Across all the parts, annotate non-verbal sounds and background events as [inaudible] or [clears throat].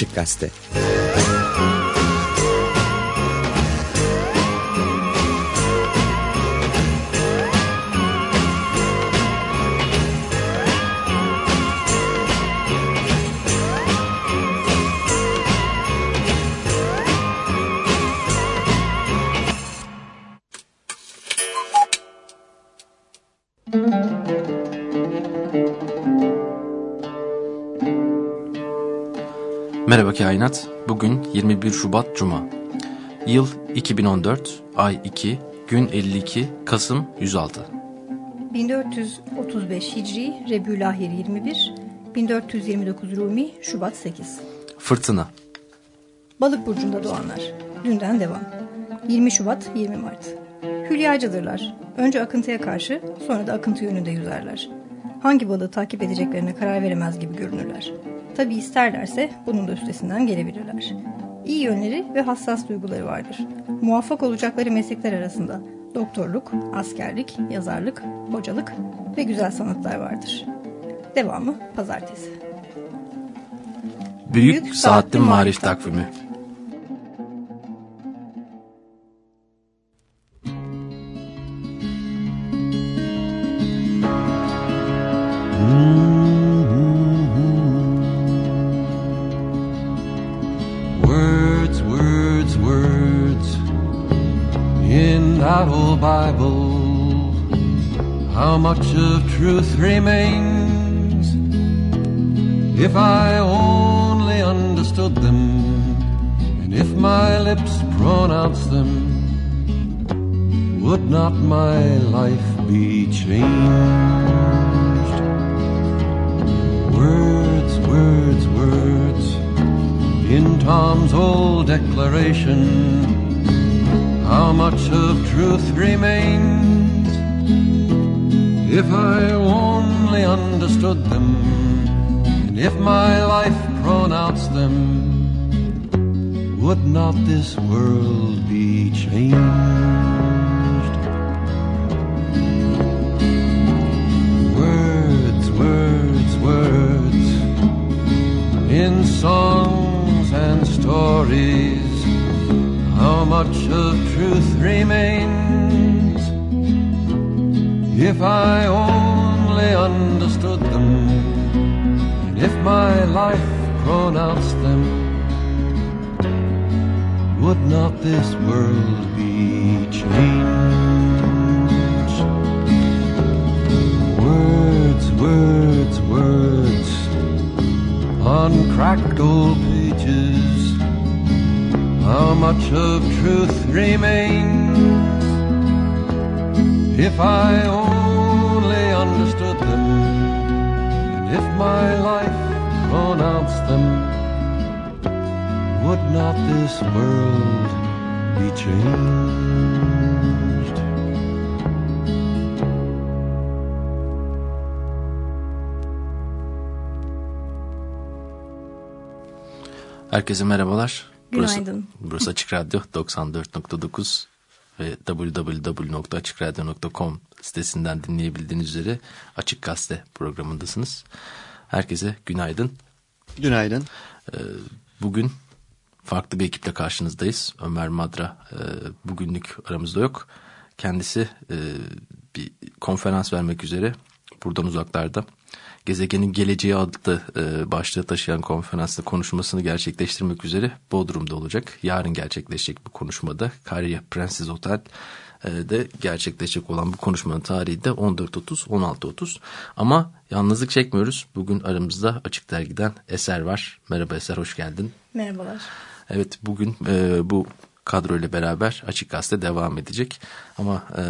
Açık Gazete Kainat. Bugün 21 Şubat Cuma. Yıl 2014, ay 2, gün 52, Kasım 106. 1435 Hicri, Rebülahir 21, 1429 Rumi, Şubat 8. Fırtına. Balık burcunda doğanlar. Dünden devam. 20 Şubat, 20 Mart. Hülyacıdırlar. Önce akıntıya karşı, sonra da akıntı yönünde yüzerler. Hangi balığı takip edeceklerine karar veremez gibi görünürler. Tabi isterlerse bunun da üstesinden gelebilirler. İyi yönleri ve hassas duyguları vardır. Muvaffak olacakları meslekler arasında doktorluk, askerlik, yazarlık, hocalık ve güzel sanatlar vardır. Devamı pazartesi. Büyük, Büyük Saatli Marif Takvimi truth remains if I only understood them, and if my lips pronounced them, would not my life be changed? Words, words, words, in Tom's old declaration how much of truth remains if I only understood them and if my life pronounced them would not this world be changed? Words words words. In songs and stories how much of truth remains if I only understood them and if my life pronounced them would not this world be changed? Words words words on cracked old pages. How much of truth remains if I only understood them and if my life pronounced them would not this world be changed Herkese merhabalar. Günaydın. Burası, burası Açık Radyo 94.9 ve www.açıkradyo.com sitesinden dinleyebildiğiniz üzere Açık Gazete programındasınız. Herkese günaydın. Günaydın. Ee, bugün farklı bir ekiple karşınızdayız. Ömer Madra e, bugünlük aramızda yok. Kendisi e, bir konferans vermek üzere buradan uzaklarda Gezegenin Geleceği adlı e, başlığı taşıyan konferansta konuşmasını gerçekleştirmek üzere Bodrum'da olacak. Yarın gerçekleşecek bu konuşmada Karya Prenses Otel e, de gerçekleşecek olan bu konuşmanın tarihi de 14.30-16.30. Ama yalnızlık çekmiyoruz. Bugün aramızda Açık Dergi'den Eser var. Merhaba Eser, hoş geldin. Merhabalar. Evet, bugün e, bu kadroyla beraber Açık Gazete devam edecek. Ama e,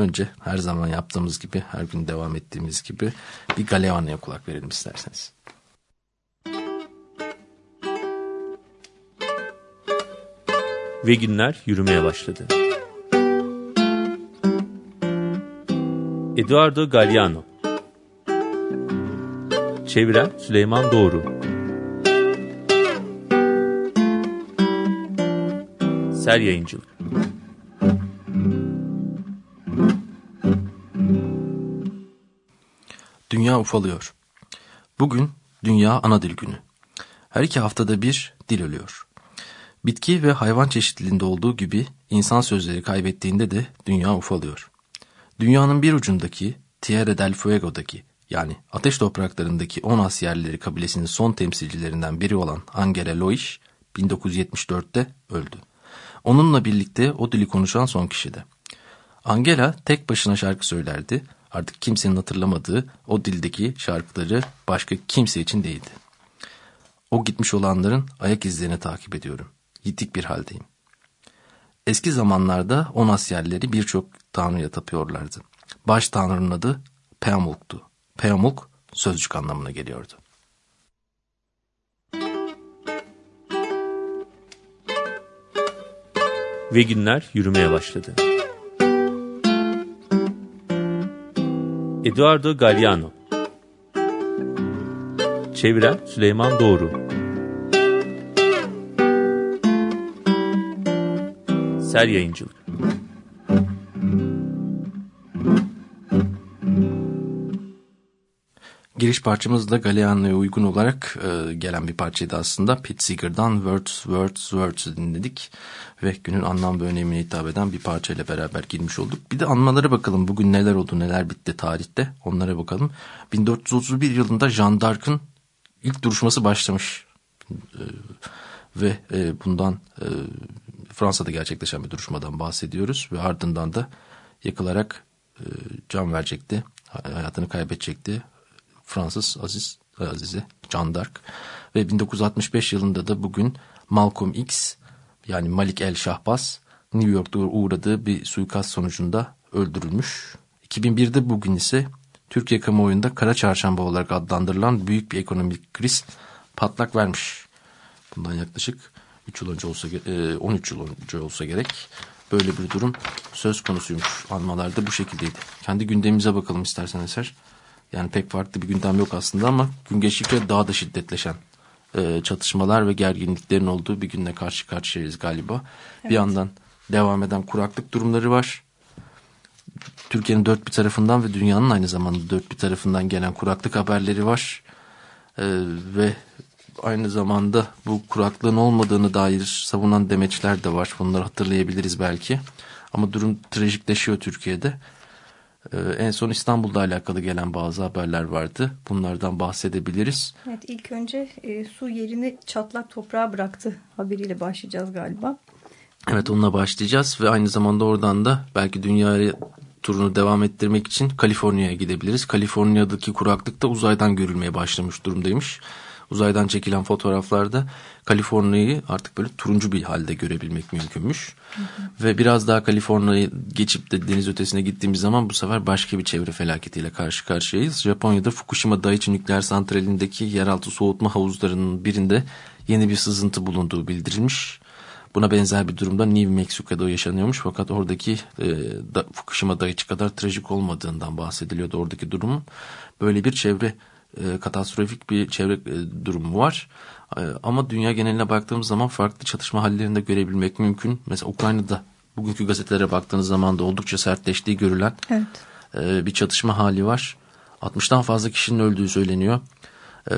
önce her zaman yaptığımız gibi, her gün devam ettiğimiz gibi bir Galeano'ya kulak verelim isterseniz. Ve günler yürümeye başladı. Eduardo Galeano Çeviren Süleyman Doğru Eser Yayıncılık Dünya ufalıyor. Bugün Dünya Ana Dil Günü. Her iki haftada bir dil ölüyor. Bitki ve hayvan çeşitliliğinde olduğu gibi insan sözleri kaybettiğinde de dünya ufalıyor. Dünyanın bir ucundaki Tierra del Fuego'daki yani ateş topraklarındaki 10 Asyerleri kabilesinin son temsilcilerinden biri olan Angela Loiş 1974'te öldü. Onunla birlikte o dili konuşan son kişi de. Angela tek başına şarkı söylerdi. Artık kimsenin hatırlamadığı o dildeki şarkıları başka kimse için değildi. O gitmiş olanların ayak izlerini takip ediyorum. Yitik bir haldeyim. Eski zamanlarda on Asyerleri birçok tanrıya tapıyorlardı. Baş tanrının adı Peamuk'tu. Peamuk sözcük anlamına geliyordu. Ve günler yürümeye başladı. Eduardo Galliano. Çeviren Süleyman Doğru. Ser Yayıncılık Giriş parçamız da Galeano'ya uygun olarak e, gelen bir parçaydı aslında. Pete Seeger'dan Words, Words, Words dinledik. Ve günün anlam ve önemine hitap eden bir parçayla beraber girmiş olduk. Bir de anmalara bakalım. Bugün neler oldu, neler bitti tarihte. Onlara bakalım. 1431 yılında Jean d'Arc'ın ilk duruşması başlamış. E, ve e, bundan e, Fransa'da gerçekleşen bir duruşmadan bahsediyoruz. Ve ardından da yakılarak e, can verecekti. Hayatını kaybedecekti Fransız Aziz Azize Can d'Arc ve 1965 yılında da bugün Malcolm X yani Malik El Şahbaz New York'ta uğradığı bir suikast sonucunda öldürülmüş. 2001'de bugün ise Türkiye kamuoyunda kara çarşamba olarak adlandırılan büyük bir ekonomik kriz patlak vermiş. Bundan yaklaşık 3 yıl önce olsa 13 e, yıl önce olsa gerek böyle bir durum söz konusuymuş. Anmalarda bu şekildeydi. Kendi gündemimize bakalım istersen Eser. Yani pek farklı bir gündem yok aslında ama gün geçtikçe daha da şiddetleşen e, çatışmalar ve gerginliklerin olduğu bir günle karşı karşıyayız galiba. Evet. Bir yandan devam eden kuraklık durumları var. Türkiye'nin dört bir tarafından ve dünyanın aynı zamanda dört bir tarafından gelen kuraklık haberleri var. E, ve aynı zamanda bu kuraklığın olmadığını dair savunan demeçler de var. Bunları hatırlayabiliriz belki. Ama durum trajikleşiyor Türkiye'de. Ee, en son İstanbul'da alakalı gelen bazı haberler vardı. Bunlardan bahsedebiliriz. Evet ilk önce e, su yerini çatlak toprağa bıraktı haberiyle başlayacağız galiba. Evet onunla başlayacağız ve aynı zamanda oradan da belki dünyaya turunu devam ettirmek için Kaliforniya'ya gidebiliriz. Kaliforniya'daki kuraklık da uzaydan görülmeye başlamış durumdaymış uzaydan çekilen fotoğraflarda Kaliforniya'yı artık böyle turuncu bir halde görebilmek mümkünmüş. Hı hı. Ve biraz daha Kaliforniya'yı geçip de deniz ötesine gittiğimiz zaman bu sefer başka bir çevre felaketiyle karşı karşıyayız. Japonya'da Fukushima Daiichi nükleer santralindeki yeraltı soğutma havuzlarının birinde yeni bir sızıntı bulunduğu bildirilmiş. Buna benzer bir durumda New Mexico'da yaşanıyormuş fakat oradaki e, da, Fukushima Daiichi kadar trajik olmadığından bahsediliyordu oradaki durumun. Böyle bir çevre e, katastrofik bir çevre e, durumu var. E, ama dünya geneline baktığımız zaman farklı çatışma hallerinde görebilmek mümkün. Mesela Ukrayna'da bugünkü gazetelere baktığınız zaman da oldukça sertleştiği görülen evet. e, bir çatışma hali var. 60'tan fazla kişinin öldüğü söyleniyor. Ee,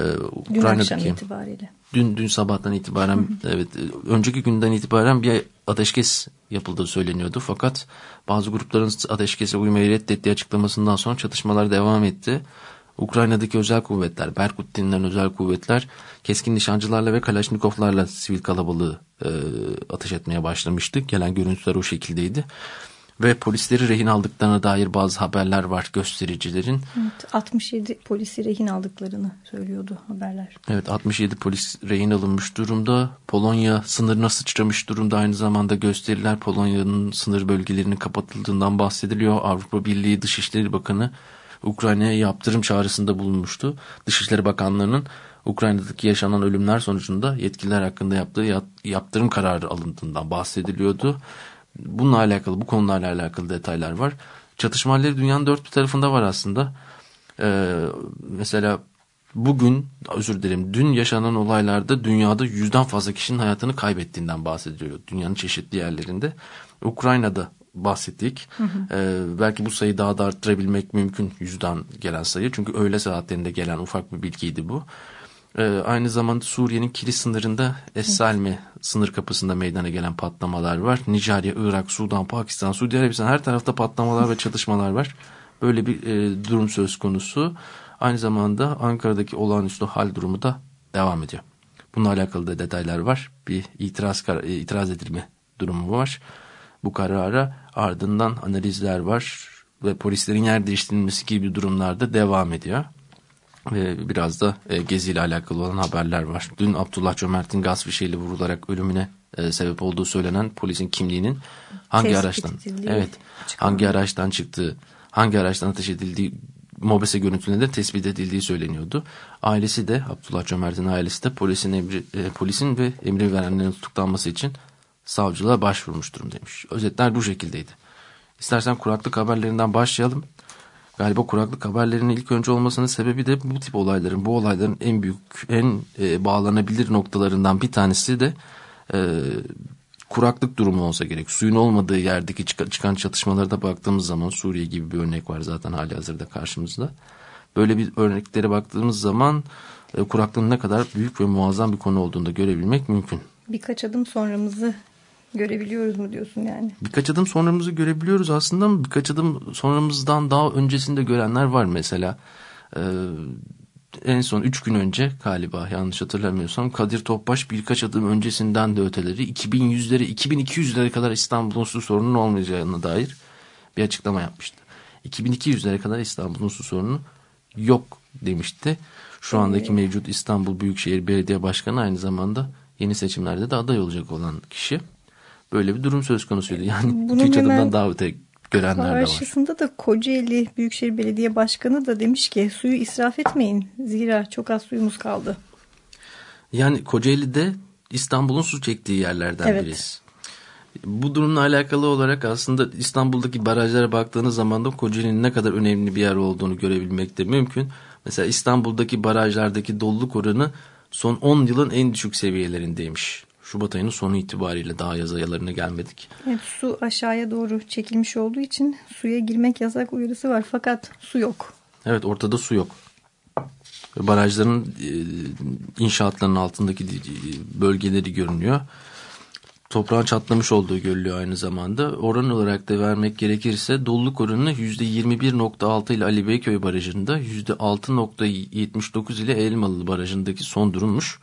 dün akşam itibariyle. Dün, dün sabahtan itibaren hı hı. evet önceki günden itibaren bir ateşkes yapıldığı söyleniyordu. Fakat bazı grupların ateşkese uymayı reddettiği açıklamasından sonra çatışmalar devam etti. Ukrayna'daki özel kuvvetler, Berkut denilen özel kuvvetler keskin nişancılarla ve Kalaşnikovlarla sivil kalabalığı e, ateş etmeye başlamıştı. Gelen görüntüler o şekildeydi. Ve polisleri rehin aldıklarına dair bazı haberler var göstericilerin. Evet, 67 polisi rehin aldıklarını söylüyordu haberler. Evet 67 polis rehin alınmış durumda. Polonya sınırına sıçramış durumda. Aynı zamanda gösteriler Polonya'nın sınır bölgelerinin kapatıldığından bahsediliyor. Avrupa Birliği Dışişleri Bakanı Ukrayna'ya yaptırım çağrısında bulunmuştu. Dışişleri Bakanlığı'nın Ukrayna'daki yaşanan ölümler sonucunda yetkililer hakkında yaptığı yaptırım kararı alındığından bahsediliyordu. Bununla alakalı, bu konularla alakalı detaylar var. Çatışma halleri dünyanın dört bir tarafında var aslında. Ee, mesela bugün, özür dilerim, dün yaşanan olaylarda dünyada yüzden fazla kişinin hayatını kaybettiğinden bahsediliyor. Dünyanın çeşitli yerlerinde. Ukrayna'da bahsettik. Hı hı. Ee, belki bu sayıyı daha da arttırabilmek mümkün yüzden gelen sayı. Çünkü öğle saatlerinde gelen ufak bir bilgiydi bu. Ee, aynı zamanda Suriye'nin Kilis sınırında Es-Salme sınır kapısında meydana gelen patlamalar var. Nijerya, Irak, Sudan, Pakistan, Suudi Arabistan her tarafta patlamalar ve çatışmalar var. Böyle bir e, durum söz konusu. Aynı zamanda Ankara'daki olağanüstü hal durumu da devam ediyor. Bununla alakalı da detaylar var. Bir itiraz, e, itiraz edilme durumu var. Bu karara ardından analizler var ve polislerin yer değiştirilmesi gibi durumlarda devam ediyor. Ve biraz da e, Gezi ile alakalı olan haberler var. Dün Abdullah Cömert'in gaz fişeğiyle vurularak ölümüne e, sebep olduğu söylenen polisin kimliğinin hangi Tespit araçtan evet açıklandı. hangi araçtan çıktığı, hangi araçtan ateş edildiği mobese görüntülerinde tespit edildiği söyleniyordu. Ailesi de Abdullah Cömert'in ailesi de polisin emri, e, polisin ve emri verenlerin tutuklanması için savcılığa başvurmuş durumdaymış. Özetler bu şekildeydi. İstersen kuraklık haberlerinden başlayalım. Galiba kuraklık haberlerinin ilk önce olmasının sebebi de bu tip olayların, bu olayların en büyük, en e, bağlanabilir noktalarından bir tanesi de e, kuraklık durumu olsa gerek. Suyun olmadığı yerdeki çık- çıkan çatışmalara da baktığımız zaman Suriye gibi bir örnek var zaten hali hazırda karşımızda. Böyle bir örneklere baktığımız zaman e, kuraklığın ne kadar büyük ve muazzam bir konu olduğunu da görebilmek mümkün. Birkaç adım sonramızı görebiliyoruz mu diyorsun yani? Birkaç adım sonramızı görebiliyoruz aslında ama birkaç adım sonramızdan daha öncesinde görenler var mesela. Ee, en son 3 gün önce galiba yanlış hatırlamıyorsam Kadir Topbaş birkaç adım öncesinden de öteleri 2100'lere 2200'lere kadar İstanbul'un su sorunun olmayacağına dair bir açıklama yapmıştı. 2200'lere kadar İstanbul'un su sorunu yok demişti. Şu andaki mevcut İstanbul Büyükşehir Belediye Başkanı aynı zamanda yeni seçimlerde de aday olacak olan kişi. Böyle bir durum söz konusuydu. Yani Bunun 2-3 adımdan hemen daha öte görenler de var. Karşısında da Kocaeli Büyükşehir Belediye Başkanı da demiş ki suyu israf etmeyin. Zira çok az suyumuz kaldı. Yani Kocaeli'de İstanbul'un su çektiği yerlerden Evet. birisi. Bu durumla alakalı olarak aslında İstanbul'daki barajlara baktığınız zaman da Kocaeli'nin ne kadar önemli bir yer olduğunu görebilmek de mümkün. Mesela İstanbul'daki barajlardaki doluluk oranı son 10 yılın en düşük seviyelerindeymiş. Şubat ayının sonu itibariyle daha yaz aylarına gelmedik. Evet, su aşağıya doğru çekilmiş olduğu için suya girmek yasak uyarısı var. Fakat su yok. Evet ortada su yok. Barajların e, inşaatlarının altındaki e, bölgeleri görünüyor. Toprağın çatlamış olduğu görülüyor aynı zamanda. Oran olarak da vermek gerekirse doluluk oranı %21.6 ile Ali Beyköy Barajı'nda %6.79 ile Elmalı Barajı'ndaki son durummuş.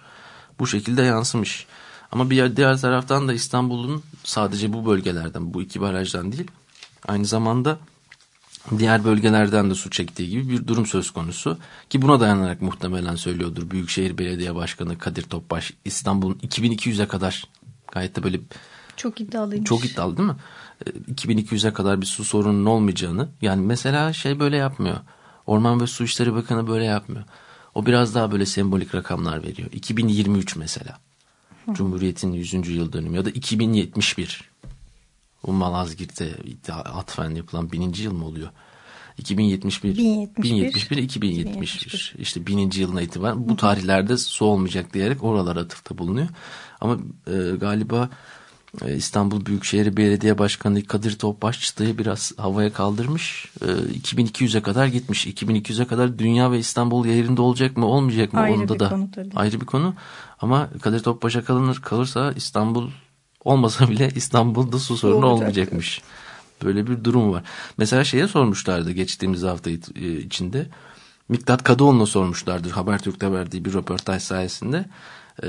Bu şekilde yansımış. Ama bir diğer taraftan da İstanbul'un sadece bu bölgelerden, bu iki barajdan değil, aynı zamanda diğer bölgelerden de su çektiği gibi bir durum söz konusu. Ki buna dayanarak muhtemelen söylüyordur Büyükşehir Belediye Başkanı Kadir Topbaş İstanbul'un 2200'e kadar gayet de böyle Çok iddialıymış. çok iddialı değil mi? E, 2200'e kadar bir su sorununun olmayacağını. Yani mesela şey böyle yapmıyor. Orman ve Su İşleri Bakanı böyle yapmıyor. O biraz daha böyle sembolik rakamlar veriyor. 2023 mesela. Cumhuriyet'in 100. yıl dönümü ya da 2071. Bu Malazgirt'te atfen yapılan bininci yıl mı oluyor? 2071, 1071, 1071, 2071. İşte bininci yılına itibaren bu tarihlerde su olmayacak diyerek oralara atıfta bulunuyor. Ama e, galiba e, İstanbul Büyükşehir Belediye Başkanı Kadir Topbaş çıtayı biraz havaya kaldırmış. E, 2200'e kadar gitmiş. 2200'e kadar dünya ve İstanbul yerinde olacak mı olmayacak mı? Ayrı Onda bir da konu tabii. ayrı bir konu. Ama Kadir Topbaş'a kalınır kalırsa İstanbul olmasa bile İstanbul'da su sorunu Olacak. olmayacakmış. Böyle bir durum var. Mesela şeye sormuşlardı geçtiğimiz hafta e, içinde. Miktat Kadıoğlu'na sormuşlardı Habertürk'te verdiği bir röportaj sayesinde. E,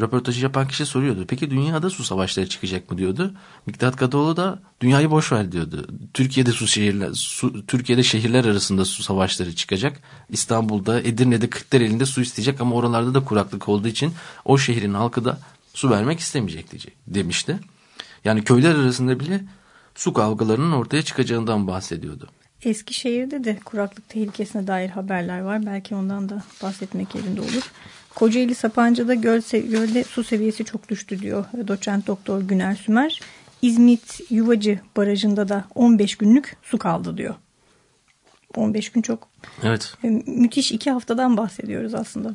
röportajı yapan kişi soruyordu. Peki dünyada su savaşları çıkacak mı diyordu. Miktat Kadıoğlu da dünyayı boş ver diyordu. Türkiye'de su şehirler su, Türkiye'de şehirler arasında su savaşları çıkacak. İstanbul'da, Edirne'de, Kırklareli'nde su isteyecek ama oralarda da kuraklık olduğu için o şehrin halkı da su vermek istemeyecek diyecek demişti. Yani köyler arasında bile su kavgalarının ortaya çıkacağından bahsediyordu. Eskişehir'de de kuraklık tehlikesine dair haberler var. Belki ondan da bahsetmek yerinde olur. Kocaeli Sapanca'da göl gölde su seviyesi çok düştü diyor doçent doktor Güner Sümer. İzmit Yuvacı Barajı'nda da 15 günlük su kaldı diyor. 15 gün çok Evet. e, müthiş iki haftadan bahsediyoruz aslında.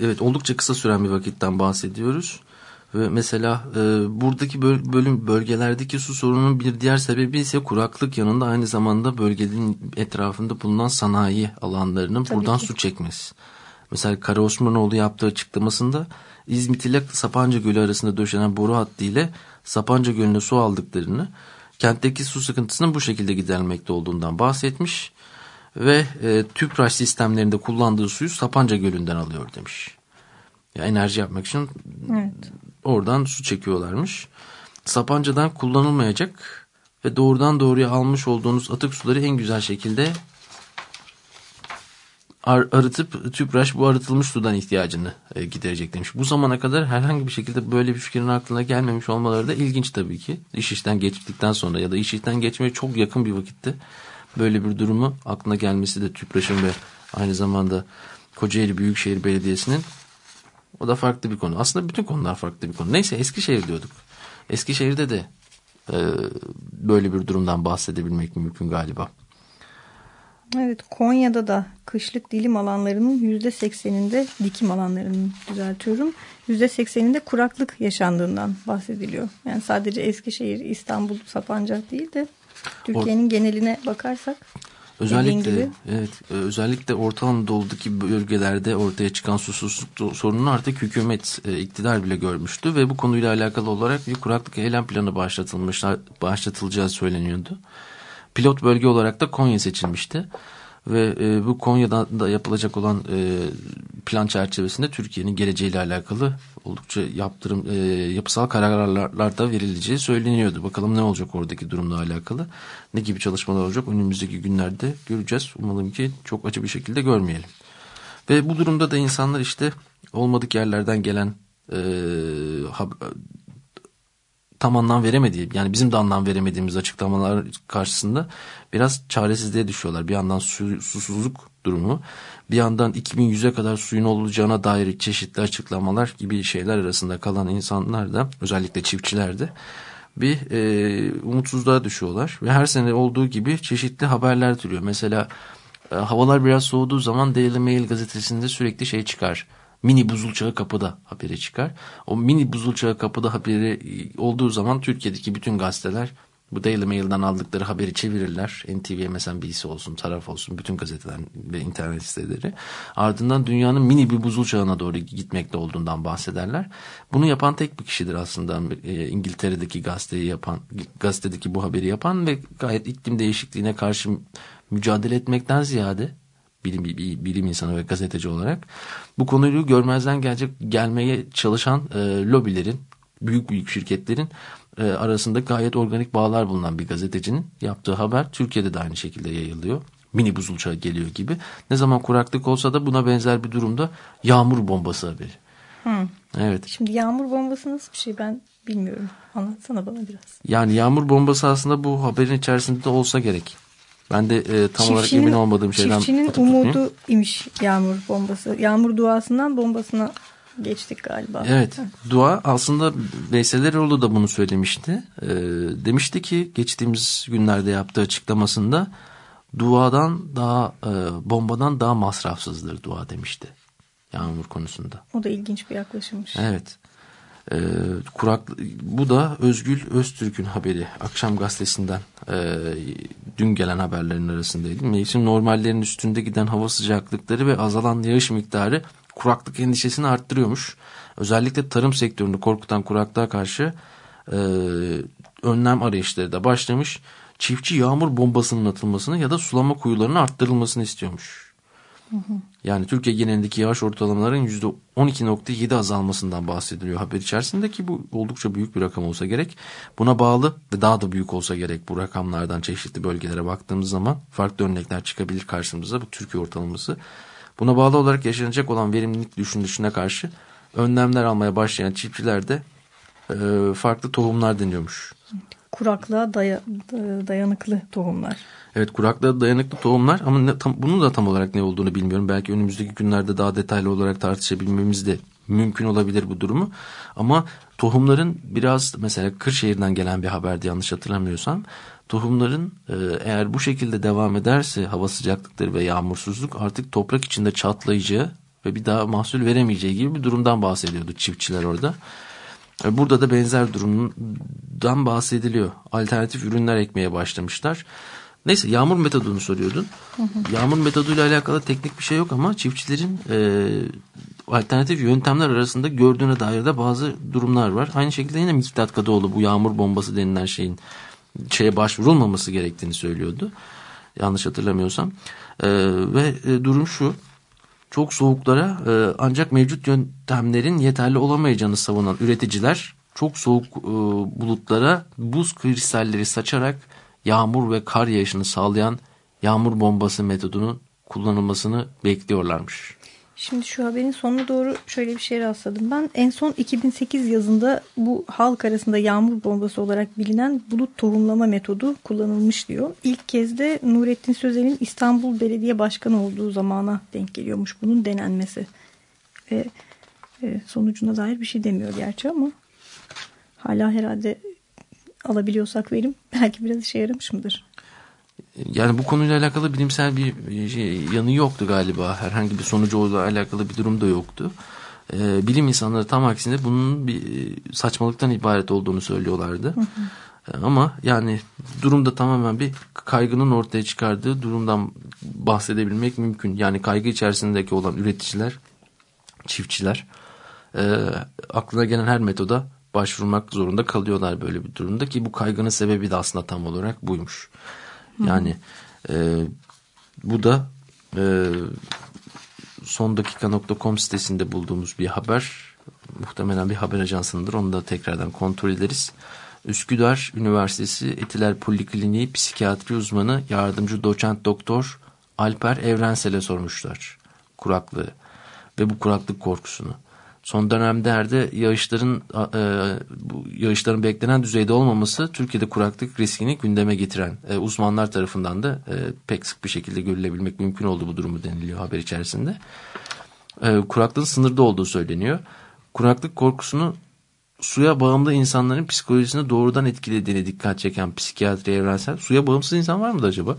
Evet oldukça kısa süren bir vakitten bahsediyoruz. Ve mesela e, buradaki böl- bölüm bölgelerdeki su sorununun bir diğer sebebi ise kuraklık yanında aynı zamanda bölgenin etrafında bulunan sanayi alanlarının Tabii buradan ki. su çekmesi. Mesela Kara Osmanoğlu yaptığı açıklamasında İzmit ile Sapanca Gölü arasında döşenen boru hattı ile Sapanca Gölü'ne su aldıklarını, kentteki su sıkıntısının bu şekilde giderilmekte olduğundan bahsetmiş ve e, tüpraş sistemlerinde kullandığı suyu Sapanca Gölü'nden alıyor demiş. Ya enerji yapmak için Evet. oradan su çekiyorlarmış. Sapanca'dan kullanılmayacak ve doğrudan doğruya almış olduğunuz atık suları en güzel şekilde ar- arıtıp tüpraş bu arıtılmış sudan ihtiyacını e, giderecek demiş. Bu zamana kadar herhangi bir şekilde böyle bir fikrin aklına gelmemiş olmaları da ilginç tabii ki. İş işten geçtikten sonra ya da iş işten geçmeye çok yakın bir vakitte böyle bir durumu aklına gelmesi de tüpraşın ve aynı zamanda Kocaeli Büyükşehir Belediyesi'nin o da farklı bir konu. Aslında bütün konular farklı bir konu. Neyse Eskişehir diyorduk. Eskişehir'de de e, böyle bir durumdan bahsedebilmek mümkün galiba. Evet Konya'da da kışlık dilim alanlarının yüzde sekseninde dikim alanlarının düzeltiyorum. Yüzde sekseninde kuraklık yaşandığından bahsediliyor. Yani sadece Eskişehir, İstanbul, Sapanca değil de Türkiye'nin geneline bakarsak Özellikle evet özellikle Orta Anadolu'daki bölgelerde ortaya çıkan susuzluk sorununu artık hükümet e, iktidar bile görmüştü ve bu konuyla alakalı olarak bir kuraklık eylem planı başlatılmış başlatılacağı söyleniyordu. Pilot bölge olarak da Konya seçilmişti ve e, bu Konya'da da yapılacak olan e, plan çerçevesinde Türkiye'nin geleceğiyle alakalı oldukça yaptırım e, yapısal kararlar da verileceği söyleniyordu. Bakalım ne olacak oradaki durumla alakalı. Ne gibi çalışmalar olacak önümüzdeki günlerde göreceğiz. Umalım ki çok acı bir şekilde görmeyelim. Ve bu durumda da insanlar işte olmadık yerlerden gelen e, tam anlam veremediği yani bizim de anlam veremediğimiz açıklamalar karşısında biraz çaresizliğe düşüyorlar. Bir yandan su, susuzluk durumu bir yandan 2100'e kadar suyun olacağına dair çeşitli açıklamalar gibi şeyler arasında kalan insanlar da özellikle çiftçiler de bir e, umutsuzluğa düşüyorlar. Ve her sene olduğu gibi çeşitli haberler türüyor. Mesela e, havalar biraz soğuduğu zaman Daily Mail gazetesinde sürekli şey çıkar mini buzul çağı kapıda haberi çıkar. O mini buzul çağı kapıda haberi e, olduğu zaman Türkiye'deki bütün gazeteler bu Daily Mail'den aldıkları haberi çevirirler. NTV, MSNBC olsun, taraf olsun, bütün gazeteler ve internet siteleri. Ardından dünyanın mini bir buzul çağına doğru gitmekte olduğundan bahsederler. Bunu yapan tek bir kişidir aslında e, İngiltere'deki gazeteyi yapan, gazetedeki bu haberi yapan ve gayet iklim değişikliğine karşı mücadele etmekten ziyade bilim, bilim insanı ve gazeteci olarak bu konuyu görmezden gelecek gelmeye çalışan e, lobilerin büyük büyük şirketlerin e, arasında gayet organik bağlar bulunan bir gazetecinin yaptığı haber Türkiye'de de aynı şekilde yayılıyor. Mini buzul çağı geliyor gibi. Ne zaman kuraklık olsa da buna benzer bir durumda yağmur bombası haberi. Hı. Evet. Şimdi yağmur bombası nasıl bir şey ben bilmiyorum. Anlatsana bana biraz. Yani yağmur bombası aslında bu haberin içerisinde de olsa gerek. Ben de e, tam olarak emin olmadığım şeyden Çiftçinin umudu imiş yağmur bombası. Yağmur duasından bombasına geçtik galiba. Evet. Dua aslında Veysel Eroğlu da bunu söylemişti. E, demişti ki geçtiğimiz günlerde yaptığı açıklamasında duadan daha e, bombadan daha masrafsızdır dua demişti. Yağmur konusunda. O da ilginç bir yaklaşımmış. Evet. E, kurak, bu da Özgül Öztürk'ün haberi. Akşam gazetesinden e, dün gelen haberlerin arasındaydı. Mevsim normallerinin üstünde giden hava sıcaklıkları ve azalan yağış miktarı kuraklık endişesini arttırıyormuş. Özellikle tarım sektörünü korkutan kuraklığa karşı e, önlem arayışları da başlamış. Çiftçi yağmur bombasının atılmasını ya da sulama kuyularının arttırılmasını istiyormuş. Yani Türkiye genelindeki yağış ortalamaların %12.7 azalmasından bahsediliyor haber içerisinde ki bu oldukça büyük bir rakam olsa gerek. Buna bağlı ve daha da büyük olsa gerek bu rakamlardan çeşitli bölgelere baktığımız zaman farklı örnekler çıkabilir karşımıza bu Türkiye ortalaması. Buna bağlı olarak yaşanacak olan verimlilik düşünüşüne karşı önlemler almaya başlayan çiftçiler de farklı tohumlar deniyormuş. Kuraklığa daya, dayanıklı tohumlar. Evet kuraklığa dayanıklı tohumlar ama ne, tam, bunun da tam olarak ne olduğunu bilmiyorum. Belki önümüzdeki günlerde daha detaylı olarak tartışabilmemiz de mümkün olabilir bu durumu. Ama tohumların biraz mesela Kırşehir'den gelen bir haberdi yanlış hatırlamıyorsam. Tohumların e, eğer bu şekilde devam ederse hava sıcaklıkları ve yağmursuzluk artık toprak içinde çatlayacağı ve bir daha mahsul veremeyeceği gibi bir durumdan bahsediyordu çiftçiler orada. E, Burada da benzer durumdan bahsediliyor. Alternatif ürünler ekmeye başlamışlar. Neyse yağmur metodunu soruyordun. Yağmur metoduyla alakalı teknik bir şey yok ama çiftçilerin e, alternatif yöntemler arasında gördüğüne dair de bazı durumlar var. Aynı şekilde yine Miktat Kadıoğlu bu yağmur bombası denilen şeyin şeye başvurulmaması gerektiğini söylüyordu. Yanlış hatırlamıyorsam. E, ve e, durum şu. Çok soğuklara e, ancak mevcut yöntemlerin yeterli olamayacağını savunan üreticiler çok soğuk e, bulutlara buz kristalleri saçarak yağmur ve kar yağışını sağlayan yağmur bombası metodunun kullanılmasını bekliyorlarmış. Şimdi şu haberin sonuna doğru şöyle bir şey rastladım. Ben en son 2008 yazında bu halk arasında yağmur bombası olarak bilinen bulut tohumlama metodu kullanılmış diyor. İlk kez de Nurettin Sözel'in İstanbul Belediye Başkanı olduğu zamana denk geliyormuş bunun denenmesi. Ve e, sonucuna dair bir şey demiyor gerçi ama hala herhalde alabiliyorsak verim belki biraz işe yaramış mıdır? Yani bu konuyla alakalı bilimsel bir şey, yanı yoktu galiba. Herhangi bir sonucu alakalı bir durum da yoktu. Ee, bilim insanları tam aksine bunun bir saçmalıktan ibaret olduğunu söylüyorlardı. Hı hı. Ee, ama yani durumda tamamen bir kaygının ortaya çıkardığı durumdan bahsedebilmek mümkün. Yani kaygı içerisindeki olan üreticiler, çiftçiler e, aklına gelen her metoda başvurmak zorunda kalıyorlar böyle bir durumda ki bu kaygının sebebi de aslında tam olarak buymuş. Yani e, bu da e, sondakika.com sitesinde bulduğumuz bir haber. Muhtemelen bir haber ajansındır. Onu da tekrardan kontrol ederiz. Üsküdar Üniversitesi Etiler Polikliniği psikiyatri uzmanı yardımcı doçent doktor Alper Evrensel'e sormuşlar kuraklığı ve bu kuraklık korkusunu. Son dönemlerde yağışların e, yağışların beklenen düzeyde olmaması Türkiye'de kuraklık riskini gündeme getiren e, uzmanlar tarafından da e, pek sık bir şekilde görülebilmek mümkün oldu bu durumu deniliyor haber içerisinde. E, kuraklığın sınırda olduğu söyleniyor. Kuraklık korkusunu suya bağımlı insanların psikolojisini doğrudan etkilediğine dikkat çeken psikiyatri evrensel. Suya bağımsız insan var mı acaba?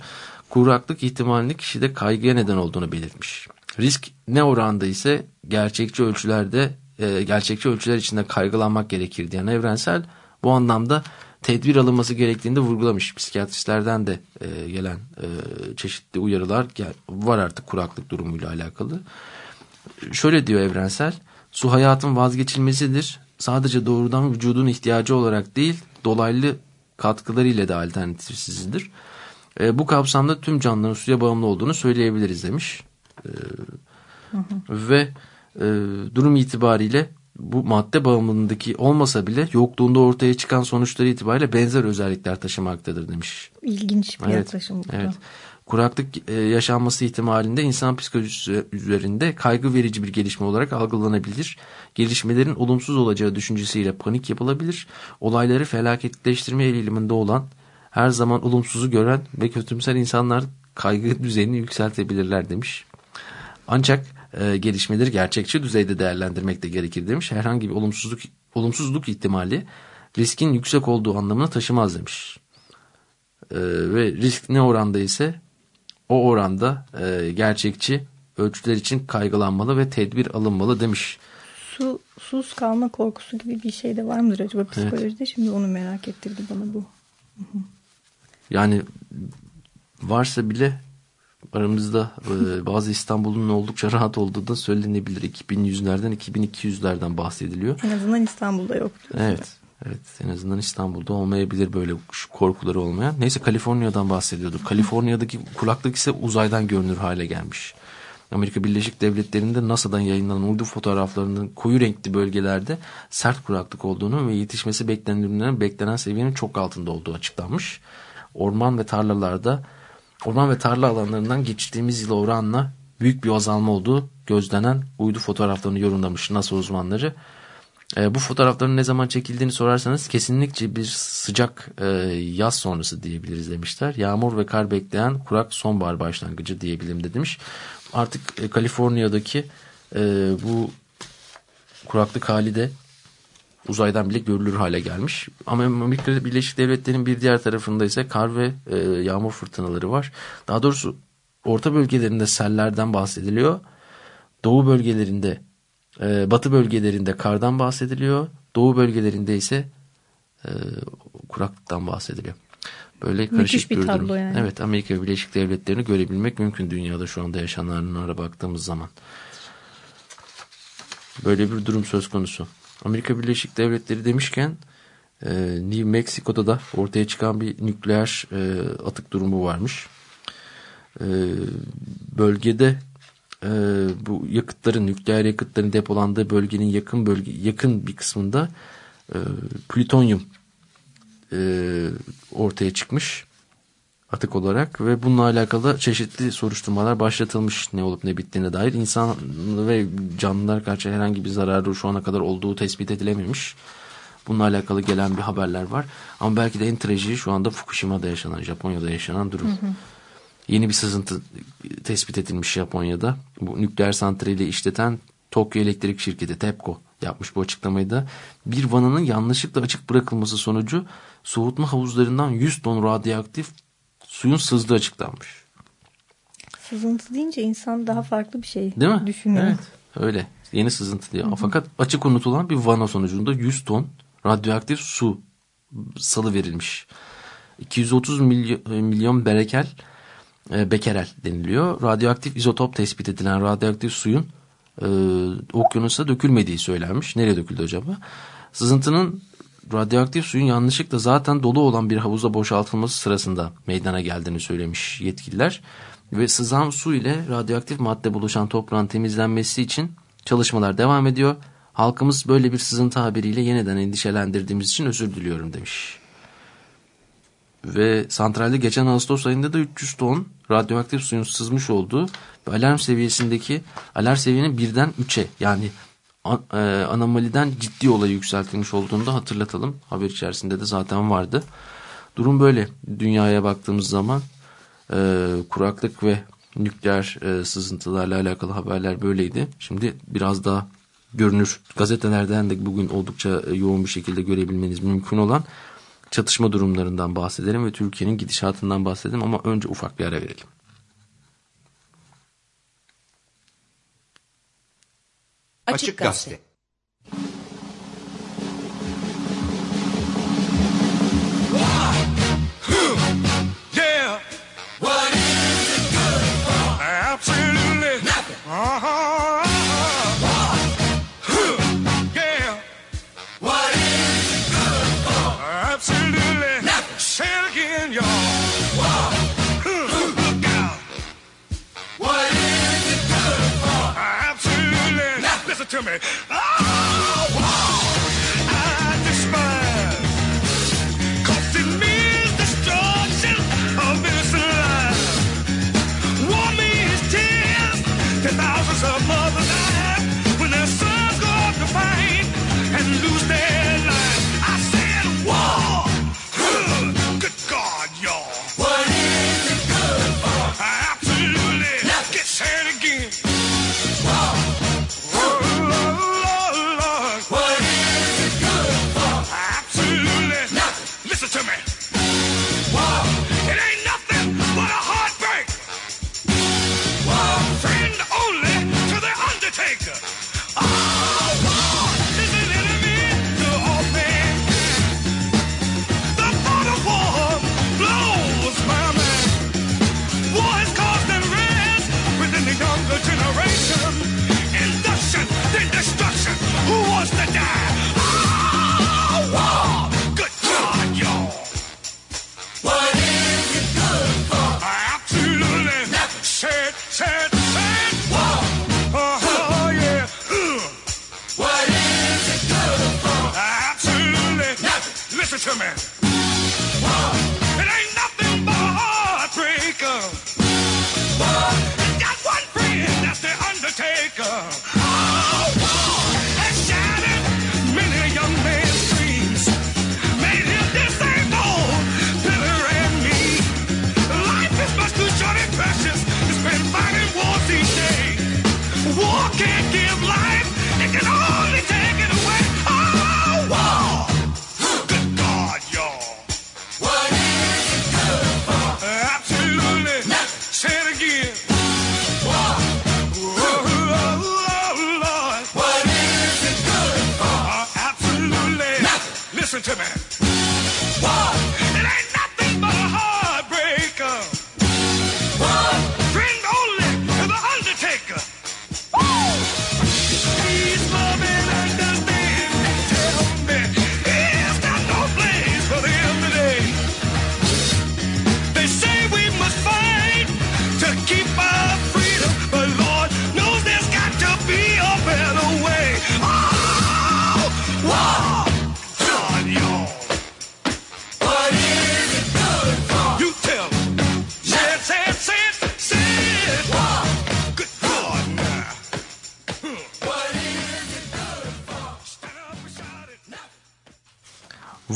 Kuraklık ihtimalini kişide kaygıya neden olduğunu belirtmiş. Risk ne oranda ise gerçekçi ölçülerde e, gerçekçi ölçüler içinde kaygılanmak gerekir diyen evrensel bu anlamda tedbir alınması gerektiğini de vurgulamış. Psikiyatristlerden de e, gelen e, çeşitli uyarılar var artık kuraklık durumuyla alakalı. Şöyle diyor evrensel, su hayatın vazgeçilmesidir. Sadece doğrudan vücudun ihtiyacı olarak değil, dolaylı katkılarıyla da alternatifsizdir. E, bu kapsamda tüm canlıların suya bağımlı olduğunu söyleyebiliriz demiş. E, hı hı. Ve e, durum itibariyle bu madde bağımlılığındaki olmasa bile yokluğunda ortaya çıkan sonuçları itibariyle benzer özellikler taşımaktadır demiş. İlginç bir evet, yaklaşım bu. Evet. Kuraklık e, yaşanması ihtimalinde insan psikolojisi üzerinde kaygı verici bir gelişme olarak algılanabilir. Gelişmelerin olumsuz olacağı düşüncesiyle panik yapılabilir. Olayları felaketleştirme eğiliminde olan, her zaman olumsuzu gören ve kötümser insanlar kaygı düzeyini yükseltebilirler demiş. Ancak e, gelişmeleri gerçekçi düzeyde değerlendirmek de gerekir demiş. Herhangi bir olumsuzluk olumsuzluk ihtimali riskin yüksek olduğu anlamına taşımaz demiş. E, ve risk ne oranda ise o oranda e, gerçekçi ölçüler için kaygılanmalı ve tedbir alınmalı demiş. Su, sus kalma korkusu gibi bir şey de var mıdır acaba psikolojide? Evet. Şimdi onu merak ettirdi bana bu. Yani varsa bile aramızda e, bazı İstanbul'un oldukça rahat olduğu da söylenebilir. 2100'lerden 2200'lerden bahsediliyor. En azından İstanbul'da yoktu. Evet. Evet en azından İstanbul'da olmayabilir böyle korkuları olmayan. Neyse Kaliforniya'dan bahsediyorduk. Kaliforniya'daki kulaklık ise uzaydan görünür hale gelmiş. Amerika Birleşik Devletleri'nde NASA'dan yayınlanan uydu fotoğraflarının koyu renkli bölgelerde sert kuraklık olduğunu ve yetişmesi beklenen ürünlerin beklenen seviyenin çok altında olduğu açıklanmış. Orman ve tarlalarda orman ve tarla alanlarından geçtiğimiz yıla oranla büyük bir azalma olduğu gözlenen uydu fotoğraflarını yorumlamış NASA uzmanları. E, bu fotoğrafların ne zaman çekildiğini sorarsanız kesinlikle bir sıcak e, yaz sonrası diyebiliriz demişler. Yağmur ve kar bekleyen kurak sonbahar başlangıcı diyebilirim de demiş. Artık e, Kaliforniya'daki e, bu kuraklık hali de uzaydan bile görülür hale gelmiş. Ama Amerika Birleşik Devletleri'nin bir diğer tarafında ise kar ve e, yağmur fırtınaları var. Daha doğrusu orta bölgelerinde sellerden bahsediliyor. Doğu bölgelerinde, e, batı bölgelerinde kardan bahsediliyor. Doğu bölgelerinde ise e, kuraklıktan bahsediliyor. Böyle Müthiş karışık bir bir, tablo durum. yani. Evet Amerika Birleşik Devletleri'ni görebilmek mümkün dünyada şu anda yaşananlara baktığımız zaman. Böyle bir durum söz konusu. Amerika Birleşik Devletleri demişken e, New Mexico'da da ortaya çıkan bir nükleer e, atık durumu varmış. E, bölgede e, bu yakıtların nükleer yakıtların depolandığı bölgenin yakın bölge yakın bir kısmında e, plütonyum e, ortaya çıkmış atık olarak ve bununla alakalı çeşitli soruşturmalar başlatılmış ne olup ne bittiğine dair insan ve canlılar karşı herhangi bir zararı şu ana kadar olduğu tespit edilememiş. Bununla alakalı gelen bir haberler var. Ama belki de en trajiği şu anda Fukushima'da yaşanan, Japonya'da yaşanan durum. Yeni bir sızıntı tespit edilmiş Japonya'da. Bu nükleer santrali işleten Tokyo Elektrik Şirketi TEPCO yapmış bu açıklamayı da. Bir vananın yanlışlıkla açık bırakılması sonucu soğutma havuzlarından 100 ton radyoaktif suyun sızdığı açıklanmış. Sızıntı deyince insan daha farklı bir şey Değil mi? düşünüyor. Evet öyle. Yeni sızıntı diyor. Fakat açık unutulan bir vana sonucunda 100 ton radyoaktif su salı verilmiş. 230 milyon, milyon berekel e, bekerel deniliyor. Radyoaktif izotop tespit edilen radyoaktif suyun e, okyanusa dökülmediği söylenmiş. Nereye döküldü acaba? Sızıntının radyoaktif suyun yanlışlıkla zaten dolu olan bir havuza boşaltılması sırasında meydana geldiğini söylemiş yetkililer. Ve sızan su ile radyoaktif madde buluşan toprağın temizlenmesi için çalışmalar devam ediyor. Halkımız böyle bir sızıntı haberiyle yeniden endişelendirdiğimiz için özür diliyorum demiş. Ve santralde geçen Ağustos ayında da 300 ton radyoaktif suyun sızmış olduğu ve alarm seviyesindeki alarm seviyenin birden 3'e yani an, anomaliden ciddi olayı yükseltilmiş olduğunu da hatırlatalım. Haber içerisinde de zaten vardı. Durum böyle. Dünyaya baktığımız zaman e, kuraklık ve nükleer e, sızıntılarla alakalı haberler böyleydi. Şimdi biraz daha görünür gazetelerden de bugün oldukça e, yoğun bir şekilde görebilmeniz mümkün olan çatışma durumlarından bahsedelim ve Türkiye'nin gidişatından bahsedelim ama önce ufak bir ara verelim. Açık Gazete. To me.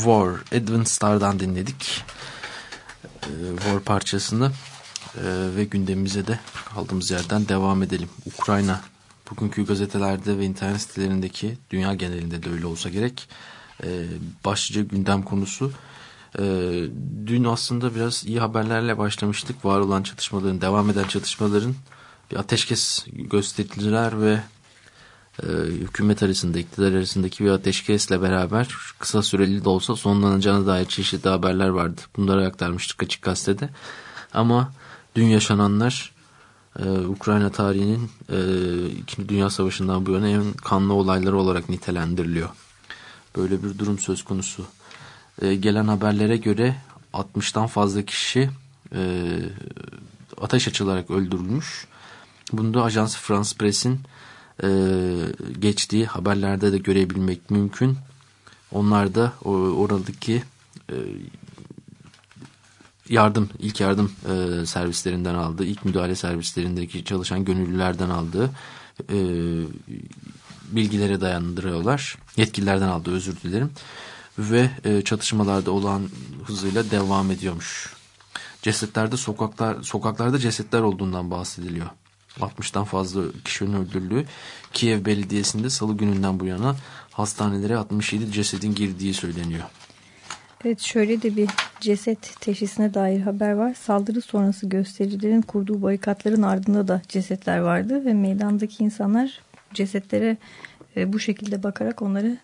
War, Edwin Starr'dan dinledik. Ee, War parçasını Ee, ve gündemimize de kaldığımız yerden devam edelim. Ukrayna, bugünkü gazetelerde ve internet sitelerindeki dünya genelinde de öyle olsa gerek ee, başlıca gündem konusu. Ee, dün aslında biraz iyi haberlerle başlamıştık. Var olan çatışmaların, devam eden çatışmaların bir ateşkes gösterdiler ve e, hükümet arasında, iktidar arasındaki bir ateşkesle beraber kısa süreli de olsa sonlanacağına dair çeşitli haberler vardı. Bunları aktarmıştık açık gazetede. Ama dün yaşananlar e, Ukrayna tarihinin e, Dünya Savaşı'ndan bu yana en kanlı olayları olarak nitelendiriliyor. Böyle bir durum söz konusu. E, gelen haberlere göre 60'tan fazla kişi ateş açılarak öldürülmüş. Bunda Ajans France Press'in e, geçtiği haberlerde de görebilmek mümkün. Onlar da oradaki e, yardım, ilk yardım e, servislerinden aldığı, ilk müdahale servislerindeki çalışan gönüllülerden aldığı e, bilgilere dayandırıyorlar. Yetkililerden aldığı özür dilerim. Ve e, çatışmalarda olan hızıyla devam ediyormuş. Cesetlerde sokaklar sokaklarda cesetler olduğundan bahsediliyor. 60'tan fazla kişinin öldürüldüğü Kiev Belediyesi'nde salı gününden bu yana hastanelere 67 cesedin girdiği söyleniyor. Evet şöyle de bir ceset teşhisine dair haber var. Saldırı sonrası göstericilerin kurduğu barikatların ardında da cesetler vardı ve meydandaki insanlar cesetlere e, bu şekilde bakarak onları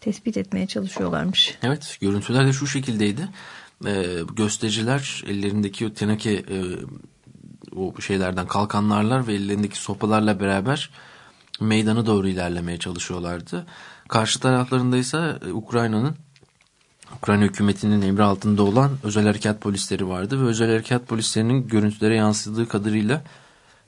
tespit etmeye çalışıyorlarmış. Evet görüntüler de şu şekildeydi. Ee, göstericiler ellerindeki o teneke e, o şeylerden kalkanlarlar ve ellerindeki sopalarla beraber meydana doğru ilerlemeye çalışıyorlardı. Karşı taraflarında ise e, Ukrayna'nın Ukrayna hükümetinin emri altında olan özel harekat polisleri vardı ve özel harekat polislerinin görüntülere yansıdığı kadarıyla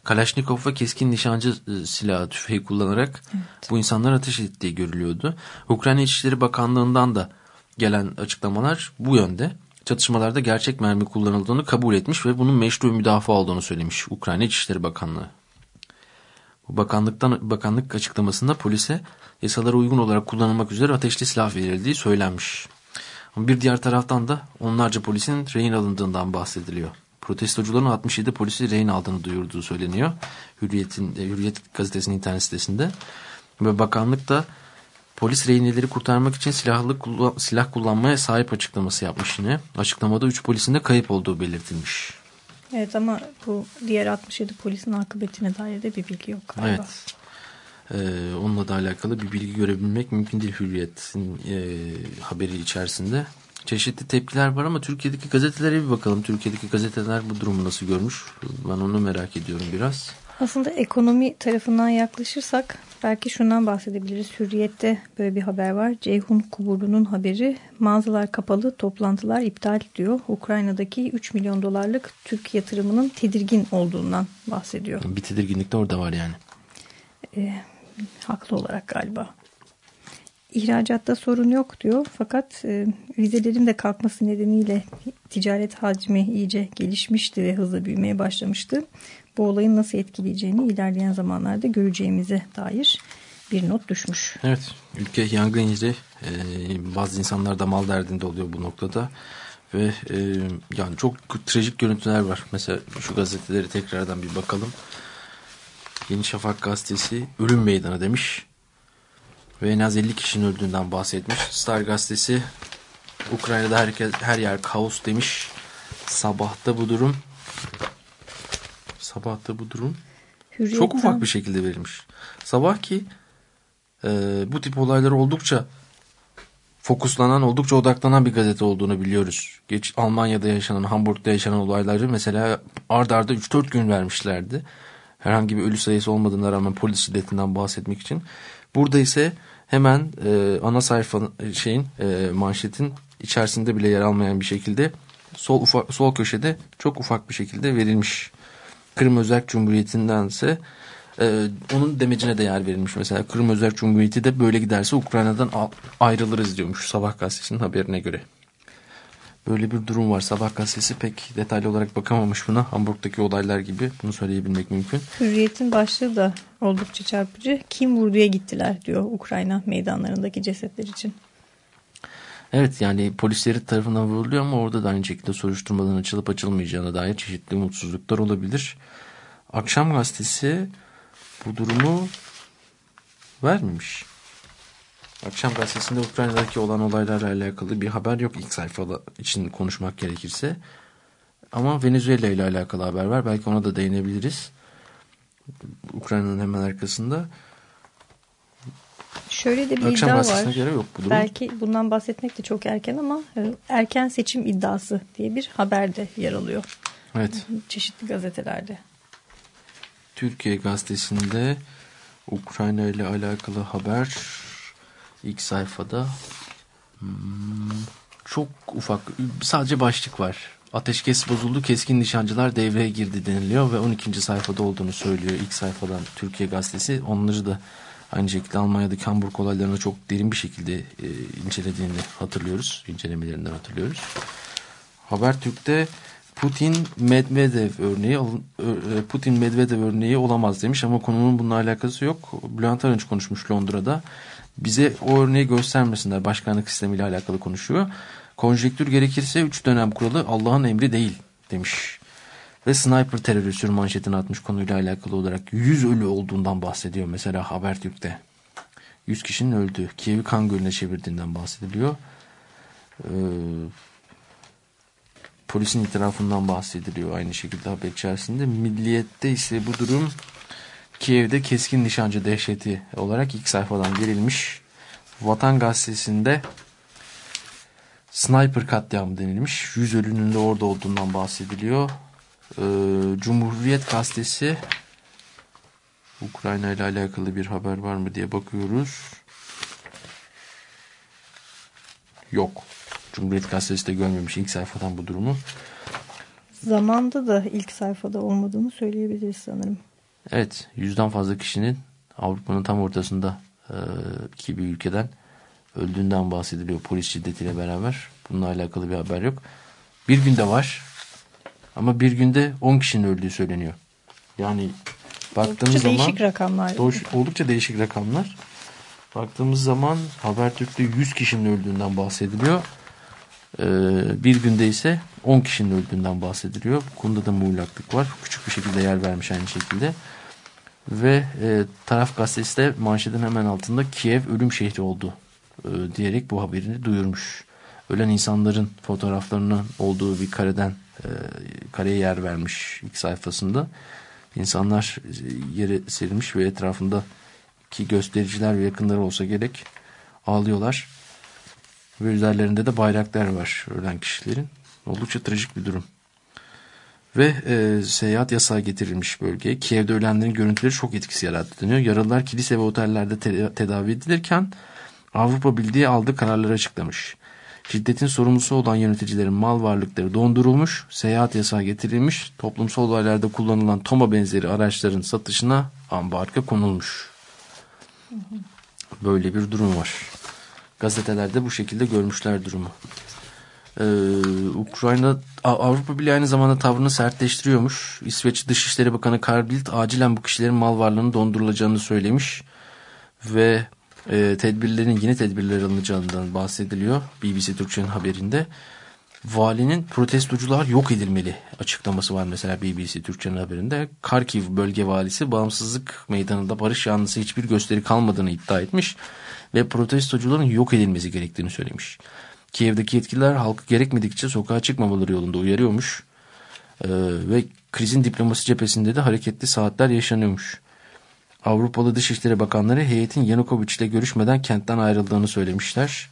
Kalaşnikov ve keskin nişancı e, silahı tüfeği kullanarak evet. bu insanlar ateş ettiği görülüyordu. Ukrayna İçişleri Bakanlığı'ndan da gelen açıklamalar bu yönde. Çatışmalarda gerçek mermi kullanıldığını kabul etmiş ve bunun meşru müdafaa olduğunu söylemiş Ukrayna İçişleri Bakanlığı. Bu bakanlıktan bakanlık açıklamasında polise yasalara uygun olarak kullanılmak üzere ateşli silah verildiği söylenmiş. Ama bir diğer taraftan da onlarca polisin rehin alındığından bahsediliyor. Protestocuların 67 polisi rehin aldığını duyurduğu söyleniyor. Hürriyet'in Hürriyet gazetesinin internet sitesinde. Ve bakanlık da polis rehineleri kurtarmak için silahlı silah kullanmaya sahip açıklaması yapmış yine. Açıklamada 3 polisin de kayıp olduğu belirtilmiş. Evet ama bu diğer 67 polisin akıbetine dair de bir bilgi yok galiba. Evet. Ee, onunla da alakalı bir bilgi görebilmek mümkün değil Hürriyet'in e, haberi içerisinde. Çeşitli tepkiler var ama Türkiye'deki gazetelere bir bakalım. Türkiye'deki gazeteler bu durumu nasıl görmüş? Ben onu merak ediyorum biraz. Aslında ekonomi tarafından yaklaşırsak belki şundan bahsedebiliriz. Hürriyet'te böyle bir haber var. Ceyhun Kuburlu'nun haberi mağazalar kapalı, toplantılar iptal diyor. Ukrayna'daki 3 milyon dolarlık Türk yatırımının tedirgin olduğundan bahsediyor. Bir tedirginlik de orada var yani. E, haklı olarak galiba. İhracatta sorun yok diyor. Fakat e, vizelerin de kalkması nedeniyle ticaret hacmi iyice gelişmişti ve hızlı büyümeye başlamıştı. Bu olayın nasıl etkileyeceğini ilerleyen zamanlarda göreceğimize dair bir not düşmüş. Evet, ülke yangın yeri. E, bazı insanlar da mal derdinde oluyor bu noktada. Ve e, yani çok trajik görüntüler var. Mesela şu gazeteleri tekrardan bir bakalım. Yeni Şafak gazetesi ölüm meydanı demiş. Ve en az 50 kişinin öldüğünden bahsetmiş. Star gazetesi Ukrayna'da herkes, her yer kaos demiş. Sabahta bu durum sabahta bu durum Hürriyetten. çok ufak bir şekilde verilmiş. Sabah ki e, bu tip olaylar oldukça fokuslanan, oldukça odaklanan bir gazete olduğunu biliyoruz. Geç Almanya'da yaşanan, Hamburg'da yaşanan olayları mesela ard arda 3-4 gün vermişlerdi. Herhangi bir ölü sayısı olmadığına rağmen polis şiddetinden bahsetmek için. Burada ise hemen e, ana sayfa şeyin e, manşetin içerisinde bile yer almayan bir şekilde sol ufak, sol köşede çok ufak bir şekilde verilmiş. Kırım Özerk Cumhuriyeti'ndense e, onun demecine de yer verilmiş. Mesela Kırım Özerk Cumhuriyeti de böyle giderse Ukrayna'dan ayrılırız diyormuş Sabah gazetesinin haberine göre. Böyle bir durum var. Sabah gazetesi pek detaylı olarak bakamamış buna. Hamburg'daki olaylar gibi bunu söyleyebilmek mümkün. Hürriyet'in başlığı da oldukça çarpıcı. Kim vurduya gittiler diyor Ukrayna meydanlarındaki cesetler için. Evet yani polisleri tarafından vuruluyor ama orada da aynı şekilde soruşturmadan açılıp açılmayacağına dair çeşitli umutsuzluklar olabilir. Akşam gazetesi bu durumu vermemiş. Akşam gazetesinde Ukrayna'daki olan olaylarla alakalı bir haber yok ilk sayfa için konuşmak gerekirse. Ama Venezuela ile alakalı haber var. Belki ona da değinebiliriz. Ukrayna'nın hemen arkasında. Şöyle de bir Akşam iddia var. göre yok bu durum. Belki bundan bahsetmek de çok erken ama e, erken seçim iddiası diye bir haber de yer alıyor. Evet. Çeşitli gazetelerde. Türkiye gazetesinde Ukrayna ile alakalı haber ilk sayfada Hmm, çok ufak sadece başlık var. Ateşkes bozuldu keskin nişancılar devreye girdi deniliyor ve 12. sayfada olduğunu söylüyor ilk sayfadan Türkiye gazetesi. Onları da aynı şekilde Almanya'daki Hamburg olaylarını çok derin bir şekilde e, incelediğini hatırlıyoruz. İncelemelerinden hatırlıyoruz. Habertürk'te Putin Medvedev örneği e, Putin Medvedev örneği olamaz demiş ama konunun bununla alakası yok. Bülent Arınç konuşmuş Londra'da. Bize o örneği göstermesinler. Başkanlık sistemiyle alakalı konuşuyor. Konjektür gerekirse 3 dönem kuralı Allah'ın emri değil demiş. Ve sniper terörü sür manşetini atmış konuyla alakalı olarak 100 ölü olduğundan bahsediyor mesela Habertürk'te. 100 kişinin öldüğü, Kiev'i kan gölüne çevirdiğinden bahsediliyor. Ee, polisin itirafından bahsediliyor aynı şekilde haber içerisinde. Milliyette ise bu durum Kiev'de keskin nişancı dehşeti olarak ilk sayfadan verilmiş. Vatan Gazetesi'nde sniper katliamı denilmiş. Yüz ölünün de orada olduğundan bahsediliyor. Ee, Cumhuriyet Gazetesi Ukrayna ile alakalı bir haber var mı diye bakıyoruz. Yok. Cumhuriyet Gazetesi de görmemiş ilk sayfadan bu durumu. Zamanda da ilk sayfada olmadığını söyleyebiliriz sanırım. Evet, yüzden fazla kişinin Avrupa'nın tam ortasında e, iki bir ülkeden öldüğünden bahsediliyor polis şiddetiyle beraber. Bununla alakalı bir haber yok. Bir günde var ama bir günde 10 kişinin öldüğü söyleniyor. Yani baktığımız Oldukça zaman değişik rakamlar. Doğuş- oldukça değişik rakamlar. Baktığımız zaman Habertürk'te 100 kişinin öldüğünden bahsediliyor. Ee, bir günde ise 10 kişinin öldüğünden bahsediliyor. Bu konuda da muğlaklık var. Küçük bir şekilde yer vermiş aynı şekilde. Ve e, taraf gazetesi de manşetin hemen altında Kiev ölüm şehri oldu e, diyerek bu haberini duyurmuş. Ölen insanların fotoğraflarının olduğu bir kareden e, kareye yer vermiş ilk sayfasında. İnsanlar e, yere serilmiş ve etrafında ki göstericiler ve yakınları olsa gerek ağlıyorlar. Ve üzerlerinde de bayraklar var ölen kişilerin. Oldukça trajik bir durum. Ve e, seyahat yasağı getirilmiş bölgeye. Kiev'de ölenlerin görüntüleri çok etkisi yarattı deniyor. Yaralılar kilise ve otellerde te- tedavi edilirken Avrupa Birliği aldığı kararları açıklamış. Şiddetin sorumlusu olan yöneticilerin mal varlıkları dondurulmuş, seyahat yasağı getirilmiş, toplumsal olaylarda kullanılan toma benzeri araçların satışına ambargo konulmuş. Böyle bir durum var. Gazetelerde bu şekilde görmüşler durumu. Ee, Ukrayna Avrupa Birliği aynı zamanda tavrını sertleştiriyormuş. İsveç Dışişleri Bakanı Carl Bildt acilen bu kişilerin mal varlığının dondurulacağını söylemiş ve e, tedbirlerin yeni tedbirler alınacağından bahsediliyor BBC Türkçe'nin haberinde. Valinin protestocular yok edilmeli açıklaması var mesela BBC Türkçe'nin haberinde. Karkiv bölge valisi bağımsızlık meydanında barış yanlısı hiçbir gösteri kalmadığını iddia etmiş ve protestocuların yok edilmesi gerektiğini söylemiş. Kiev'deki yetkililer halkı gerekmedikçe sokağa çıkmamaları yolunda uyarıyormuş. Ee, ve krizin diplomasi cephesinde de hareketli saatler yaşanıyormuş. Avrupalı Dışişleri Bakanları heyetin Yanukovych ile görüşmeden kentten ayrıldığını söylemişler.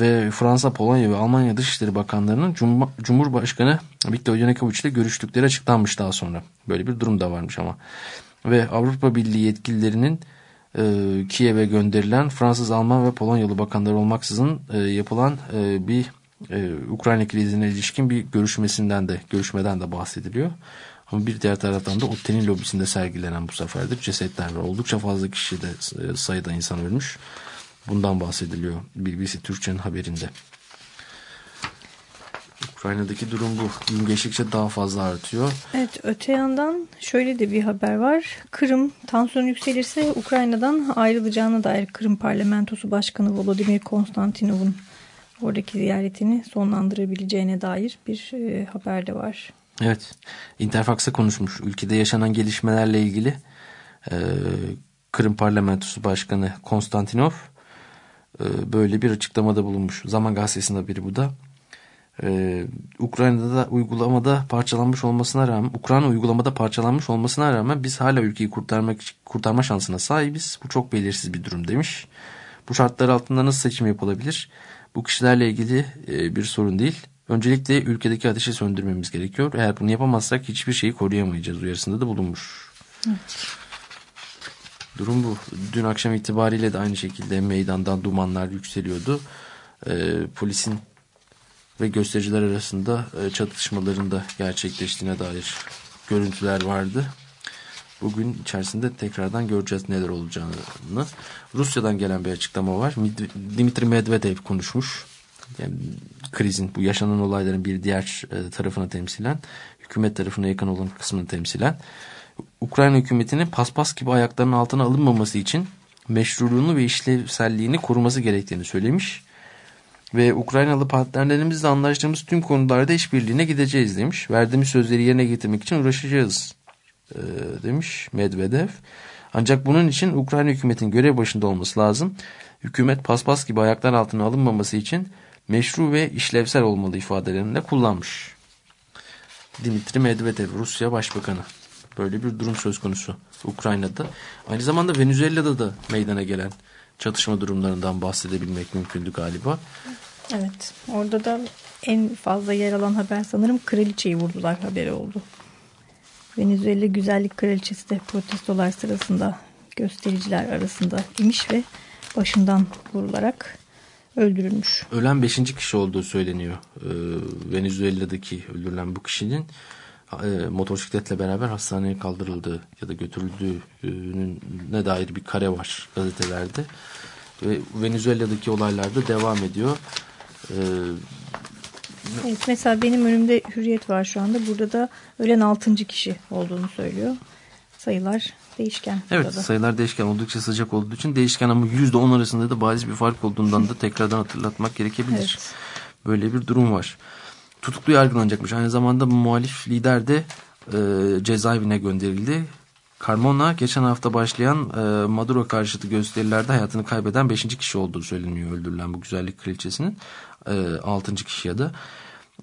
Ve Fransa, Polonya ve Almanya Dışişleri Bakanlarının Cum Cumhurbaşkanı Viktor Yanukovych ile görüştükleri açıklanmış daha sonra. Böyle bir durum da varmış ama. Ve Avrupa Birliği yetkililerinin e, Kiev'e gönderilen Fransız, Alman ve Polonyalı bakanlar olmaksızın e, yapılan e, bir e, Ukrayna krizine ilişkin bir görüşmesinden de görüşmeden de bahsediliyor. Ama bir diğer taraftan da otelin lobisinde sergilenen bu sefer de cesetler var. Oldukça fazla kişi de e, sayıda insan ölmüş. Bundan bahsediliyor BBC Türkçe'nin haberinde. Ukrayna'daki durum bu. Gün geçtikçe daha fazla artıyor. Evet öte yandan şöyle de bir haber var. Kırım tansiyon yükselirse Ukrayna'dan ayrılacağına dair Kırım Parlamentosu Başkanı Volodymyr Konstantinov'un oradaki ziyaretini sonlandırabileceğine dair bir e, haber de var. Evet. Interfax'a konuşmuş. Ülkede yaşanan gelişmelerle ilgili e, Kırım Parlamentosu Başkanı Konstantinov e, böyle bir açıklamada bulunmuş. Zaman gazetesinde biri bu da. Ee, Ukrayna'da da uygulamada parçalanmış olmasına rağmen Ukrayna uygulamada parçalanmış olmasına rağmen biz hala ülkeyi kurtarmak kurtarma şansına sahibiz. Bu çok belirsiz bir durum demiş. Bu şartlar altında nasıl seçim yapılabilir? Bu kişilerle ilgili e, bir sorun değil. Öncelikle ülkedeki ateşi söndürmemiz gerekiyor. Eğer bunu yapamazsak hiçbir şeyi koruyamayacağız uyarısında da bulunmuş. Durum bu. Dün akşam itibariyle de aynı şekilde meydandan dumanlar yükseliyordu. Ee, polisin ve göstericiler arasında e, çatışmaların da gerçekleştiğine dair görüntüler vardı. Bugün içerisinde tekrardan göreceğiz neler olacağını. Rusya'dan gelen bir açıklama var. Dimitri Medvedev konuşmuş. Yani krizin bu yaşanan olayların bir diğer e, tarafını temsilen, hükümet tarafına yakın olan kısmını temsilen. Ukrayna hükümetinin paspas gibi ayaklarının altına alınmaması için meşruluğunu ve işlevselliğini koruması gerektiğini söylemiş ve Ukraynalı partnerlerimizle anlaştığımız tüm konularda işbirliğine gideceğiz demiş. Verdiğimiz sözleri yerine getirmek için uğraşacağız e, demiş Medvedev. Ancak bunun için Ukrayna hükümetin görev başında olması lazım. Hükümet paspas gibi ayaklar altına alınmaması için meşru ve işlevsel olmalı ifadelerini de kullanmış. Dimitri Medvedev Rusya Başbakanı. Böyle bir durum söz konusu Ukrayna'da. Aynı zamanda Venezuela'da da meydana gelen çatışma durumlarından bahsedebilmek mümkündü galiba. Evet orada da en fazla yer alan haber sanırım kraliçeyi vurdular haberi oldu. Venezuela güzellik kraliçesi de protestolar sırasında göstericiler arasında imiş ve başından vurularak öldürülmüş. Ölen beşinci kişi olduğu söyleniyor. Ee, Venezuela'daki öldürülen bu kişinin e, motosikletle beraber hastaneye kaldırıldığı ya da götürüldüğüne dair bir kare var gazetelerde. Ve Venezuela'daki olaylar da devam ediyor. Ee, evet, mesela benim önümde hürriyet var şu anda. Burada da ölen altıncı kişi olduğunu söylüyor. Sayılar değişken. Evet burada. sayılar değişken oldukça sıcak olduğu için değişken ama yüzde on arasında da bariz bir fark olduğundan da tekrardan hatırlatmak gerekebilir. Evet. Böyle bir durum var tutuklu yargılanacakmış. Aynı zamanda muhalif lider de e, cezaevine gönderildi. Carmona geçen hafta başlayan e, Maduro karşıtı gösterilerde hayatını kaybeden 5. kişi olduğu söyleniyor öldürülen bu güzellik kraliçesinin e, 6. kişi ya da.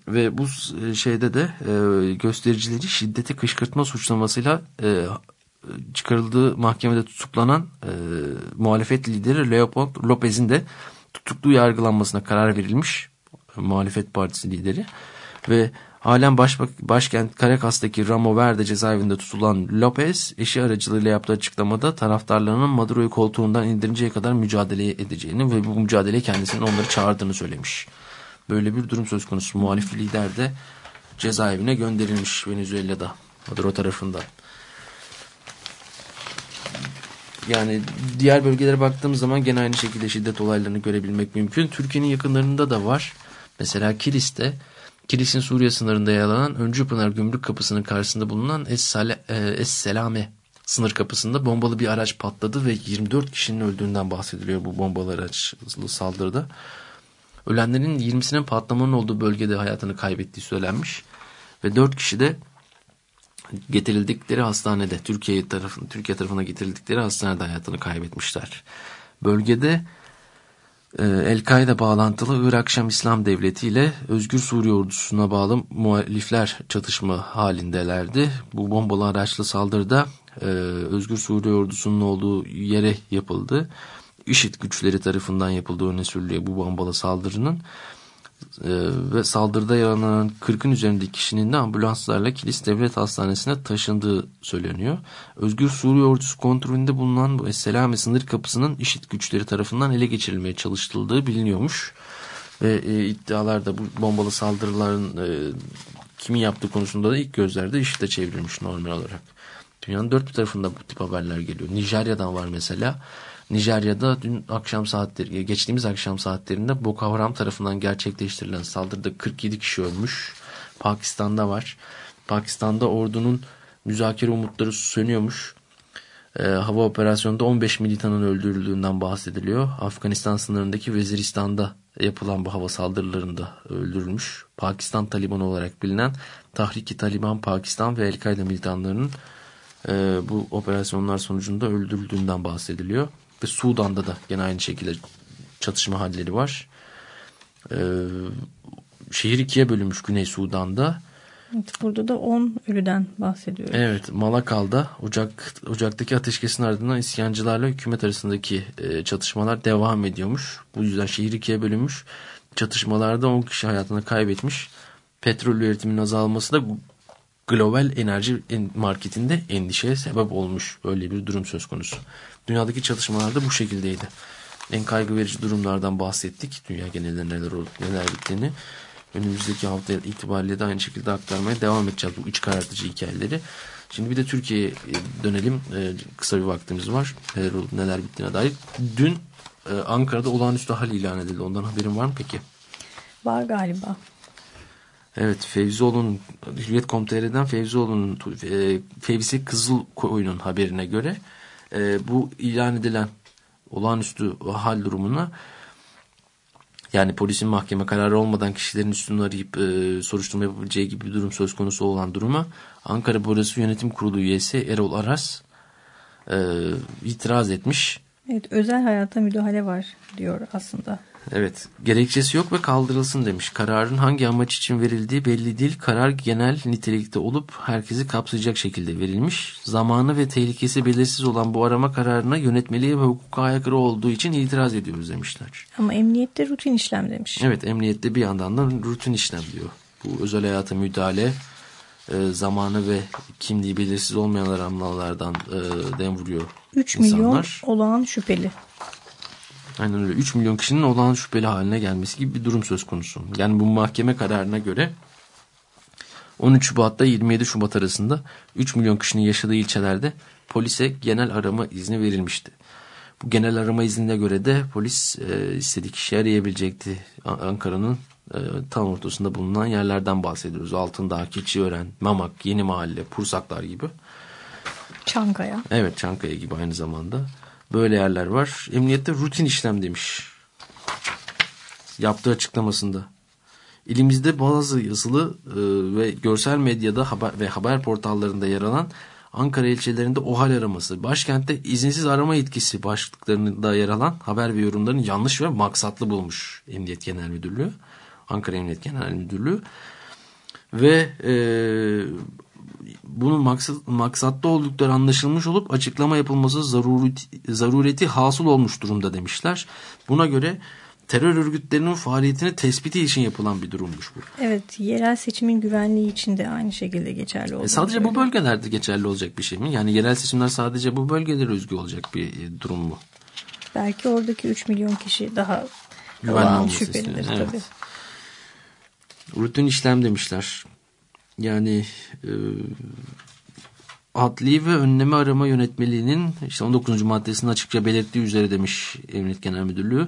Ve bu e, şeyde de e, göstericileri şiddeti kışkırtma suçlamasıyla e, çıkarıldığı mahkemede tutuklanan e, muhalefet lideri Leopold Lopez'in de tutuklu yargılanmasına karar verilmiş muhalefet partisi lideri ve halen başbak başkent Caracas'taki Ramo Verde cezaevinde tutulan Lopez eşi aracılığıyla yaptığı açıklamada taraftarlarının Maduro'yu koltuğundan indirinceye kadar mücadele edeceğini ve bu mücadeleye kendisinin onları çağırdığını söylemiş. Böyle bir durum söz konusu. Muhalif lider de cezaevine gönderilmiş Venezuela'da Maduro tarafından. Yani diğer bölgelere baktığımız zaman gene aynı şekilde şiddet olaylarını görebilmek mümkün. Türkiye'nin yakınlarında da var. Mesela Kilis'te Kilis'in Suriye sınırında yer alan Öncüpınar Gümrük Kapısı'nın karşısında bulunan Es-Selame e, sınır kapısında bombalı bir araç patladı ve 24 kişinin öldüğünden bahsediliyor bu bombalı araçlı saldırıda. Ölenlerin 20'sinin patlamanın olduğu bölgede hayatını kaybettiği söylenmiş ve 4 kişi de getirildikleri hastanede Türkiye tarafına Türkiye tarafına getirildikleri hastanede hayatını kaybetmişler. Bölgede ee, El-Kaide bağlantılı Irak Şam İslam Devleti ile Özgür Suriye ordusuna bağlı muhalifler çatışma halindelerdi. Bu bombalı araçlı saldırıda e, Özgür Suriye ordusunun olduğu yere yapıldı. IŞİD güçleri tarafından yapıldığı öne sürülüyor bu bombalı saldırının. Ee, ve saldırıda yaralanan 40'ın üzerindeki kişinin de ambulanslarla Kilis Devlet Hastanesi'ne taşındığı söyleniyor. Özgür Suriye Ordusu kontrolünde bulunan bu Esselame sınır kapısının IŞİD güçleri tarafından ele geçirilmeye çalışıldığı biliniyormuş. Ve e, iddialar da bu bombalı saldırıların e, kimin yaptığı konusunda da ilk gözlerde IŞİD'e çevrilmiş normal olarak. Dünyanın dört bir tarafında bu tip haberler geliyor. Nijerya'dan var mesela. Nijerya'da dün akşam saatleri, geçtiğimiz akşam saatlerinde Boko Haram tarafından gerçekleştirilen saldırıda 47 kişi ölmüş. Pakistan'da var. Pakistan'da ordunun müzakere umutları sönüyormuş. Ee, hava operasyonunda 15 militanın öldürüldüğünden bahsediliyor. Afganistan sınırındaki Veziristan'da yapılan bu hava saldırılarında öldürülmüş. Pakistan Talibanı olarak bilinen Tahriki Taliban Pakistan ve El-Kaide militanlarının e, bu operasyonlar sonucunda öldürüldüğünden bahsediliyor. Ve Sudan'da da gene aynı şekilde çatışma halleri var. E, şehir ikiye bölünmüş Güney Sudan'da. Evet, burada da 10 ölüden bahsediyoruz. Evet Malakal'da Ocak, Ocak'taki ateşkesin ardından isyancılarla hükümet arasındaki e, çatışmalar devam ediyormuş. Bu yüzden şehir ikiye bölünmüş. Çatışmalarda 10 kişi hayatını kaybetmiş. Petrol üretiminin azalması da global enerji en- marketinde endişeye sebep olmuş. Böyle bir durum söz konusu. Dünyadaki çatışmalar da bu şekildeydi. En kaygı verici durumlardan bahsettik. Dünya genelinde neler olup neler bittiğini. Önümüzdeki hafta itibariyle de aynı şekilde aktarmaya devam edeceğiz bu iç karartıcı hikayeleri. Şimdi bir de Türkiye'ye e, dönelim. E, Kısa bir vaktimiz var. Neler olup neler bittiğine dair. Dün e, Ankara'da olağanüstü hal ilan edildi. Ondan haberin var mı peki? Var galiba. Evet Fevzioğlu'nun Hürriyet.com.tr'den Fevzioğlu'nun e, Fevzi Kızılkoyun'un haberine göre e, bu ilan edilen olağanüstü hal durumuna yani polisin mahkeme kararı olmadan kişilerin üstünü arayıp e, soruşturma yapabileceği gibi bir durum söz konusu olan duruma Ankara Borsası Yönetim Kurulu üyesi Erol Aras e, itiraz etmiş. Evet özel hayata müdahale var diyor aslında. Evet, gerekçesi yok ve kaldırılsın demiş. Kararın hangi amaç için verildiği belli değil. Karar genel nitelikte olup herkesi kapsayacak şekilde verilmiş. Zamanı ve tehlikesi belirsiz olan bu arama kararına yönetmeliğe ve hukuka aykırı olduğu için itiraz ediyoruz demişler. Ama emniyette rutin işlem demiş. Evet, emniyette bir yandan da rutin işlem diyor. Bu özel hayata müdahale, e, zamanı ve kimliği belirsiz olmayan aramalardan e, dem vuruyor 3 milyon insanlar. olağan şüpheli. Aynen öyle. 3 milyon kişinin olağan şüpheli haline gelmesi gibi bir durum söz konusu. Yani bu mahkeme kararına göre 13 Şubat'ta 27 Şubat arasında 3 milyon kişinin yaşadığı ilçelerde polise genel arama izni verilmişti. Bu genel arama iznine göre de polis e, istediği kişiyi arayabilecekti. Ankara'nın e, tam ortasında bulunan yerlerden bahsediyoruz. Altındağ, Keçiören, Mamak, Yeni Mahalle, Pursaklar gibi. Çankaya. Evet Çankaya gibi aynı zamanda. Böyle yerler var. Emniyette rutin işlem demiş. Yaptığı açıklamasında. İlimizde bazı yazılı e, ve görsel medyada haber ve haber portallarında yer alan Ankara ilçelerinde OHAL araması, başkentte izinsiz arama yetkisi başlıklarında yer alan haber ve yorumların yanlış ve maksatlı bulmuş Emniyet Genel Müdürlüğü. Ankara Emniyet Genel Müdürlüğü. Ve e, bunun maksat, maksatlı oldukları anlaşılmış olup açıklama yapılması zarureti, zarureti hasıl olmuş durumda demişler. Buna göre terör örgütlerinin faaliyetini tespiti için yapılan bir durummuş bu. Evet yerel seçimin güvenliği için de aynı şekilde geçerli olduğunu E sadece bu söylüyor. bölgelerde geçerli olacak bir şey mi? Yani yerel seçimler sadece bu bölgelere özgü olacak bir e, durum mu? Belki oradaki 3 milyon kişi daha Güvenli olması şüphelidir evet. tabii. Rutin işlem demişler. Yani e, adli ve önleme arama yönetmeliğinin işte 19. maddesinin açıkça belirttiği üzere demiş Emniyet Genel Müdürlüğü.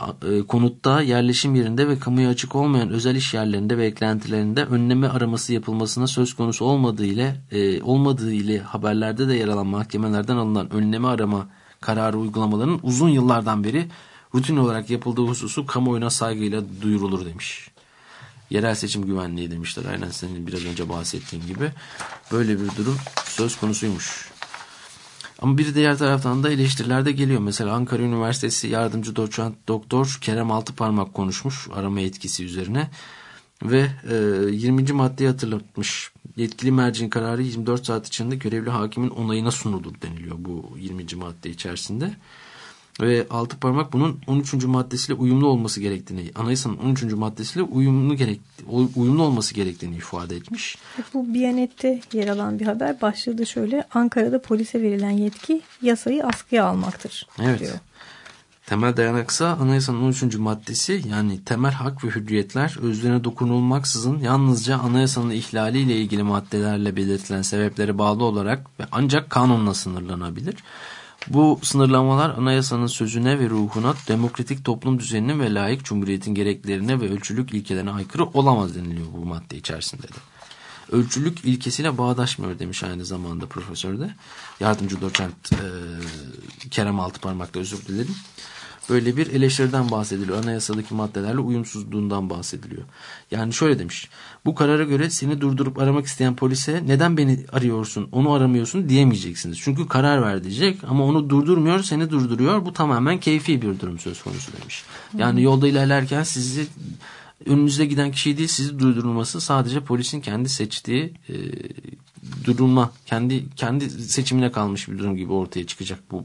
E, konutta, yerleşim yerinde ve kamuya açık olmayan özel iş yerlerinde ve eklentilerinde önleme araması yapılmasına söz konusu olmadığı ile e, olmadığı ile haberlerde de yer alan mahkemelerden alınan önleme arama kararı uygulamalarının uzun yıllardan beri rutin olarak yapıldığı hususu kamuoyuna saygıyla duyurulur demiş. Yerel seçim güvenliği demişler. Aynen senin biraz önce bahsettiğin gibi. Böyle bir durum söz konusuymuş. Ama bir diğer taraftan da eleştiriler de geliyor. Mesela Ankara Üniversitesi yardımcı doçent doktor Kerem Altıparmak konuşmuş arama etkisi üzerine. Ve e, 20. maddeyi hatırlatmış. Yetkili mercin kararı 24 saat içinde görevli hakimin onayına sunulur deniliyor bu 20. madde içerisinde. Ve altı parmak bunun 13. maddesiyle uyumlu olması gerektiğini, anayasanın 13. maddesiyle uyumlu gerek, uyumlu olması gerektiğini ifade etmiş. Bu Biyanet'te yer alan bir haber. Başlığı da şöyle. Ankara'da polise verilen yetki yasayı askıya almaktır Evet. diyor. Temel dayanaksa anayasanın 13. maddesi yani temel hak ve hürriyetler özlerine dokunulmaksızın yalnızca anayasanın ihlaliyle ilgili maddelerle belirtilen sebeplere bağlı olarak ve ancak kanunla sınırlanabilir. Bu sınırlamalar anayasanın sözüne ve ruhuna, demokratik toplum düzeninin ve layık cumhuriyetin gereklerine ve ölçülük ilkelerine aykırı olamaz deniliyor bu madde içerisinde de. Ölçülük ilkesiyle bağdaşmıyor demiş aynı zamanda profesör de. Yardımcı doçent e, Kerem Altıparmak'ta özür dilerim. böyle bir eleştiriden bahsediliyor. Anayasadaki maddelerle uyumsuzluğundan bahsediliyor. Yani şöyle demiş. Bu karara göre seni durdurup aramak isteyen polise neden beni arıyorsun, onu aramıyorsun diyemeyeceksiniz. Çünkü karar ver diyecek ama onu durdurmuyor, seni durduruyor. Bu tamamen keyfi bir durum söz konusu demiş. Yani yolda ilerlerken sizi önünüzde giden kişi değil sizi durdurulması sadece polisin kendi seçtiği e, duruma kendi kendi seçimine kalmış bir durum gibi ortaya çıkacak bu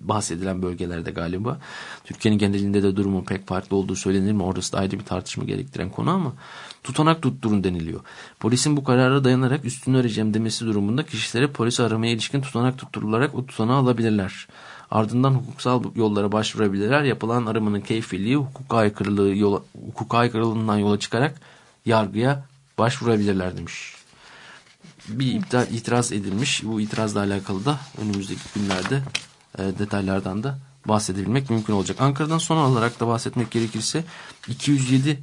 bahsedilen bölgelerde galiba. Türkiye'nin genelinde de durumun pek farklı olduğu söylenir mi? Orası da ayrı bir tartışma gerektiren konu ama tutanak tutturun deniliyor. Polisin bu karara dayanarak üstünü arayacağım demesi durumunda kişilere polisi aramaya ilişkin tutanak tutturularak o tutanağı alabilirler. Ardından hukuksal yollara başvurabilirler. Yapılan aramanın keyfiliği hukuka aykırılığı yola, hukuka aykırılığından yola çıkarak yargıya başvurabilirler demiş. Bir iptal, itiraz edilmiş. Bu itirazla alakalı da önümüzdeki günlerde detaylardan da bahsedebilmek mümkün olacak. Ankara'dan son olarak da bahsetmek gerekirse 207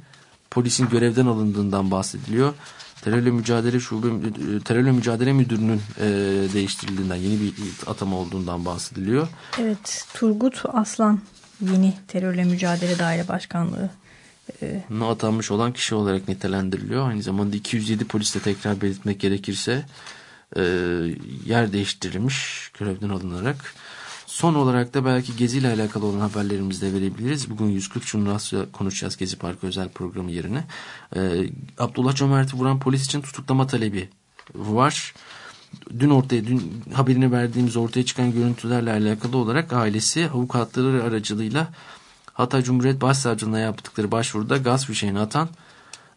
polisin görevden alındığından bahsediliyor. Terörle mücadele şube e, terörle mücadele müdürünün e, değiştirildiğinden yeni bir atama olduğundan bahsediliyor. Evet Turgut Aslan yeni terörle mücadele daire başkanlığı. E, atanmış olan kişi olarak nitelendiriliyor. Aynı zamanda 207 poliste tekrar belirtmek gerekirse e, yer değiştirilmiş görevden alınarak. Son olarak da belki Gezi ile alakalı olan haberlerimizi de verebiliriz. Bugün 140 Cumhuriyet'le konuşacağız Gezi Parkı özel programı yerine. Ee, Abdullah Cömert'i vuran polis için tutuklama talebi var. Dün ortaya dün haberini verdiğimiz ortaya çıkan görüntülerle alakalı olarak ailesi avukatları aracılığıyla Hatay Cumhuriyet Başsavcılığına yaptıkları başvuruda gaz fişeğini atan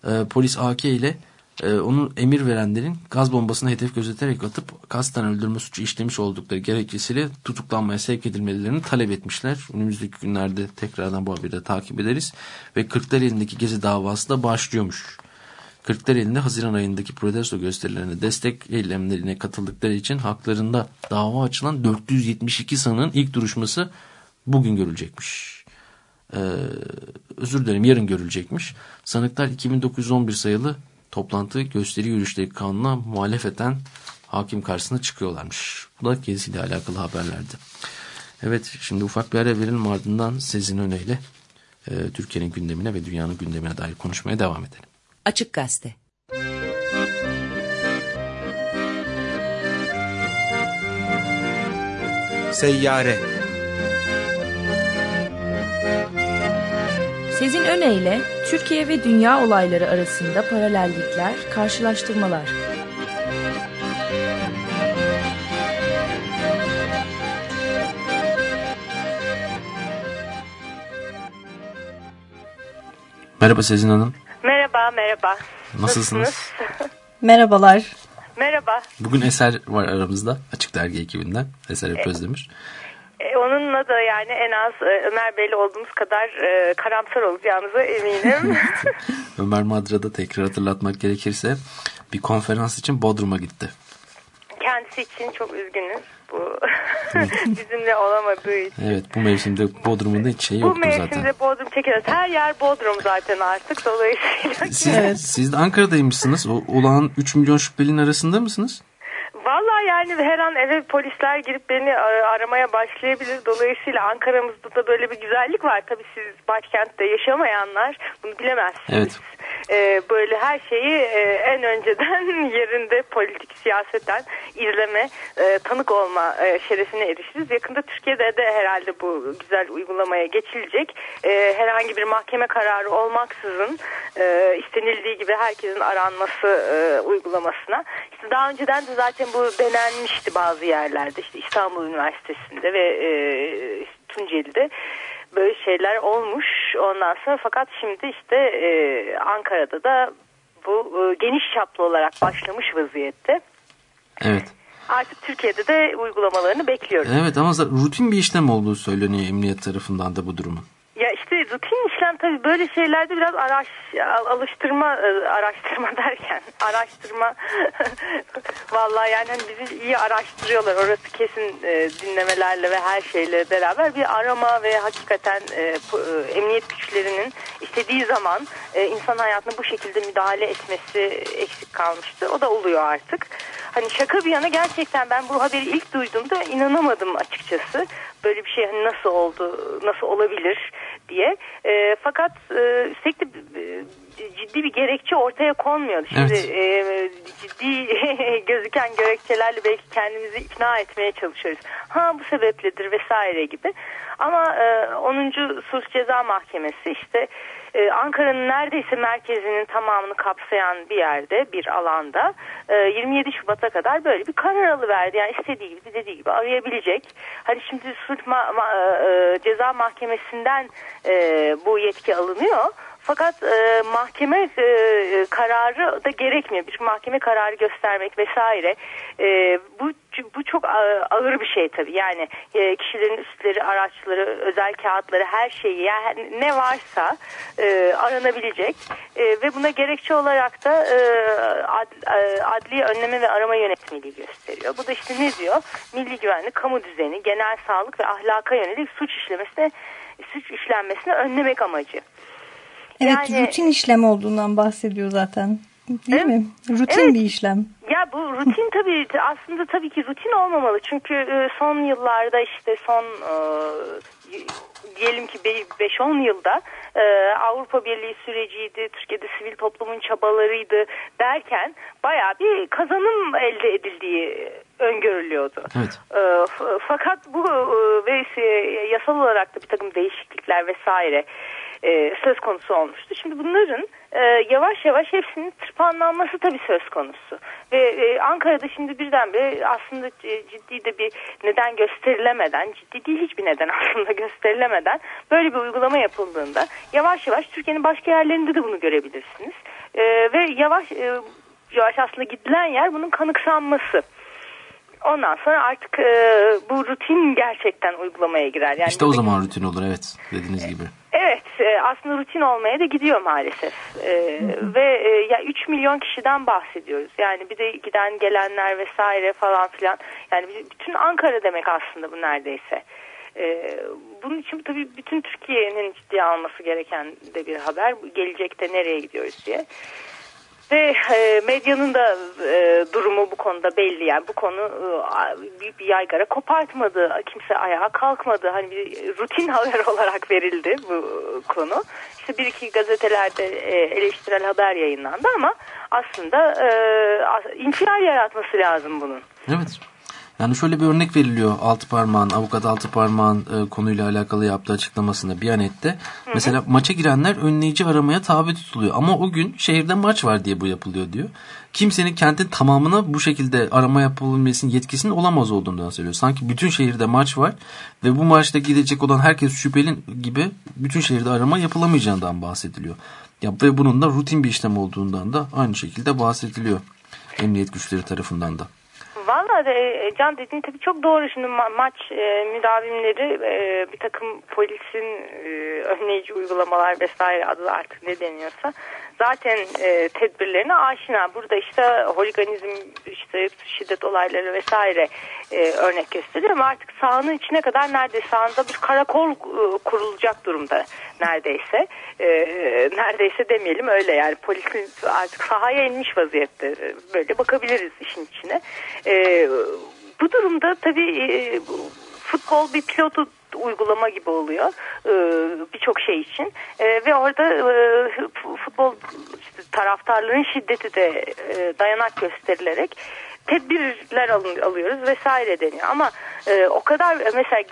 e, polis AK ile e, onun emir verenlerin gaz bombasına hedef gözeterek atıp kasten öldürme suçu işlemiş oldukları gerekçesiyle tutuklanmaya sevk edilmelerini talep etmişler. Önümüzdeki günlerde tekrardan bu haberi de takip ederiz. Ve Kırklareli'ndeki gezi davası da başlıyormuş. Kırklareli'nde Haziran ayındaki protesto gösterilerine destek eylemlerine katıldıkları için haklarında dava açılan 472 sanığın ilk duruşması bugün görülecekmiş. Ee, özür dilerim yarın görülecekmiş. Sanıklar 2911 sayılı toplantı gösteri yürüyüşleri kanuna muhalefeten hakim karşısına çıkıyorlarmış. Bu da geziyle alakalı haberlerdi. Evet şimdi ufak bir ara verelim ardından Sezin Öne'yle e, Türkiye'nin gündemine ve dünyanın gündemine dair konuşmaya devam edelim. Açık Gazete. Seyyare Sezin Öne ile Türkiye ve dünya olayları arasında paralellikler, karşılaştırmalar. Merhaba Sezin Hanım. Merhaba, merhaba. Nasılsınız? merhabalar. Merhaba. Bugün Eser var aramızda. Açık Dergi ekibinden. Eser Hep Özdemir. E, onunla da yani en az e, Ömer Bey'le olduğumuz kadar e, karamsar olacağımıza eminim. [laughs] [laughs] Ömer Madra'da tekrar hatırlatmak gerekirse bir konferans için Bodrum'a gitti. Kendisi için çok üzgünüz. Bu [laughs] bizimle olamadığı için. Evet bu mevsimde Bodrum'un da hiç şeyi Bu yoktu zaten. mevsimde Bodrum çekeriz. Her yer Bodrum zaten artık dolayısıyla. Siz, siz de Ankara'daymışsınız. O olan 3 milyon şüphelinin arasında mısınız? Vallahi yani her an eve polisler girip beni e, aramaya başlayabilir. Dolayısıyla Ankara'mızda da böyle bir güzellik var. Tabii siz başkentte yaşamayanlar bunu bilemezsiniz. Evet. Ee, böyle her şeyi e, en önceden [laughs] yerinde politik siyaseten izleme, e, tanık olma e, şerefine erişiriz. Yakında Türkiye'de de herhalde bu güzel uygulamaya geçilecek. E, herhangi bir mahkeme kararı olmaksızın istenildiği gibi herkesin aranması uygulamasına. İşte daha önceden de zaten bu denenmişti bazı yerlerde. İşte İstanbul Üniversitesi'nde ve e, Tunceli'de böyle şeyler olmuş ondan sonra fakat şimdi işte e, Ankara'da da bu e, geniş çaplı olarak başlamış vaziyette. Evet. Artık Türkiye'de de uygulamalarını bekliyoruz. Evet ama rutin bir işlem olduğu söyleniyor emniyet tarafından da bu durumun. İşte rutin işlem tabii böyle şeylerde biraz araş, alıştırma e, araştırma [laughs] derken araştırma [laughs] vallahi yani hani bizi iyi araştırıyorlar orası kesin e, dinlemelerle ve her şeyle beraber bir arama ve hakikaten e, e, emniyet güçlerinin istediği zaman e, insan hayatına bu şekilde müdahale etmesi eksik kalmıştı. O da oluyor artık. Hani şaka bir yana gerçekten ben bu haberi ilk duyduğumda inanamadım açıkçası. Böyle bir şey hani nasıl oldu, nasıl olabilir diye. E, fakat e, üstelik de e, ciddi bir gerekçe ortaya konmuyor. Şimdi Evet. e, ciddi [laughs] gözüken gerekçelerle belki kendimizi ikna etmeye çalışıyoruz. Ha bu sebepledir vesaire gibi. Ama e, 10. Sulh Ceza Mahkemesi işte e, Ankara'nın neredeyse merkezinin tamamını kapsayan bir yerde, bir alanda e, 27 Şubat'a kadar böyle bir karar alıverdi. Yani istediği gibi dediği gibi arayabilecek. Hani şimdi sulh ma- ma- e, ceza mahkemesinden e, bu yetki alınıyor. Fakat e, mahkeme e, kararı da gerekmiyor. Bir mahkeme kararı göstermek vesaire. E, bu bu çok a- ağır bir şey tabii. Yani e, kişilerin üstleri, araçları, özel kağıtları, her şeyi yani ne varsa e, aranabilecek E, ve buna gerekçe olarak da e, ad- e, adli önleme ve arama yönetmeliği gösteriyor. Bu da işte ne diyor? Milli güvenlik, kamu düzeni, genel sağlık ve ahlaka yönelik suç işlemesine suç işlenmesini önlemek amacı. Evet Yani- rutin işlem olduğundan bahsediyor zaten. Değil Evet. mi? Rutin Evet. bir işlem. Ya bu rutin [laughs] tabii aslında tabii ki rutin olmamalı. Çünkü e, son yıllarda işte son e, diyelim ki 5-10 yılda e, Avrupa Birliği süreciydi, Türkiye'de sivil toplumun çabalarıydı derken bayağı bir kazanım elde edildiği öngörülüyordu. Evet. E, fakat bu e, ve yasal olarak da bir takım değişiklikler vesaire e, söz konusu olmuştu. Şimdi bunların e, yavaş yavaş hepsinin tırpanlanması tabii söz konusu. Ve e, Ankara'da şimdi birdenbire aslında e, ciddi de bir neden gösterilemeden, ciddi değil hiçbir neden [laughs] aslında gösterilemeden böyle bir uygulama yapıldığında yavaş yavaş Türkiye'nin başka yerlerinde de bunu görebilirsiniz. E, ve yavaş e, yavaş aslında gidilen yer bunun kanıksanması. Ondan sonra artık e, bu rutin gerçekten uygulamaya girer. Yani İşte o zaman rutin olur evet dediğiniz gibi. Evet e, aslında rutin olmaya da gidiyor maalesef E, ve e, ya 3 milyon kişiden bahsediyoruz yani bir de giden gelenler vesaire falan filan yani bütün Ankara demek aslında bu neredeyse. E, bunun için tabii bütün Türkiye'nin ciddiye alması gereken de bir haber gelecekte nereye gidiyoruz diye. Ve e, medyanın da e, durumu bu konuda belli yani bu konu e, büyük bir yaygara kopartmadı kimse ayağa kalkmadı hani bir rutin [laughs] haber olarak verildi bu konu işte bir iki gazetelerde e, eleştirel haber yayınlandı ama aslında e, infial yaratması lazım bunun. Evet. Yani şöyle bir örnek veriliyor altı parmağın, avukat altı parmağın e, konuyla alakalı yaptığı açıklamasında Biyanet'te. Mesela maça girenler önleyici aramaya tabi tutuluyor. Ama o gün şehirde maç var diye bu yapılıyor diyor. Kimsenin kentin tamamına bu şekilde arama yapılabilmesinin yetkisinin olamaz olduğundan söylüyor. Sanki bütün şehirde maç var ve bu maçta gidecek olan herkes şüpheli gibi bütün şehirde arama yapılamayacağından bahsediliyor. Ya ve bunun da rutin bir işlem olduğundan da aynı şekilde bahsediliyor emniyet güçleri tarafından da. Valla de, e, Can dediğin tabii çok doğru. Şimdi ma- maç e, müdavimleri e, bir takım polisin e, önleyici uygulamalar vesaire adı artık ne deniyorsa zaten e, tedbirlerine aşina. Burada işte holiganizm, işte şiddet olayları vesaire e, örnek gösteriyor ama artık sahanın içine kadar neredeyse sahanda bir karakol e, kurulacak durumda neredeyse. E, neredeyse demeyelim öyle yani polisin artık sahaya inmiş vaziyette. E, Böyle bakabiliriz işin içine. E, bu durumda tabii e, futbol bir pilotu uygulama gibi oluyor e, birçok şey için E, ve orada e, futbol taraftarların şiddeti de dayanak gösterilerek tedbirler alıyoruz vesaire deniyor ama o kadar mesela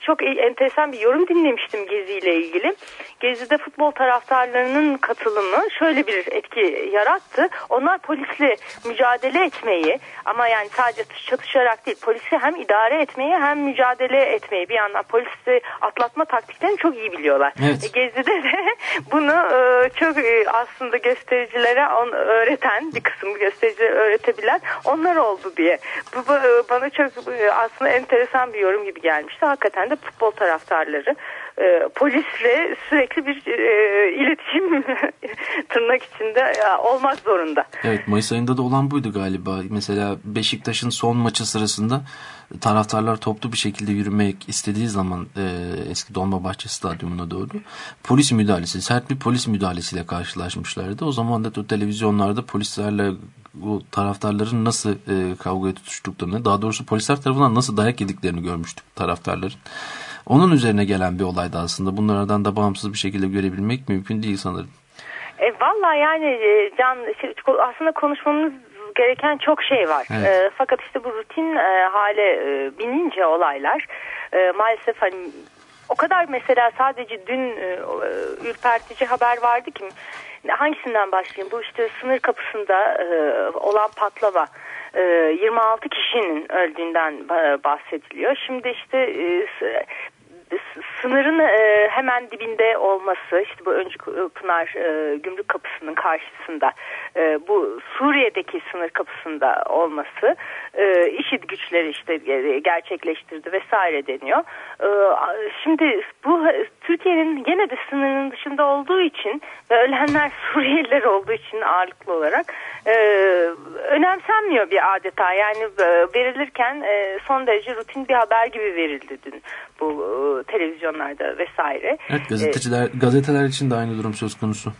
çok enteresan bir yorum dinlemiştim Gezi ile ilgili. Gezi'de futbol taraftarlarının katılımı şöyle bir etki yarattı. Onlar polisle mücadele etmeyi ama yani sadece çatışarak değil polisi hem idare etmeyi hem mücadele etmeyi bir yandan polisi atlatma taktiklerini çok iyi biliyorlar. Evet. E, Gezi'de de [laughs] bunu e, çok e, aslında göstericilere öğreten bir kısım göstericilere öğretebilen onlar oldu diye. Bu ba- bana çok aslında enteresan bir yorum gibi gelmişti. Hakikaten de futbol taraftarları e, polisle sürekli bir e, iletişim [laughs] tırnak içinde e, olmak zorunda. Evet Mayıs ayında da olan buydu galiba. Mesela Beşiktaş'ın son maçı sırasında taraftarlar toplu bir şekilde yürümek istediği zaman e, eski Dolmabahçe Stadyumuna doğru polis müdahalesi, sert bir polis müdahalesiyle karşılaşmışlardı. O zaman da televizyonlarda polislerle bu taraftarların nasıl e, kavgaya tutuştuklarını, daha doğrusu polisler tarafından nasıl dayak yediklerini görmüştük taraftarların. Onun üzerine gelen bir olaydı aslında. Bunlardan da bağımsız bir şekilde görebilmek mümkün değil sanırım. E, Valla yani e, Can aslında konuşmamız gereken çok şey var. Evet. E, fakat işte bu rutin e, hale e, binince olaylar e, maalesef hani o kadar mesela sadece dün e, e, ürpertici haber vardı ki hangisinden başlayayım? Bu işte sınır kapısında e, olan patlama. E, 26 kişinin öldüğünden e, bahsediliyor. Şimdi işte e, sınırın e, hemen dibinde olması işte bu Öncü Pınar e, gümrük kapısının karşısında e, bu Suriye'deki sınır kapısında olması e, IŞİD güçleri işte e, gerçekleştirdi vesaire deniyor. E, şimdi bu Türkiye'nin gene de sınırın dışında olduğu için ve ölenler [laughs] Suriyeliler olduğu için ağırlıklı olarak e, önemsenmiyor bir adeta yani e, verilirken e, son derece rutin bir haber gibi verildi dün bu e, televizyonlarda vesaire. Evet gazeteciler, gazeteler için de aynı durum söz konusu.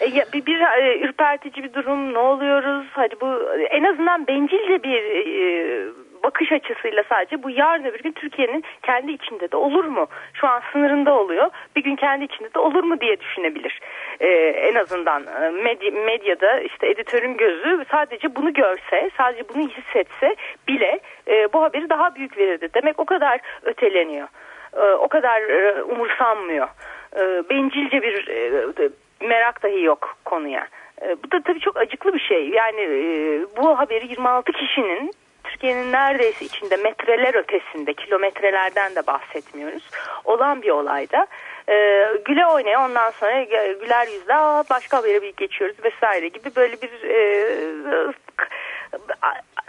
E, ya bir, bir e, ürpertici bir durum ne oluyoruz? Hadi bu en azından bencilce bir e, bakış açısıyla sadece bu yarın öbür gün Türkiye'nin kendi içinde de olur mu? Şu an sınırında oluyor. Bir gün kendi içinde de olur mu diye düşünebilir. E, en azından e, medya, medyada işte editörün gözü sadece bunu görse, sadece bunu hissetse bile e, bu haberi daha büyük verirdi. Demek o kadar öteleniyor. E, o kadar e, umursanmıyor. E, bencilce bir e, merak dahi yok konuya. E, bu da tabii çok acıklı bir şey. Yani e, bu haberi 26 kişinin Türkiye'nin neredeyse içinde metreler ötesinde kilometrelerden de bahsetmiyoruz. Olan bir olayda e, güle oynaya ondan sonra güler yüzle başka habere bir geçiyoruz vesaire gibi böyle bir e,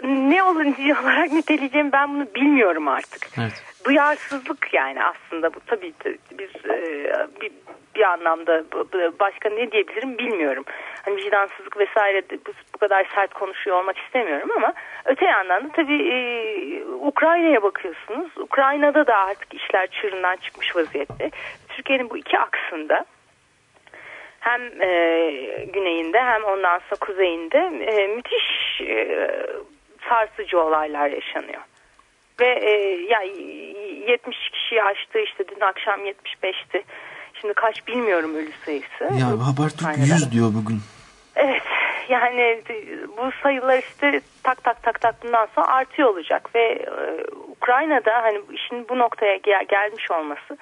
ne olarak niteleyeceğim ben bunu bilmiyorum artık Evet. Duyarsızlık yani aslında bu tabii bir, e, bir bir anlamda başka ne diyebilirim bilmiyorum. Hani vicdansızlık vesaire bu kadar sert konuşuyor olmak istemiyorum ama öte yandan da tabii e, Ukrayna'ya bakıyorsunuz. Ukrayna'da da artık işler çığırından çıkmış vaziyette. Türkiye'nin bu iki aksında hem e, güneyinde hem ondan sonra kuzeyinde e, müthiş e, sarsıcı olaylar yaşanıyor. Ve e, ya 70 kişiyi aştı işte dün akşam 75'ti. Şimdi kaç bilmiyorum ölü sayısı. Ya Habertürk Ukrayna'da. 100 diyor bugün. Evet yani bu sayılar işte tak tak tak tak bundan sonra artıyor olacak ve e, Ukrayna'da hani işin bu noktaya gel- gelmiş olması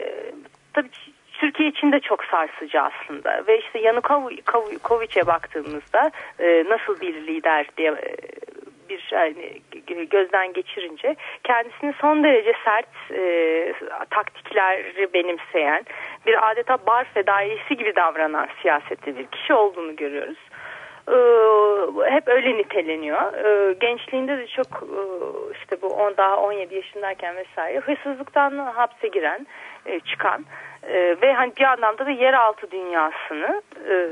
e, tabii Türkiye için de çok sarsıcı aslında ve işte Yanukovic'e baktığımızda e, nasıl bir lider diye e, bir yani g- gözden geçirince kendisini son derece sert e, taktikleri benimseyen bir adeta bar fedaisi gibi davranan siyasette bir kişi olduğunu görüyoruz. Ee, hep öyle niteleniyor. Ee, gençliğinde de çok e, işte bu on, daha 17 yaşındayken vesaire hırsızlıktan hapse giren, e, çıkan e, ve hani bir anlamda da yeraltı dünyasını e,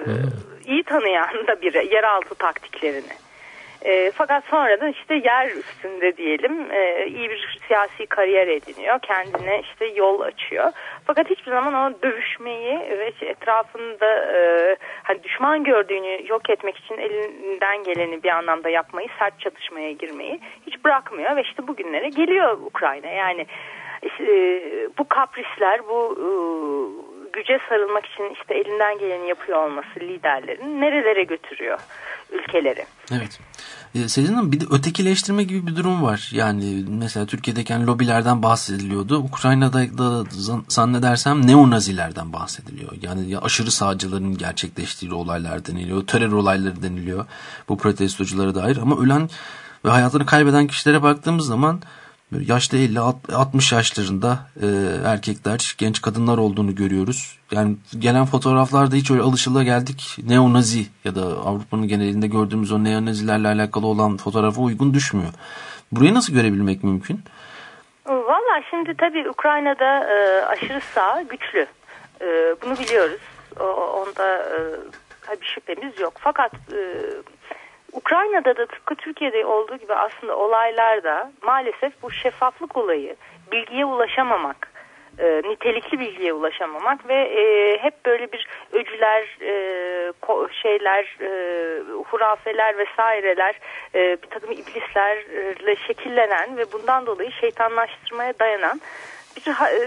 iyi tanıyan da bir yeraltı taktiklerini. E, fakat sonradan işte yer üstünde diyelim e, iyi bir siyasi kariyer ediniyor. Kendine işte yol açıyor. Fakat hiçbir zaman o dövüşmeyi ve etrafında e, hani düşman gördüğünü yok etmek için elinden geleni bir anlamda yapmayı, sert çatışmaya girmeyi hiç bırakmıyor. Ve işte bugünlere geliyor Ukrayna. Yani işte, e, bu kaprisler, bu e, güce sarılmak için işte elinden geleni yapıyor olması liderlerin nerelere götürüyor ülkeleri. Evet. Ee, Sezin Hanım bir de ötekileştirme gibi bir durum var. Yani mesela Türkiye'deki hani lobilerden bahsediliyordu. Ukrayna'da da zan- zannedersem neonazilerden bahsediliyor. Yani ya aşırı sağcıların gerçekleştiği olaylar deniliyor. Terör olayları deniliyor. Bu protestoculara dair. Ama ölen ve hayatını kaybeden kişilere baktığımız zaman böyle yaşta 50 alt- 60 yaşlarında e, erkekler, genç kadınlar olduğunu görüyoruz. Yani gelen fotoğraflarda hiç öyle alışıla geldik. Neonazi ya da Avrupa'nın genelinde gördüğümüz o neonazilerle alakalı olan fotoğrafa uygun düşmüyor. Burayı nasıl görebilmek mümkün? Valla şimdi tabii Ukrayna'da e, aşırı sağ güçlü. E, bunu biliyoruz. O, onda e, tabii şüphemiz yok. Fakat e, Ukrayna'da da tıpkı Türkiye'de olduğu gibi aslında olaylarda maalesef bu şeffaflık olayı, bilgiye ulaşamamak, e, nitelikli bilgiye ulaşamamak ve e, hep böyle bir öcüler, e, ko- şeyler, e, hurafeler vesaireler, e, bir takım iblislerle şekillenen ve bundan dolayı şeytanlaştırmaya dayanan bir ha- e,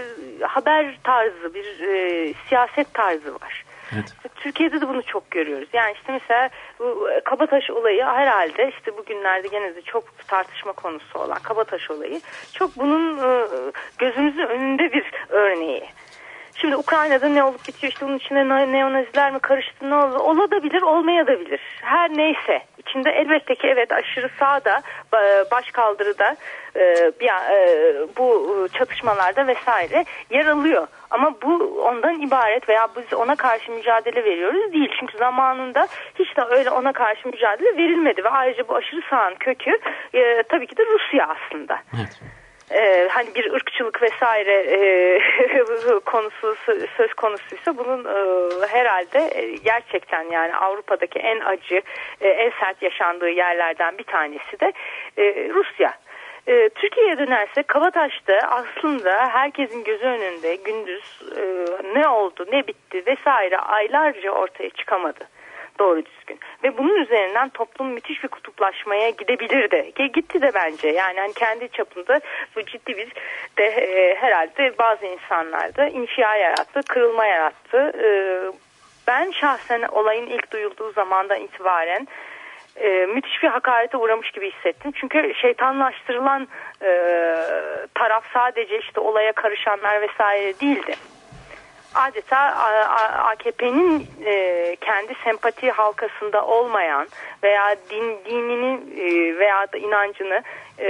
haber tarzı, bir e, siyaset tarzı var. Evet. Türkiye'de de bunu çok görüyoruz. Yani işte mesela bu e, Kabataş olayı herhalde işte bugünlerde gene de çok tartışma konusu olan Kabataş olayı çok bunun e, gözümüzün önünde bir örneği. Şimdi Ukrayna'da ne olup bitiyor işte bunun içine ne- neonaziler mi karıştı ne olur olabilir olmayabilir her neyse içinde elbette ki evet aşırı sağda ba- başkaldırıda e, bir, e, bu çatışmalarda vesaire yer alıyor ama bu ondan ibaret veya biz ona karşı mücadele veriyoruz değil çünkü zamanında hiç de öyle ona karşı mücadele verilmedi ve ayrıca bu aşırı sağın kökü e, tabii ki de Rusya aslında. Evet. Ee, hani bir ırkçılık vesaire e, [laughs] konusu sö- söz konusuysa bunun e, herhalde e, gerçekten yani Avrupa'daki en acı e, en sert yaşandığı yerlerden bir tanesi de e, Rusya. E, Türkiye'ye dönerse Kabataş'ta aslında herkesin gözü önünde gündüz e, ne oldu ne bitti vesaire aylarca ortaya çıkamadı doğru düzgün. Ve bunun üzerinden toplum müthiş bir kutuplaşmaya gidebilirdi. Ki gitti de bence. Yani hani kendi çapında bu ciddi bir de e, herhalde bazı insanlarda infial yarattı, kırılma yarattı. E, ben şahsen olayın ilk duyulduğu zamandan itibaren e, müthiş bir hakarete uğramış gibi hissettim. Çünkü şeytanlaştırılan e, taraf sadece işte olaya karışanlar vesaire değildi adeta AKP'nin e, kendi sempati halkasında olmayan veya din dininin e, veya da inancını e,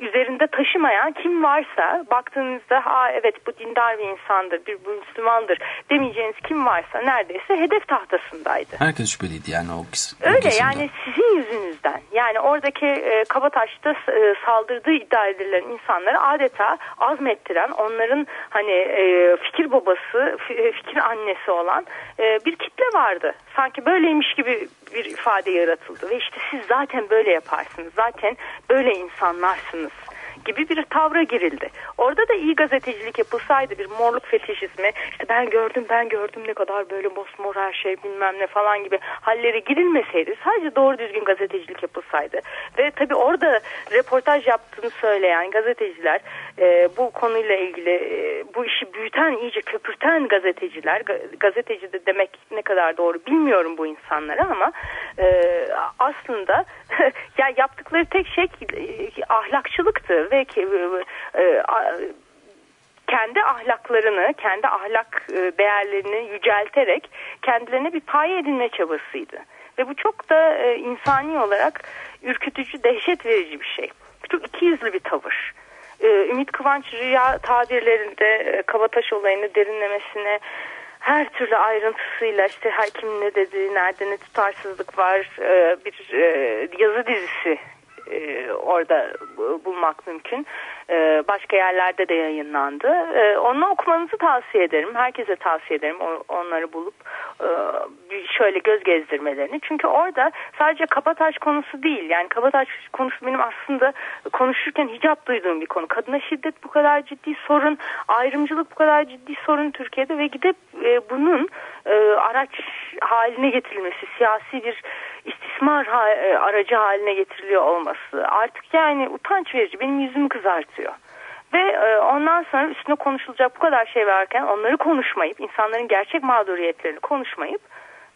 üzerinde taşımayan kim varsa baktığınızda ha evet bu dindar bir insandır, bir Müslümandır demeyeceğiniz kim varsa neredeyse hedef tahtasındaydı. Herkes şüpheliydi yani o, o Öyle yani sizin yüzünüzden. Yani oradaki e, Kabataş'ta e, saldırdığı iddia edilen insanları adeta azmettiren, onların hani e, fikir babası, fi- fikir annesi olan e, bir kitle vardı. Sanki böyleymiş gibi bir ifade yaratıldı. Ve işte siz zaten böyle yaparsınız, zaten böyle insanlarsınız gibi bir tavra girildi. Orada da iyi gazetecilik yapılsaydı bir morluk fetişizmi işte ben gördüm ben gördüm ne kadar böyle mosmor her şey bilmem ne falan gibi halleri girilmeseydi sadece doğru düzgün gazetecilik yapılsaydı ve tabi orada reportaj yaptığını söyleyen gazeteciler e, bu konuyla ilgili e, bu işi büyüten iyice köpürten gazeteciler ga- gazeteci de demek ne kadar doğru bilmiyorum bu insanlara ama e, aslında [laughs] ya yaptıkları tek şey e, ahlakçılıktı ve e, a- kendi ahlaklarını, kendi ahlak e, değerlerini yücelterek kendilerine bir paye edinme çabasıydı. Ve bu çok da e, insani olarak ürkütücü, dehşet verici bir şey. Çok ikiyüzlü bir tavır. E, Ümit Kıvanç Rüya tabirlerinde e, Kabataş olayını derinlemesine her türlü ayrıntısıyla işte her kim ne dedi, nerede ne tutarsızlık var e, bir e, yazı dizisi e, orada bu- bulmak mümkün. E, başka yerlerde de yayınlandı. E, onu okumanızı tavsiye ederim. Herkese tavsiye ederim onları bulup e, şöyle göz gezdirmelerini. Çünkü orada sadece kabataş konusu değil. Yani kabataş konusu benim aslında konuşurken hicap duyduğum bir konu. Kadına şiddet bu kadar ciddi sorun, ayrımcılık bu kadar ciddi sorun Türkiye'de ve gidip bunun araç haline getirilmesi, siyasi bir istismar aracı haline getiriliyor olması artık yani utanç verici. Benim yüzümü kızartıyor. Ve e, ondan sonra üstüne konuşulacak bu kadar şey varken onları konuşmayıp, insanların gerçek mağduriyetlerini konuşmayıp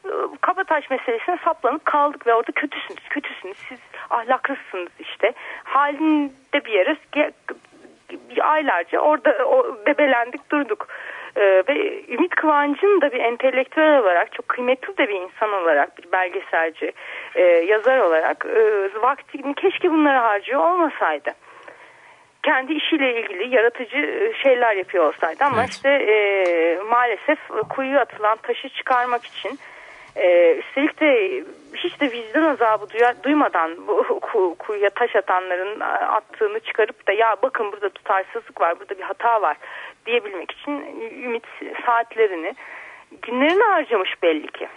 e, kabataş meselesine saplanıp kaldık ve orada kötüsünüz, kötüsünüz, siz ahlaklısınız işte. Halinde bir yere aylarca orada o, debelendik durduk. Ee, ve Ümit Kıvanç'ın da bir entelektüel olarak çok kıymetli de bir insan olarak bir belgeselci e, yazar olarak e, vaktini keşke bunlara harcıyor olmasaydı kendi işiyle ilgili yaratıcı e, şeyler yapıyor olsaydı ama Evet. işte e, maalesef kuyuya atılan taşı çıkarmak için E, üstelik de hiç de vicdan azabı duya- duymadan bu [laughs] ku- kuyuya taş atanların attığını çıkarıp da ya bakın burada tutarsızlık var, burada bir hata var diyebilmek için ümit saatlerini, günlerini harcamış belli ki.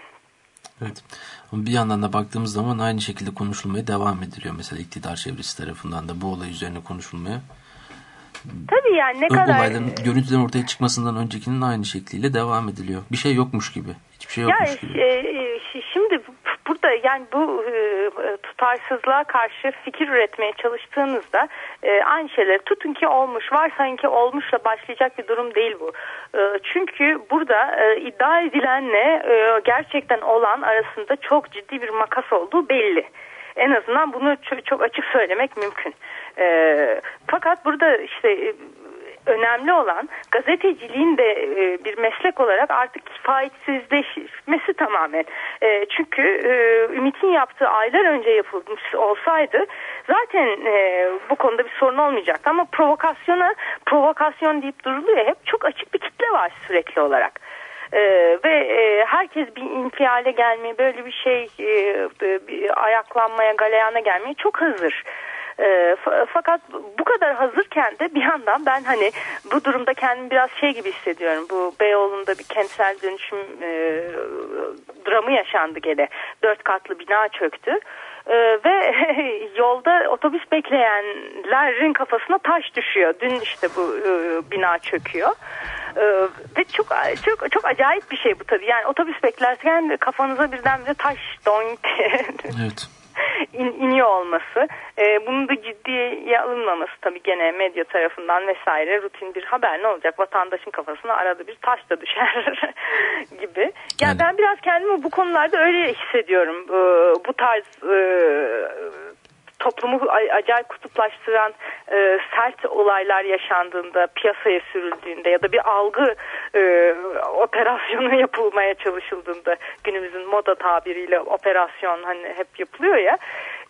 Evet. Ama bir yandan da baktığımız zaman aynı şekilde konuşulmaya devam ediliyor. Mesela iktidar çevresi tarafından da bu olay üzerine konuşulmaya. Tabii yani ne kadar... olayların görüntülerin ortaya çıkmasından öncekinin aynı şekliyle devam ediliyor. Bir şey yokmuş gibi. Hiçbir şey yokmuş Ya gibi. e, e, şi- şimdi bu- burada yani bu e, tutarsızlığa karşı fikir üretmeye çalıştığınızda e, aynı şeyleri tutun ki olmuş varsayın ki olmuşla başlayacak bir durum değil bu. E, çünkü burada e, iddia edilenle e, gerçekten olan arasında çok ciddi bir makas olduğu belli. En azından bunu çok, çok açık söylemek mümkün. E, fakat burada işte e, önemli olan gazeteciliğin de e, bir meslek olarak artık kifayetsizleşmesi tamamen. E, çünkü e, Ümit'in yaptığı aylar önce yapılmış olsaydı zaten e, bu konuda bir sorun olmayacaktı. Ama provokasyona provokasyon deyip duruluyor hep çok açık bir kitle var sürekli olarak. Ee, ve e, herkes bir infiale gelmeye böyle bir şey e, bir ayaklanmaya galeyana gelmeye çok hazır. E, fa- fakat bu kadar hazırken de bir yandan ben hani bu durumda kendimi biraz şey gibi hissediyorum. Bu Beyoğlu'nda bir kentsel dönüşüm e, dramı yaşandı gene. Dört katlı bina çöktü. E, ve [laughs] yolda otobüs bekleyenlerin kafasına taş düşüyor. Dün işte bu e, bina çöküyor. E, ve çok çok çok acayip bir şey bu tabii. Yani otobüs beklerken kafanıza birdenbire taş doink [laughs] Evet. İn, iniyor olması. E, bunun da ciddiye alınmaması tabii gene medya tarafından vesaire rutin bir haber ne olacak? Vatandaşın kafasına arada bir taş da düşer [laughs] gibi. Yani, Yani- ben biraz kendimi bu konularda öyle hissediyorum. E, bu tarz e, toplumu acayip kutuplaştıran e, sert olaylar yaşandığında, piyasaya sürüldüğünde ya da bir algı e, operasyonu [laughs] yapılmaya çalışıldığında günümüzün moda tabiriyle operasyon hani hep yapılıyor ya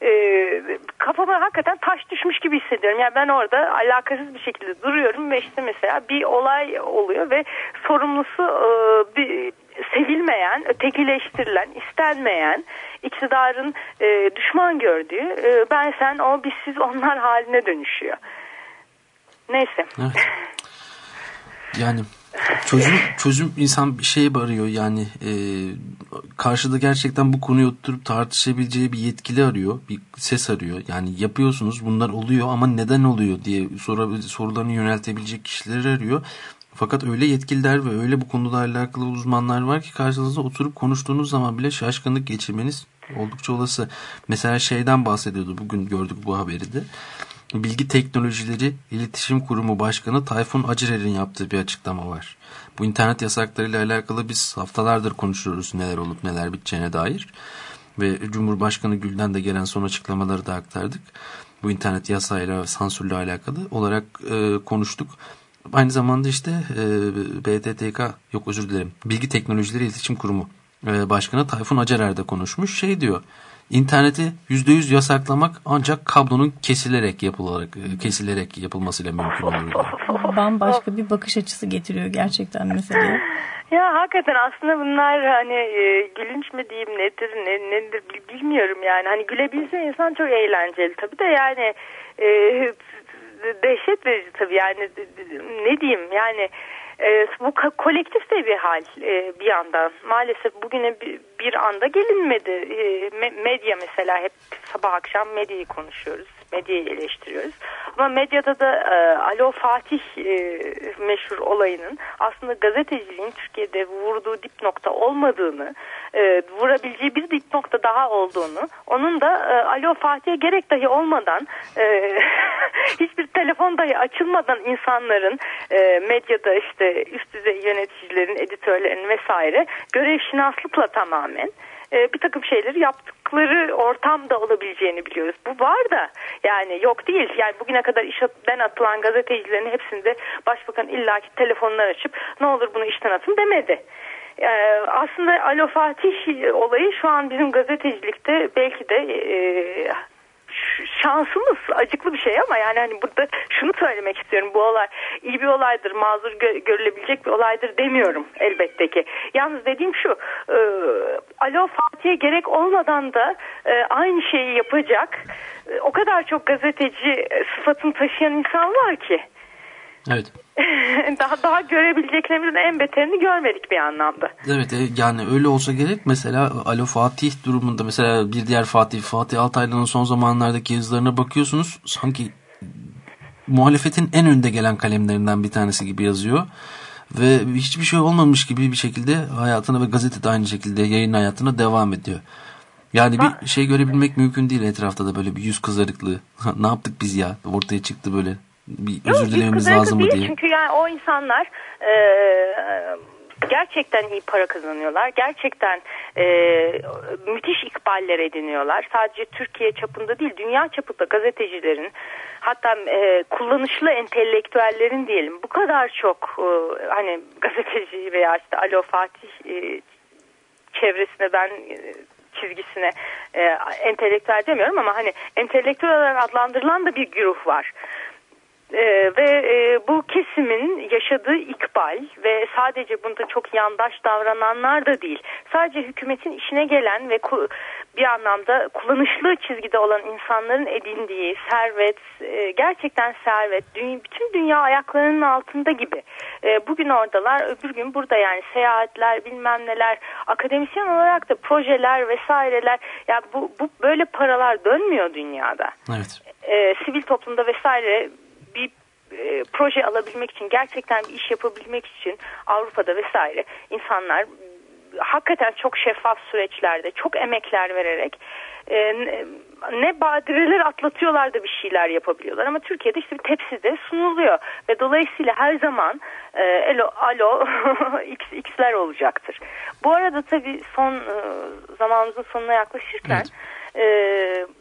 e, kafama hakikaten taş düşmüş gibi hissediyorum. Yani ben orada alakasız bir şekilde duruyorum ve işte mesela bir olay oluyor ve sorumlusu e, bir sevilmeyen, ötekileştirilen, istenmeyen, iktidarın e, düşman gördüğü e, ben sen o biz siz onlar haline dönüşüyor. Neyse. Evet. Yani çözüm çözüm insan bir şeye arıyor yani e, karşıda gerçekten bu konuyu oturup tartışabileceği bir yetkili arıyor bir ses arıyor yani yapıyorsunuz bunlar oluyor ama neden oluyor diye soru, sorularını yöneltebilecek kişileri arıyor fakat öyle yetkililer ve öyle bu konuda alakalı uzmanlar var ki karşınızda oturup konuştuğunuz zaman bile şaşkınlık geçirmeniz oldukça olası. Mesela şeyden bahsediyordu bugün gördük bu haberi de. Bilgi Teknolojileri İletişim Kurumu Başkanı Tayfun Acırer'in yaptığı bir açıklama var. Bu internet yasaklarıyla alakalı biz haftalardır konuşuyoruz neler olup neler biteceğine dair. Ve Cumhurbaşkanı Gül'den de gelen son açıklamaları da aktardık. Bu internet yasayla sansürle alakalı olarak e, konuştuk. Aynı zamanda işte e, BTTK yok özür dilerim Bilgi Teknolojileri İletişim Kurumu e, Başkanı Tayfun Acerer de konuşmuş. Şey diyor interneti %100 yasaklamak ancak kablonun kesilerek yapılarak e, kesilerek yapılmasıyla mümkün olur. Bambaşka bir bakış açısı getiriyor gerçekten meseleye. Ya hakikaten aslında bunlar hani e, gülünç mü diyeyim nedir ne, nedir bil- bilmiyorum yani. Hani gülebilse insan çok eğlenceli tabii de yani e, dehşet verici tabii yani ne diyeyim yani e, bu kolektif de bir hal e, bir yandan. Maalesef bugüne bir, anda gelinmedi. E, me- medya mesela hep sabah akşam medyayı konuşuyoruz. Medyayı eleştiriyoruz. Ama medyada da e, Alo Fatih e, meşhur olayının aslında gazeteciliğin Türkiye'de vurduğu dip nokta olmadığını, e, vurabileceği bir dip nokta daha olduğunu, onun da e, Alo Fatih'e gerek dahi olmadan e, [laughs] hiçbir telefon dahi açılmadan insanların e, medyada işte üst düzey yöneticilerin, editörlerin vesaire görev şinaslıkla tamamen e, bir takım şeyleri yaptıkları ortamda olabileceğini biliyoruz. Bu var da yani yok değil. Yani bugüne kadar işten atılan gazetecilerin hepsinde başbakan illaki telefonlar açıp ne olur bunu işten atın demedi. Ee, aslında Alo Fatih olayı şu an bizim gazetecilikte belki de e, şansımız acıklı bir şey ama yani hani burada şunu söylemek istiyorum bu olay iyi bir olaydır mazur gö- görülebilecek bir olaydır demiyorum elbette ki yalnız dediğim şu e, Alo Fatih'e gerek olmadan da e, aynı şeyi yapacak e, o kadar çok gazeteci sıfatını taşıyan insan var ki. Evet. [laughs] [laughs] daha daha görebileceklerimizin en beterini görmedik bir anlamda. Evet e, yani öyle olsa gerek. Mesela Alo Fatih durumunda mesela bir diğer Fatih, Fatih Altaylı'nın son zamanlardaki yazılarına bakıyorsunuz. Sanki muhalefetin en önde gelen kalemlerinden bir tanesi gibi yazıyor. Ve hiçbir şey olmamış gibi bir şekilde hayatına ve gazetede aynı şekilde yayın hayatına devam ediyor. Yani bir şey görebilmek mümkün değil etrafta da böyle bir yüz kızarıklığı. [laughs] ne yaptık biz ya? Ortaya çıktı böyle. Bir özür Yok, dilememiz kızarıklı lazım mı diye. Çünkü yani o insanlar e, gerçekten iyi para kazanıyorlar. Gerçekten e, müthiş ikballer ediniyorlar. Sadece Türkiye çapında değil, dünya çapında gazetecilerin hatta e, kullanışlı entelektüellerin diyelim bu kadar çok e, hani gazeteci veya işte Alo Fatih e, çevresine ben e, çizgisine e, entelektüel demiyorum ama hani entelektüel olarak adlandırılan da bir güruh var. Ee, ve e, bu kesimin yaşadığı ikbal ve sadece bunda çok yandaş davrananlar da değil. Sadece hükümetin işine gelen ve bir anlamda kullanışlı çizgide olan insanların edindiği servet, e, gerçekten servet, dü- bütün dünya ayaklarının altında gibi. E, bugün oradalar, öbür gün burada yani seyahatler, bilmem neler, akademisyen olarak da projeler vesaireler. Ya bu, bu böyle paralar dönmüyor dünyada Evet. e, sivil toplumda vesaire bir e, proje alabilmek için gerçekten bir iş yapabilmek için Avrupa'da vesaire insanlar hakikaten çok şeffaf süreçlerde çok emekler vererek e, ne, badireler atlatıyorlar da bir şeyler yapabiliyorlar ama Türkiye'de işte bir tepside sunuluyor ve dolayısıyla her zaman e, alo, alo [laughs] x, x'ler olacaktır. Bu arada tabii son e, zamanımızın sonuna yaklaşırken e,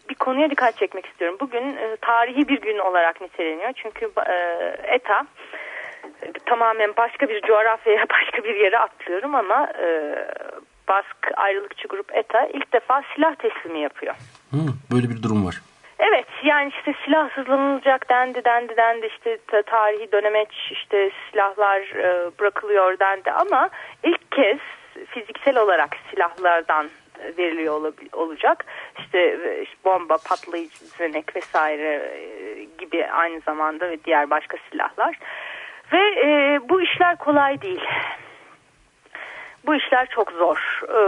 bir konuya dikkat çekmek istiyorum. Bugün e, tarihi bir gün olarak niteleniyor. Çünkü e, ETA tamamen başka bir coğrafyaya, [laughs] başka bir yere atlıyorum ama e, Bask ayrılıkçı grup ETA ilk defa silah teslimi yapıyor. Hı, böyle bir durum var. Evet yani işte silahsızlanılacak dendi dendi dendi işte ta- tarihi dönemeç işte silahlar e, bırakılıyor dendi ama ilk kez fiziksel olarak silahlardan veriliyor olabil- olacak. İşte, e, işte bomba, patlayıcı düzenek vesaire e, gibi aynı zamanda ve diğer başka silahlar. Ve e, bu işler kolay değil. Bu işler çok zor. Ee,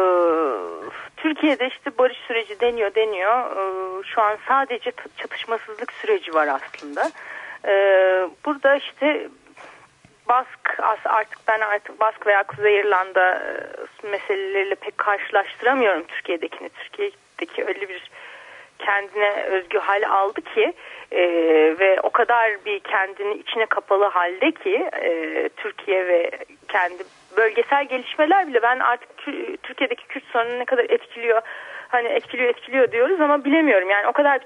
Türkiye'de işte barış süreci deniyor deniyor. Ee, şu an sadece çatışmasızlık süreci var aslında. Ee, burada işte Bask as- artık ben artık Bask veya Kuzey İrlanda e, meseleleriyle pek karşılaştıramıyorum Türkiye'dekini. Türkiye'deki öyle bir kendine özgü hal aldı ki e, ve o kadar bir kendini içine kapalı halde ki e, Türkiye ve kendi bölgesel gelişmeler bile ben artık Tü- Türkiye'deki Kürt sorununu ne kadar etkiliyor hani etkiliyor etkiliyor diyoruz ama bilemiyorum. Yani o kadar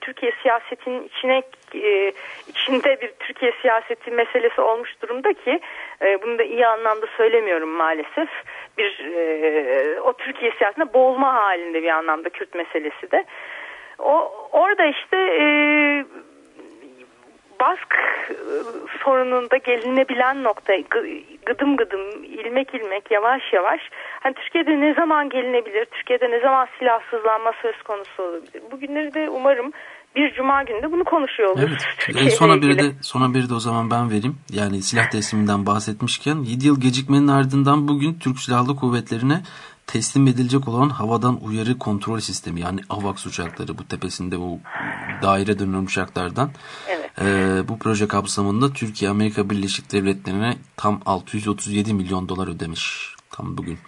Türkiye siyasetinin içine e, içinde bir Türkiye siyaseti meselesi olmuş durumda ki e, bunu da iyi anlamda söylemiyorum maalesef. Bir e, o Türkiye siyasetinde boğulma halinde bir anlamda Kürt meselesi de. O orada işte Bask e, sorununda gelinebilen nokta gı- gıdım gıdım ilmek ilmek yavaş yavaş hani Türkiye'de ne zaman gelinebilir Türkiye'de ne zaman silahsızlanma söz konusu olabilir bugünleri de umarım bir cuma günde bunu konuşuyor oluruz Evet. E, son ile haberi ilgili. de, son haberi de o zaman ben vereyim. Yani silah tesliminden bahsetmişken 7 yıl gecikmenin ardından bugün Türk Silahlı Kuvvetleri'ne teslim edilecek olan havadan uyarı kontrol sistemi yani AVAX uçakları bu tepesinde o daire dönen uçaklardan Evet. E, bu proje kapsamında Türkiye Amerika Birleşik Devletleri'ne tam 637 milyon dolar ödemiş tam bugün.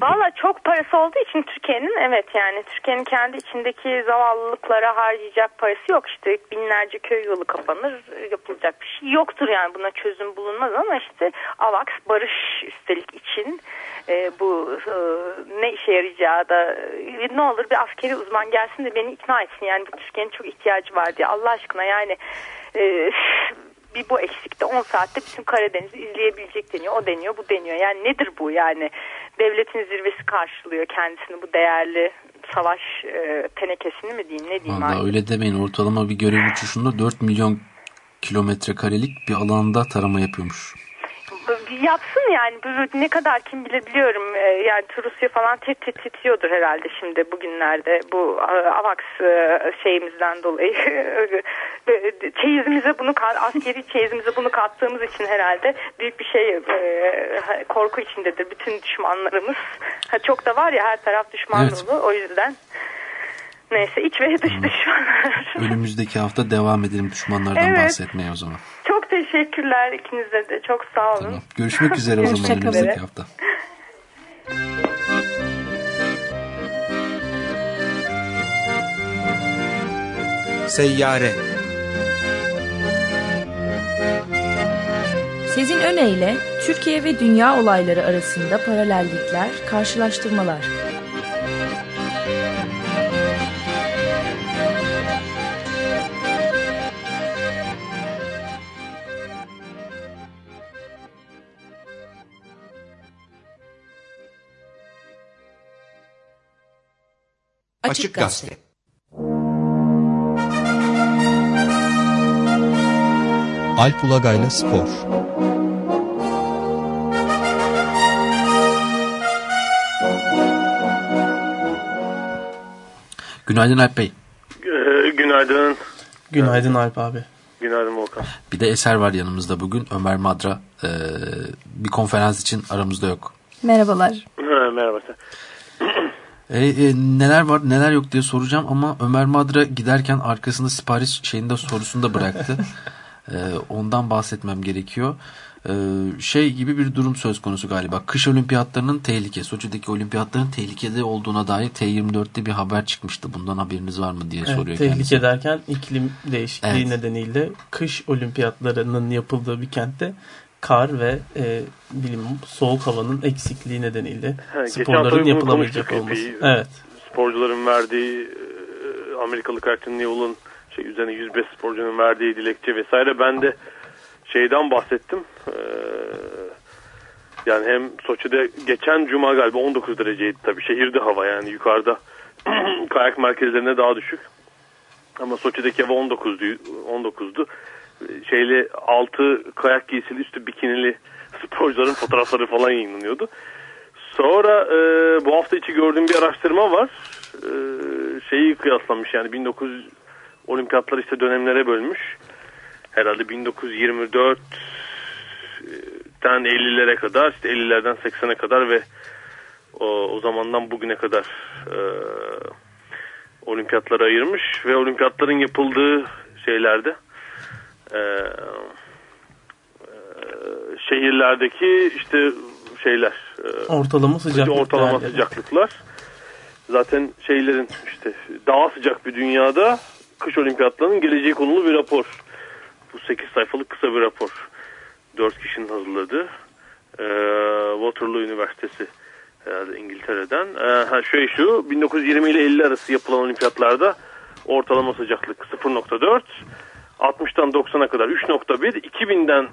Valla çok parası olduğu için Türkiye'nin evet yani Türkiye'nin kendi içindeki zavallılıklara harcayacak parası yok işte. Binlerce köy yolu kapanır yapılacak bir şey yoktur yani. Buna çözüm bulunmaz ama işte AVAX barış üstelik için e, bu e, ne işe yarayacağı da e, ne olur bir askeri uzman gelsin de beni ikna etsin. Yani bu Türkiye'nin çok ihtiyacı var diye. Allah aşkına yani e, bir bu eksikte 10 saatte bütün Karadeniz'i izleyebilecek deniyor. O deniyor, bu deniyor. Yani nedir bu yani? Devletin zirvesi karşılıyor kendisini bu değerli savaş e, tenekesini mi diyeyim ne diyeyim Vallahi artık. öyle demeyin ortalama bir görev uçuşunda 4 milyon kilometre karelik bir alanda tarama yapıyormuş. Yapsın yani. Ne kadar kim bilir biliyorum. E, yani Rusya falan tit tit titriyordur herhalde şimdi bugünlerde bu e, AVAX e, şeyimizden dolayı. [laughs] Çeyizimize bunu askeri çeyizimize bunu kattığımız için herhalde büyük bir şey e, korku içindedir. Bütün düşmanlarımız. Çok da var ya her taraf düşman Evet. dolu. O yüzden neyse iç ve dış düşmanlar. [laughs] Önümüzdeki hafta devam edelim düşmanlardan Evet. bahsetmeye o zaman. Çok teşekkürler ikinize de çok sağ olun Tamam. Görüşmek [laughs] üzere o zaman önümüzdeki hafta. Seyyare Sezin Öne Türkiye ve dünya olayları arasında paralellikler, karşılaştırmalar. Açık Gazete Alp Ulagay'la Spor Günaydın Alp Bey. Ee, günaydın. Günaydın Alp abi. Günaydın Volkan. Bir de Eser var yanımızda bugün. Ömer Madra e, bir konferans için aramızda yok. Merhabalar. Ha, merhaba. E, e, neler var neler yok diye soracağım ama Ömer Madra giderken arkasında sipariş şeyinde sorusunu da bıraktı. [laughs] E, ondan bahsetmem gerekiyor. E, şey gibi bir durum söz konusu galiba. Kış olimpiyatlarının tehlike, Soçi'deki olimpiyatların tehlikede olduğuna dair T24'te bir haber çıkmıştı. Bundan haberiniz var mı diye Evet, soruyor tehlike kendisi. derken iklim değişikliği Evet. nedeniyle kış olimpiyatlarının yapıldığı bir kentte kar ve e, bilim soğuk havanın eksikliği nedeniyle hafta sporların yapılamayacak olması. epey. Evet. Sporcuların verdiği e, Amerikalı Carton Newell'ın şey, üzerine 105 sporcunun verdiği dilekçe vesaire. Ben de şeyden bahsettim. Ee, yani hem Soçi'de geçen cuma galiba 19 dereceydi tabii. Şehirde hava yani yukarıda [clears throat] kayak merkezlerine daha düşük. Ama Soçi'deki hava 19'du. 19'du. Şeyli altı kayak giysili üstü bikinili [laughs] sporcuların fotoğrafları falan yayınlanıyordu. Sonra e, bu hafta içi gördüğüm bir araştırma var. E, şeyi kıyaslamış yani 1900 olimpiyatlar işte dönemlere bölmüş. Herhalde 1924 ten 50'lere kadar işte 50'lerden 80'e kadar ve o, o zamandan bugüne kadar e, olimpiyatlara ayırmış ve olimpiyatların yapıldığı şeylerde e, e, şehirlerdeki işte şeyler e, Ortalama sıcaklık ortalama değerleri. sıcaklıklar zaten şeylerin işte daha sıcak bir dünyada kış olimpiyatlarının geleceği konulu bir rapor. Bu 8 sayfalık kısa bir rapor. 4 kişinin hazırladığı. Ee, Waterloo Üniversitesi herhalde İngiltere'den. Ee, ha, şöyle şu 1920 ile 50 arası yapılan olimpiyatlarda ortalama sıcaklık 0.4 60'tan 90'a kadar 3.1 2000'den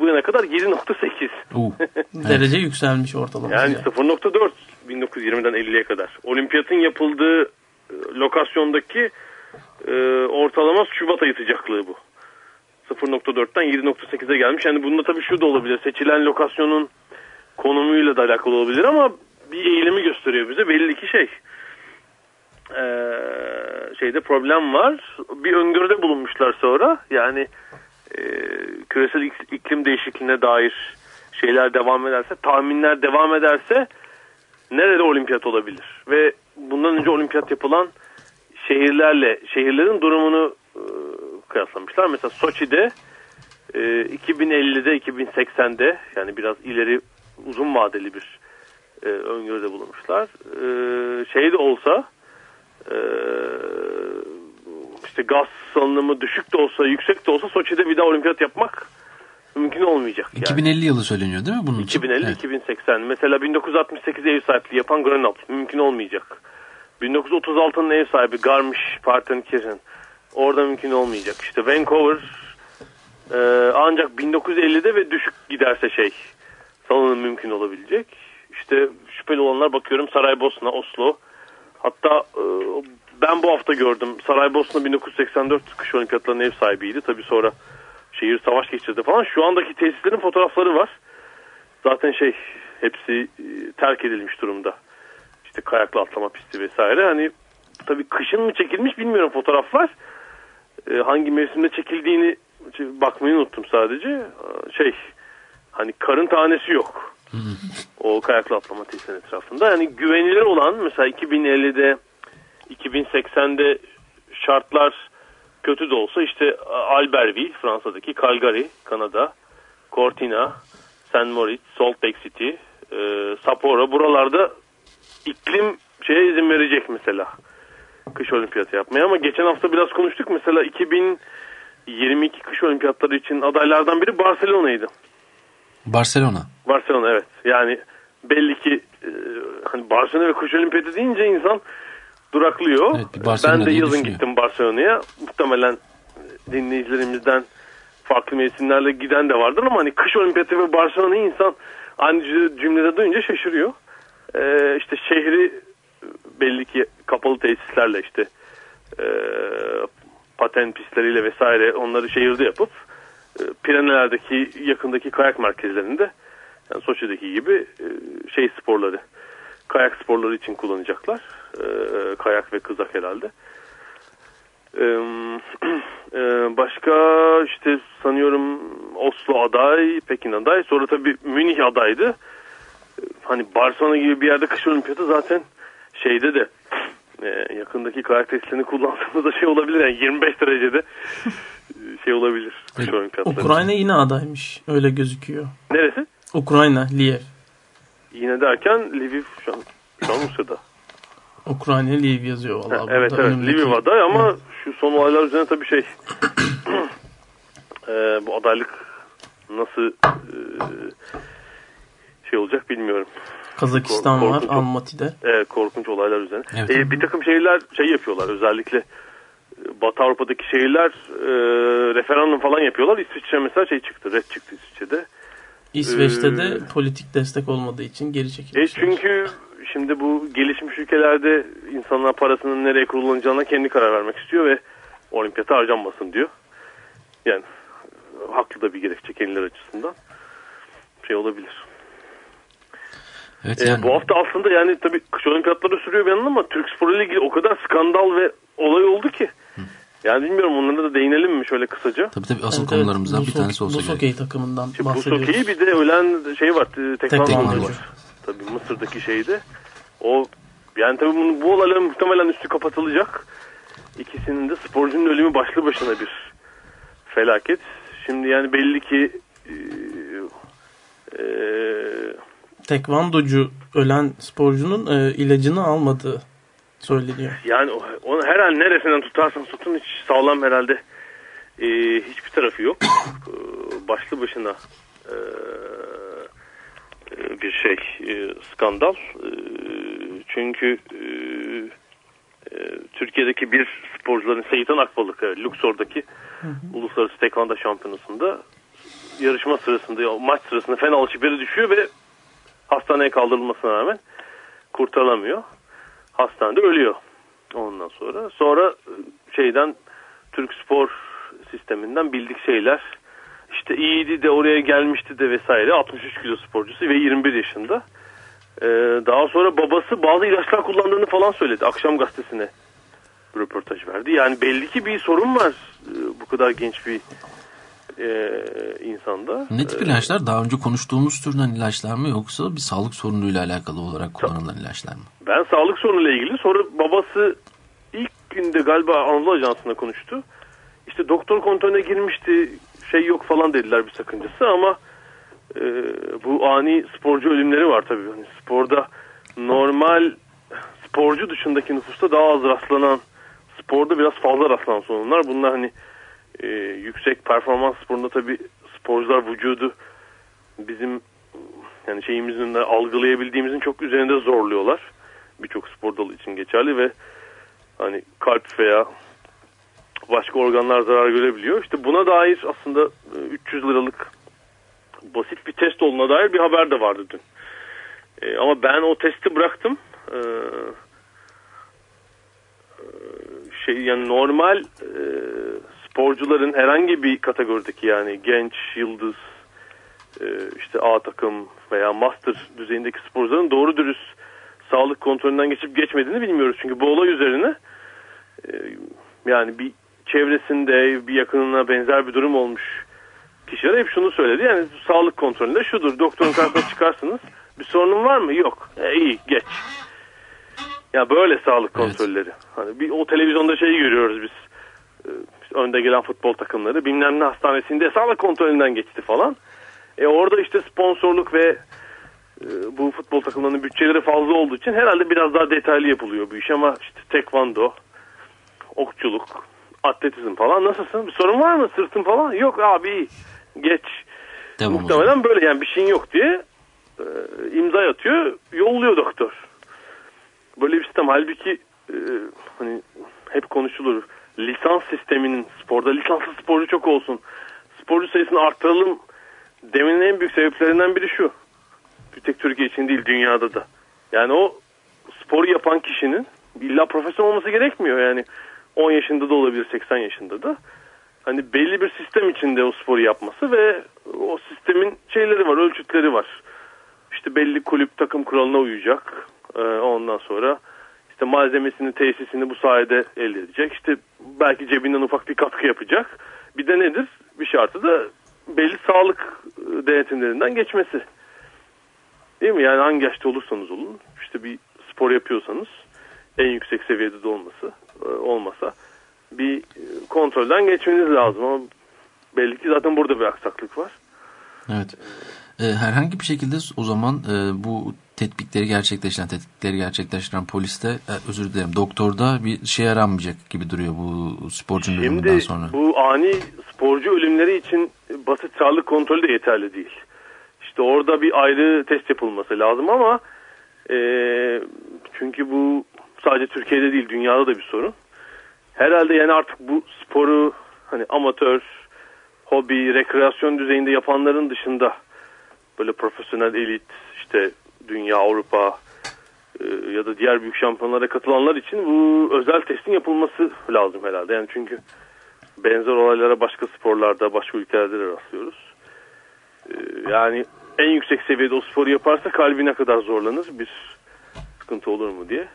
bu yana kadar 7.8 Oo. [laughs] Derece yükselmiş ortalama. yani sıcaklık. 0.4 1920'den 50'ye kadar. Olimpiyatın yapıldığı e, lokasyondaki e, ortalama Şubat ayı sıcaklığı bu. 0.4'ten 7.8'e gelmiş. Yani bunda tabii şu da olabilir. Seçilen lokasyonun konumuyla da alakalı olabilir ama bir eğilimi gösteriyor bize. Belli ki şey e, şeyde problem var. Bir öngörüde bulunmuşlar sonra. Yani e, küresel ik- iklim değişikliğine dair şeyler devam ederse, tahminler devam ederse nerede olimpiyat olabilir? Ve bundan önce olimpiyat yapılan şehirlerle, şehirlerin durumunu e, kıyaslamışlar. Mesela Soçi'de e, 2050'de, 2080'de yani biraz ileri uzun vadeli bir e, öngörüde bulunmuşlar. E, şey de olsa e, işte gaz salınımı düşük de olsa, yüksek de olsa Soçi'de bir daha olimpiyat yapmak mümkün olmayacak. Yani. 2050 yılı söyleniyor değil mi bunun için? 2050 Evet. 2080 mesela 1968 ev sahipliği yapan Grenoble mümkün olmayacak. 1936'nın ev sahibi Garmisch Partenkirchen orada mümkün olmayacak. İşte Vancouver e, ancak 1950'de ve düşük giderse şey salınım mümkün olabilecek. İşte şüpheli olanlar bakıyorum Saraybosna, Oslo. Hatta e, ben bu hafta gördüm Saraybosna 1984 kış olimpiyatlarının ev sahibiydi. Tabii sonra şehir savaş geçirdi falan. Şu andaki tesislerin fotoğrafları var. zaten şey hepsi e, terk edilmiş durumda. İşte kayaklı atlama pisti vesaire. Hani tabii kışın mı çekilmiş bilmiyorum fotoğraflar. E, hangi mevsimde çekildiğini bakmayı unuttum sadece. Aa, Şey hani karın tanesi yok. O kayaklı atlama tesisinin etrafında. Yani güvenilir olan mesela 2050'de 2080'de şartlar kötü de olsa işte Albertville Fransa'daki Calgary Kanada Cortina Saint Moritz Salt Lake City e, Sapporo buralarda iklim şeye izin verecek mesela kış olimpiyatı yapmaya ama geçen hafta biraz konuştuk mesela 2022 kış olimpiyatları için adaylardan biri Barcelona'ydı. Barcelona. Barcelona evet. Yani belli ki e, hani Barcelona ve kış olimpiyatı deyince insan duraklıyor. Evet, ben de yazın gittim Barcelona'ya. Muhtemelen dinleyicilerimizden farklı mevsimlerle giden de vardır ama hani kış olimpiyatı ve Barcelona'yı insan aynı cümlede duyunca şaşırıyor. E, işte şehri belli ki kapalı tesislerle işte e, paten pistleriyle vesaire onları şehirde yapıp Pireneler'deki yakındaki kayak merkezlerinde yani Soçi'deki gibi e, şey sporları kayak sporları için kullanacaklar. E, kayak ve kızak herhalde. E, [clears throat] e, başka işte sanıyorum Oslo aday, Pekin aday. Sonra tabii Münih adaydı. E, Hani Barcelona gibi bir yerde kış olimpiyatı zaten şeyde de e, yakındaki kayak testlerini kullandığımızda da şey olabilir yani 25 derecede e, [laughs] şey olabilir olimpiyatları. Ukrayna yine adaymış. Öyle gözüküyor. Neresi? Ukrayna, Liev. Yine derken Lviv şu an, şu an Rusya'da. Ukrayna Liev yazıyor vallahi. Ha, burada. evet evet Önümdeki- Lviv aday ama şu son olaylar üzerine tabii şey [clears throat] e, bu adaylık nasıl e, şey olacak bilmiyorum. Kazakistan Kork- var Almaty'de. Evet, korkunç olaylar üzerine. Evet. E, bir takım şehirler şey yapıyorlar özellikle e, Batı Avrupa'daki şehirler e, referandum falan yapıyorlar. İsviçre mesela şey çıktı, red çıktı İsviçre'de. İsveç'te Ee, de politik destek olmadığı için geri E çekilmişler. çünkü şimdi bu gelişmiş ülkelerde insanlar parasının nereye kullanacağına kendi karar vermek istiyor ve olimpiyata harcanmasın diyor. Yani e, haklı da bir gerekçe kendileri açısından. Şey olabilir. Evet, E, yani- bu hafta aslında yani tabii kış olimpiyatları sürüyor bir yandan ama Türk sporu ile ilgili o kadar skandal ve olay oldu ki. Yani bilmiyorum onlara da değinelim mi şöyle kısaca? Tabii tabii asıl Evet, evet, konularımızdan bir Buz tanesi olsa Buz gerek. takımından Bu bahsediyoruz. Soke'yi bir de ölen şey var. e, Tekvandocu tekvandocu. var. Tabii Mısır'daki şeyde. O yani tabii bunu, bu olayların muhtemelen üstü kapatılacak. İkisinin de sporcunun ölümü başlı başına bir felaket. Şimdi yani belli ki e, e, Tekvandocu ölen sporcunun e, ilacını almadığı söyleniyor. yani onu her an neresinden tutarsan tutun hiç sağlam herhalde e, hiçbir tarafı yok. [coughs] E, başlı başına e, e, bir şey e, skandal. E, çünkü e, e, Türkiye'deki bir sporcuların Seyitan Akbalık evet, Luxor'daki Uluslararası Tekvando Şampiyonası'nda yarışma sırasında maç sırasında fenalık biri düşüyor ve hastaneye kaldırılmasına rağmen kurtarılamıyor. Hastanede ölüyor ondan sonra. Sonra e, şeyden Türk spor sisteminden bildik şeyler işte iyiydi de oraya gelmişti de vesaire 63 kilo sporcusu ve 21 yaşında. Ee, daha sonra babası bazı ilaçlar kullandığını falan söyledi. Akşam gazetesine röportaj verdi. Yani belli ki bir sorun var e, bu kadar genç bir e, insanda. Ne tip ilaçlar? Daha önce konuştuğumuz türden ilaçlar mı yoksa bir sağlık sorunuyla alakalı olarak kullanılan ilaçlar mı? Ben sağlık sorunuyla ilgili sonra babası ilk günde galiba Anadolu Ajansı'na konuştu. İşte doktor kontrolüne girmişti şey yok falan dediler bir sakıncası ama e, bu ani sporcu ölümleri var tabii. Hani sporda normal sporcu dışındaki nüfusta daha az rastlanan sporda biraz fazla rastlanan sorunlar. Bunlar hani e, yüksek performans sporunda tabii sporcular vücudu bizim yani şeyimizin de algılayabildiğimizin çok üzerinde zorluyorlar. Birçok spor dalı için geçerli ve hani kalp veya başka organlar zarar görebiliyor. İşte buna dair aslında e, 300 liralık basit bir test olduğuna dair bir haber de vardı dün. E, ama ben o testi bıraktım. E, e, şey yani normal e, sporcuların herhangi bir kategorideki yani genç, yıldız, e, işte A takım veya master düzeyindeki sporcuların doğru dürüst sağlık kontrolünden geçip geçmediğini bilmiyoruz. Çünkü bu olay üzerine e, yani bir çevresinde bir yakınına benzer bir durum olmuş kişiler hep şunu söyledi. Yani sağlık kontrolünde şudur. Doktorun karşısına [laughs] çıkarsınız. Bir sorunun var mı? Yok. E, iyi geç. Ya böyle sağlık kontrolleri. Hani bir o televizyonda şeyi görüyoruz biz. Önde gelen futbol takımları bilmem ne hastanesinde sağlık kontrolünden geçti falan. E orada işte sponsorluk ve e, bu futbol takımlarının bütçeleri fazla olduğu için herhalde biraz daha detaylı yapılıyor bu iş ama işte tekvando, okçuluk, atletizm falan nasılsın? Bir sorun var mı? Sırtın falan? Yok abi. Geç. O Muhtemelen böyle yani bir şeyin yok diye e, imza atıyor, yolluyor doktor. Böyle bir sistem halbuki e, hani hep konuşulur. Lisans sisteminin sporda lisanslı sporcu çok olsun. Sporcu sayısını arttıralım demenin en büyük sebeplerinden biri şu. Bir tek Türkiye için değil dünyada da. Yani o sporu yapan kişinin illa profesyonel olması gerekmiyor. Yani 10 yaşında da olabilir 80 yaşında da. Hani belli bir sistem içinde o sporu yapması ve o sistemin şeyleri var, ölçütleri var. İşte belli kulüp takım kuralına uyacak. Ee, ondan sonra işte malzemesini, tesisini bu sayede elde edecek. İşte belki cebinden ufak bir katkı yapacak. Bir de nedir? Bir şartı da belli sağlık e, denetimlerinden geçmesi. Değil mi? Yani hangi yaşta olursanız olun. işte bir spor yapıyorsanız en yüksek seviyede de olması e, olmasa bir e, kontrolden geçmeniz lazım ama belli ki zaten burada bir aksaklık var. Evet. Herhangi bir şekilde o zaman bu tetkikleri gerçekleştiren, tetkikleri gerçekleştiren poliste, e, özür dilerim, doktorda bir şey aranmayacak gibi duruyor bu sporcunun ölümünden Şimdi sonra. bu ani sporcu ölümleri için basit sağlık kontrolü de yeterli değil. İşte orada bir ayrı test yapılması lazım ama e, çünkü bu sadece Türkiye'de değil dünyada da bir sorun. Herhalde yani artık bu sporu hani amatör, hobi, rekreasyon düzeyinde yapanların dışında böyle profesyonel elit işte dünya, Avrupa e, ya da diğer büyük şampiyonlara katılanlar için bu özel testin yapılması lazım herhalde. Yani çünkü benzer olaylara başka sporlarda, başka ülkelerde de rastlıyoruz. E, yani en yüksek seviyede o sporu yaparsa kalbine kadar zorlanır. Bir sıkıntı olur mu diye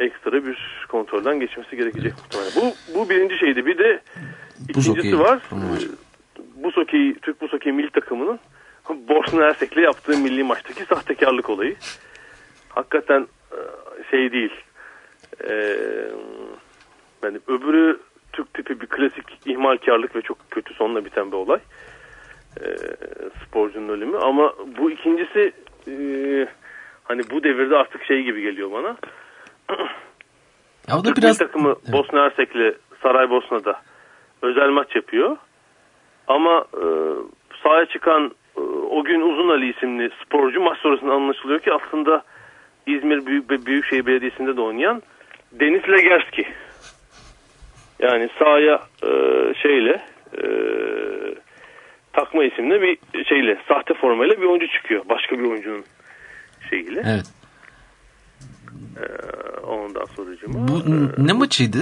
ekstra bir kontrolden geçmesi gerekecek muhtemelen. Bu, bu birinci şeydi. Bir de Buz ikincisi hokeyi var. Ee, Buz hokeyi, Türk Buz Hokeyi milli takımının Bosna Hersek'le yaptığı milli maçtaki sahtekarlık olayı. Hakikaten e, şey değil. Ee, yani öbürü Türk tipi bir klasik ihmalkarlık ve çok kötü sonla biten bir olay. Ee, sporcunun ölümü. Ama bu ikincisi e, hani bu devirde artık şey gibi geliyor bana. Ya o da Türk biraz takımı Bosna Hersek'le Saraybosna'da özel maç yapıyor. Ama e, sahaya çıkan o gün Uzun Ali isimli sporcu maç sonrasında anlaşılıyor ki aslında İzmir Büyük Büyükşehir Belediyesi'nde de oynayan Deniz Legerski. Yani sahaya e, şeyle e, takma isimli bir şeyle sahte formayla bir oyuncu çıkıyor. Başka bir oyuncunun şeyiyle. Evet. E, ondan sonra Bu n- ne maçıydı?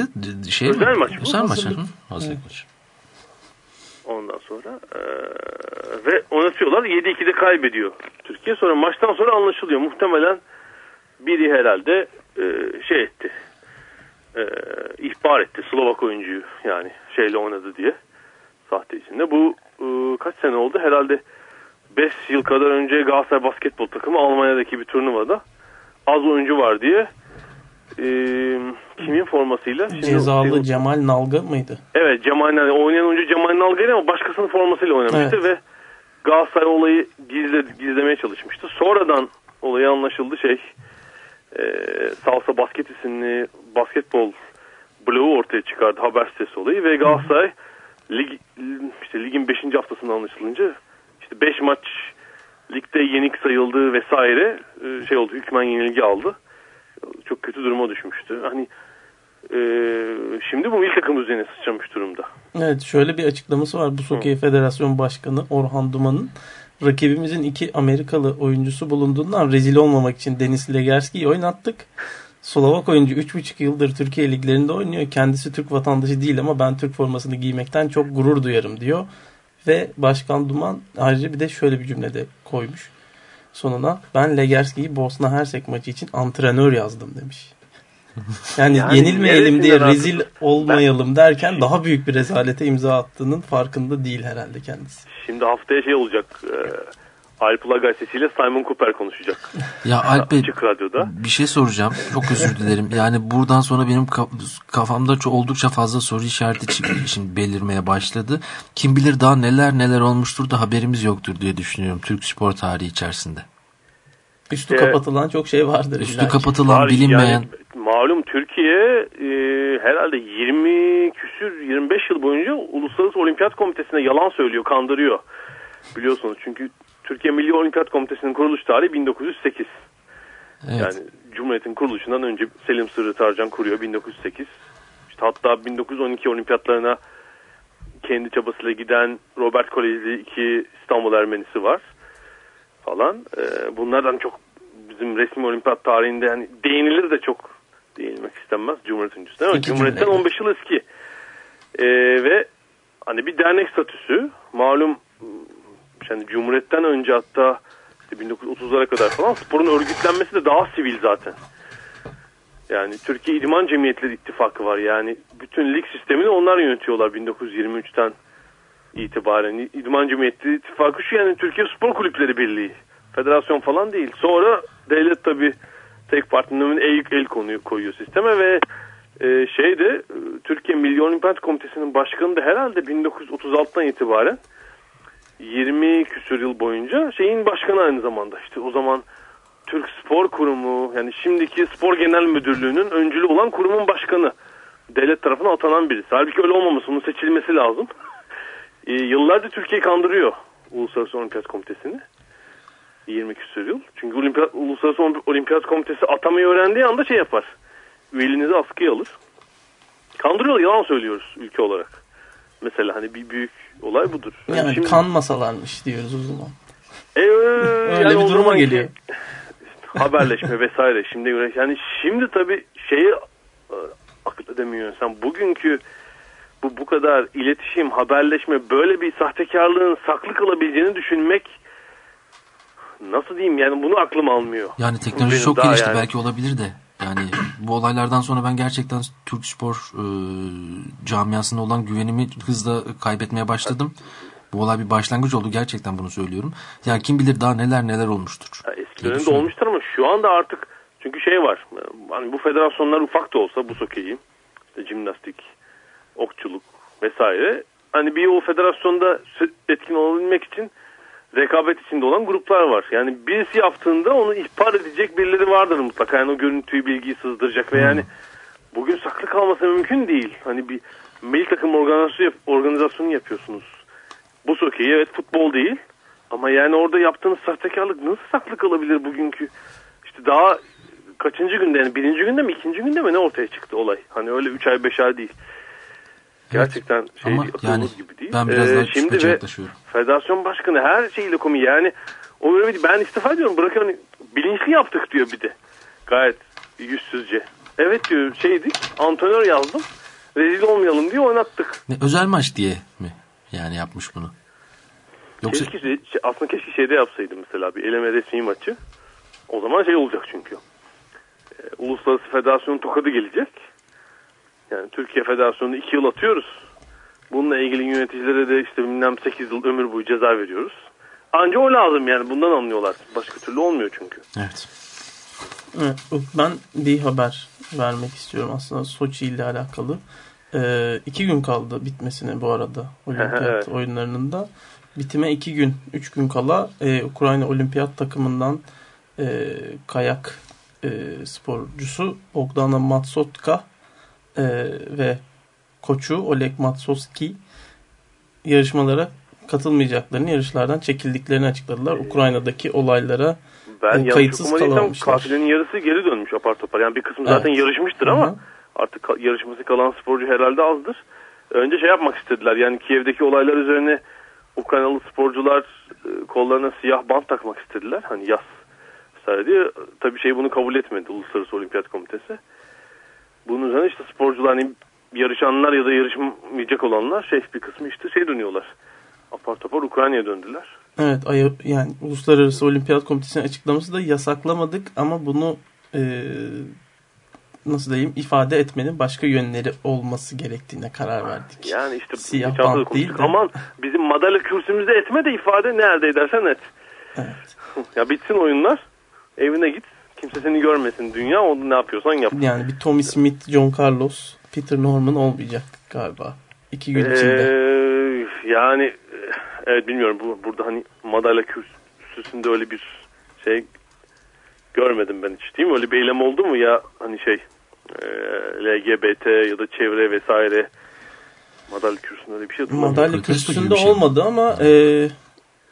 Şey Özel mi? maç bu. Özel maç. Hazırlık. hı? Hazırlık maçı. Ondan sonra e, ve oynatıyorlar. 7-2'de kaybediyor Türkiye. Sonra maçtan sonra anlaşılıyor. Muhtemelen biri herhalde e, şey etti. E, ihbar etti Slovak oyuncuyu yani şeyle oynadı diye. Sahte isimle. Bu e, kaç sene oldu? Herhalde 5 yıl kadar önce Galatasaray basketbol takımı Almanya'daki bir turnuvada az oyuncu var diye e, kimin formasıyla? Şimdi- Cezalı Cemal Nalga mıydı? Evet Cemal Nalga. Oynayan oyuncu Cemal Nalga'ydı ama başkasının formasıyla oynamıştı Evet. ve Galatasaray olayı gizle, gizlemeye çalışmıştı. Sonradan olayı anlaşıldı şey e, Salsa Basket isimli basketbol bloğu ortaya çıkardı haber sitesi olayı ve Galatasaray lig, işte ligin 5. haftasında anlaşılınca işte 5 maç ligde yenik sayıldı vesaire e, şey oldu hükmen yenilgi aldı. Çok kötü duruma düşmüştü. Hani e, şimdi bu milli takım üzerine sıçramış durumda. Evet şöyle bir açıklaması var. Bu Hokey Federasyon Başkanı Orhan Duman'ın rakibimizin iki Amerikalı oyuncusu bulunduğundan rezil olmamak için Denis Legerski'yi oynattık. Slovak oyuncu 3,5 yıldır Türkiye liglerinde oynuyor. Kendisi Türk vatandaşı değil ama ben Türk formasını giymekten çok gurur duyarım diyor. Ve Başkan Duman ayrıca bir de şöyle bir cümlede koymuş sonuna. Ben Legerski'yi Bosna Hersek maçı için antrenör yazdım demiş. Yani, Yani yenilmeyelim diye rezil olmayalım derken daha büyük bir rezalete imza attığının farkında değil herhalde kendisi. Şimdi haftaya şey olacak. E, Alp Ula gazetesiyle Simon Cooper konuşacak. Ya Alp Bey Açık Radyo'da. bir şey soracağım. Çok özür dilerim. Yani buradan sonra benim ka- kafamda çok oldukça fazla soru işareti çi- [clears throat] şimdi belirmeye başladı. Kim bilir daha neler neler olmuştur da haberimiz yoktur diye düşünüyorum Türk spor tarihi içerisinde. Üstü Ee, kapatılan çok şey vardır. Üstü illaki. kapatılan Var, bilinmeyen yani malum Türkiye e, herhalde 20 küsür 25 yıl boyunca Uluslararası Olimpiyat Komitesi'ne yalan söylüyor, kandırıyor. Biliyorsunuz çünkü Türkiye Milli Olimpiyat Komitesi'nin kuruluş tarihi 1908. evet. Yani Cumhuriyet'in kuruluşundan önce Selim Sırrı Tarcan kuruyor 1908. İşte hatta 1912 olimpiyatlarına kendi çabasıyla giden Robert Kolejli iki İstanbul Ermenisi var falan. Ee, bunlardan çok bizim resmi olimpiyat tarihinde yani değinilir de çok değinmek istenmez Cumhuriyet öncesinde. Ama Cumhuriyet'ten cümleyle. 15 yıl eski. Ee, ve hani bir dernek statüsü malum yani Cumhuriyet'ten önce hatta işte 1930'lara kadar falan sporun örgütlenmesi de daha sivil zaten. Yani Türkiye İdman Cemiyetleri İttifakı var. Yani bütün lig sistemini onlar yönetiyorlar 1923'ten itibaren. İdman Cemiyetleri İttifakı şu yani Türkiye Spor Kulüpleri Birliği. Federasyon falan değil. Sonra devlet tabi tek partinin el, el konuyu koyuyor sisteme ve e, şey de e, Türkiye Milli Olimpiyat Komitesi'nin başkanı da herhalde 1936'dan itibaren 20 küsur yıl boyunca şeyin başkanı aynı zamanda. İşte o zaman Türk Spor Kurumu yani şimdiki Spor Genel Müdürlüğü'nün öncülü olan kurumun başkanı. Devlet tarafından atanan birisi. Halbuki öyle olmaması, onun seçilmesi lazım. [laughs] E, yıllarca Türkiye kandırıyor Uluslararası Olimpiyat Komitesi'ni. 20 küsur yıl. Çünkü Olimpiyat, Uluslararası Olimpiyat Komitesi atamayı öğrendiği anda şey yapar. Üyeliğinizi askıya alır. Kandırıyorlar, yalan söylüyoruz ülke olarak. Mesela hani bir büyük olay budur. Yani şimdi- kanmasalarmış diyoruz o zaman. e, [laughs] Öyle yani bir duruma geliyor. [laughs] Haberleşme vesaire şimdi yani şimdi tabii şeyi e, akıl edemiyor insan. Bugünkü bu bu kadar iletişim, haberleşme böyle bir sahtekarlığın saklı kalabileceğini düşünmek nasıl diyeyim yani bunu aklım almıyor. Yani teknoloji Benim çok gelişti yani. belki olabilir de. Yani bu olaylardan sonra ben gerçekten Türk spor e, camiasında olan güvenimi hızla kaybetmeye başladım. Bu olay bir başlangıç oldu gerçekten bunu söylüyorum. Yani kim bilir daha neler neler olmuştur. Ya eski dönemde olmuştur ama şu anda artık çünkü şey var. Hani bu federasyonlar ufak da olsa bu sokeyi, işte jimnastik, okçuluk vesaire. Hani bir o federasyonda etkin olabilmek için rekabet içinde olan gruplar var. Yani birisi yaptığında onu ihbar edecek birileri vardır mutlaka. Yani o görüntüyü, bilgiyi sızdıracak ve yani bugün saklı kalması mümkün değil. Hani bir milli takım organizasyonu, organizasyonu yapıyorsunuz. Bu sokeyi evet futbol değil. Ama yani orada yaptığınız sahtekarlık nasıl saklı kalabilir bugünkü? İşte daha kaçıncı günde yani birinci günde mi ikinci günde mi ne ortaya çıktı olay? Hani öyle üç ay beş ay değil. Gerçekten şey Ama yani gibi değil. ben biraz Ee, daha şimdi şüpheci ve federasyon başkanı her şeyiyle komi yani o öyle bir ben istifa ediyorum bırakın hani bilinçli yaptık diyor bir de. Gayet yüzsüzce. Evet diyor şeydik antrenör yazdım rezil olmayalım diye oynattık. Ne, özel maç diye mi yani yapmış bunu? Yoksa Keşke, şey- aslında keşke şeyde yapsaydı mesela bir eleme resmi maçı. O zaman şey olacak çünkü. Ee, Uluslararası Federasyonun tokadı gelecek. Yani Türkiye Federasyonu 2 yıl atıyoruz. Bununla ilgili yöneticilere de işte bilmem 8 yıl ömür boyu ceza veriyoruz. Anca o lazım yani bundan anlıyorlar. Başka türlü olmuyor çünkü. evet. Evet, ben bir haber vermek istiyorum aslında Soçi ile alakalı. Ee, iki gün kaldı bitmesine bu arada olimpiyat Evet. oyunlarının da. Bitime iki gün, üç gün kala e, Ukrayna olimpiyat takımından e, kayak e, sporcusu Bogdana Matsotka e, ve koçu Oleg Matsoski yarışmalara katılmayacaklarını, yarışlardan çekildiklerini açıkladılar. Ukrayna'daki olaylara Ben e, yanlış kayıtsız kalamamışlar. kafilenin yarısı geri dönmüş apar topar. Yani bir kısmı zaten Evet. yarışmıştır Hı ama hı. artık ka- yarışması kalan sporcu herhalde azdır. Önce şey yapmak istediler yani Kiev'deki olaylar üzerine Ukraynalı sporcular e, kollarına siyah bant takmak istediler. Hani yaz vesaire diye. Tabii şey bunu kabul etmedi Uluslararası Olimpiyat Komitesi. Bunun üzerine işte sporcular hani yarışanlar ya da yarışmayacak olanlar şey bir kısmı işte şey dönüyorlar. apar topar Ukrayna'ya döndüler. Evet yani Uluslararası Olimpiyat Komitesi'nin açıklaması da yasaklamadık ama bunu e, nasıl diyeyim ifade etmenin başka yönleri olması gerektiğine karar verdik. Yani işte Siyah bant değil de. Aman bizim madalya kürsümüzde etme de ifade nerede edersen et. Evet. [laughs] ya bitsin oyunlar evine git. Kimse seni görmesin dünya. Onu ne yapıyorsan yap. Yani bir Tommy Smith, John Carlos, Peter Norman olmayacak galiba. İki gün içinde. Ee, yani evet bilmiyorum bu burada hani madalya kürsüsünde öyle bir şey görmedim ben hiç değil mi? Öyle bir eylem oldu mu ya hani şey e, LGBT ya da çevre vesaire madalya kürsüsünde öyle bir şey. Madalya kürsüsünde şey. olmadı ama e,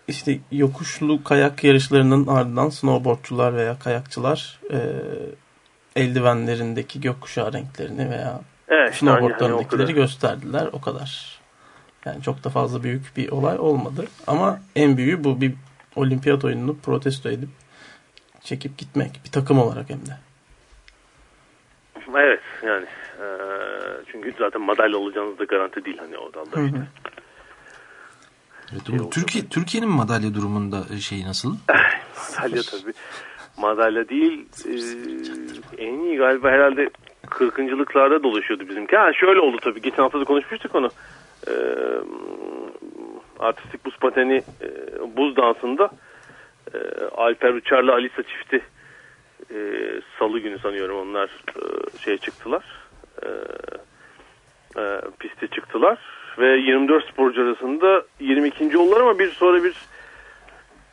işte yokuşlu kayak yarışlarının ardından snowboardçular veya kayakçılar e, eldivenlerindeki gökkuşağı renklerini veya Evet, o snowboardlarındakileri kadar. gösterdiler. O kadar. Yani çok da fazla büyük bir olay olmadı. Ama en büyüğü bu bir olimpiyat oyununu protesto edip çekip gitmek. Bir takım olarak hem de. Evet yani e, çünkü zaten madalya olacağınız da garanti değil hani o dalda işte. Evet, bu Türkiye Türkiye'nin madalya durumunda şeyi nasıl? [laughs] Madalya tabii. Madalya değil e, en iyi galiba herhalde kırkıncılıklarda dolaşıyordu bizimki. Ha şöyle oldu tabii. Geçen hafta da konuşmuştuk onu. E, artistik buz pateni e, buz dansında e, Alper Uçar'la Alisa çifti e, salı günü sanıyorum onlar e, şeye çıktılar. E, e, piste çıktılar ve 24 sporcu arasında 22. oldular ama bir sonra bir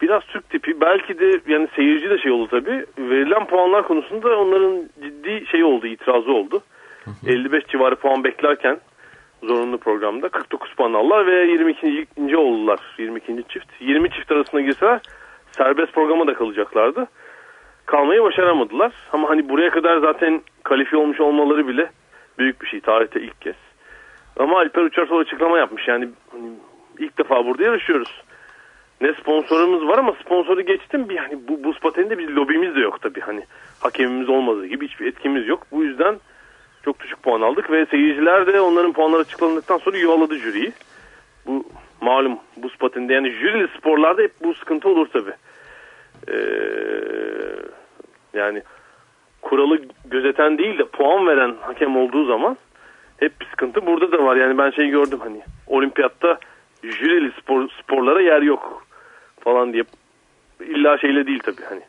biraz Türk tipi belki de yani seyirci de şey oldu tabii verilen puanlar konusunda onların ciddi şey oldu itirazı oldu 55 civarı puan beklerken zorunlu programda 49 puan aldılar ve 22. oldular 22. çift 20 çift arasında girseler serbest programa da kalacaklardı kalmayı başaramadılar ama hani buraya kadar zaten kalifiye olmuş olmaları bile büyük bir şey tarihte ilk kez ama Alper Uçar sonra açıklama yapmış yani hani ilk defa burada yarışıyoruz ne sponsorumuz var ama sponsoru geçtim bir hani bu buz pateninde bir lobimiz de yok tabii hani hakemimiz olmadığı gibi hiçbir etkimiz yok. Bu yüzden çok düşük puan aldık ve seyirciler de onların puanları açıklandıktan sonra yuvaladı jüriyi. Bu malum buz patende yani jürili sporlarda hep bu sıkıntı olur tabii. Ee, yani kuralı gözeten değil de puan veren hakem olduğu zaman hep bir sıkıntı burada da var. Yani ben şey gördüm hani olimpiyatta jürili spor, sporlara yer yok falan diye illa şeyle değil tabii hani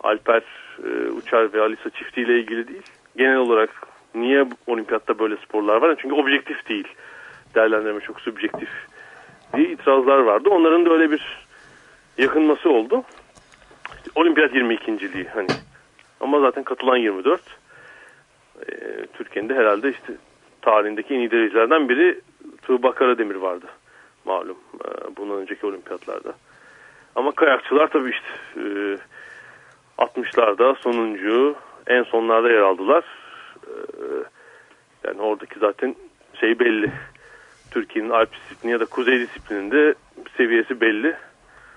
Alper e, Uçar ve Alisa çiftiyle ilgili değil. Genel olarak niye olimpiyatta böyle sporlar var? Çünkü objektif değil. Değerlendirme çok subjektif diye itirazlar vardı. Onların da öyle bir yakınması oldu. İşte olimpiyat 22.liği hani ama zaten katılan 24. E, Türkiye'nin de herhalde işte tarihindeki en iyi derecelerden biri Tuğba Karademir vardı malum e, bundan önceki olimpiyatlarda. Ama kayakçılar tabii işte e, 60'larda sonuncu en sonlarda yer aldılar. E, yani oradaki zaten şey belli. Türkiye'nin Alp disiplini ya da Kuzey disiplininde seviyesi belli.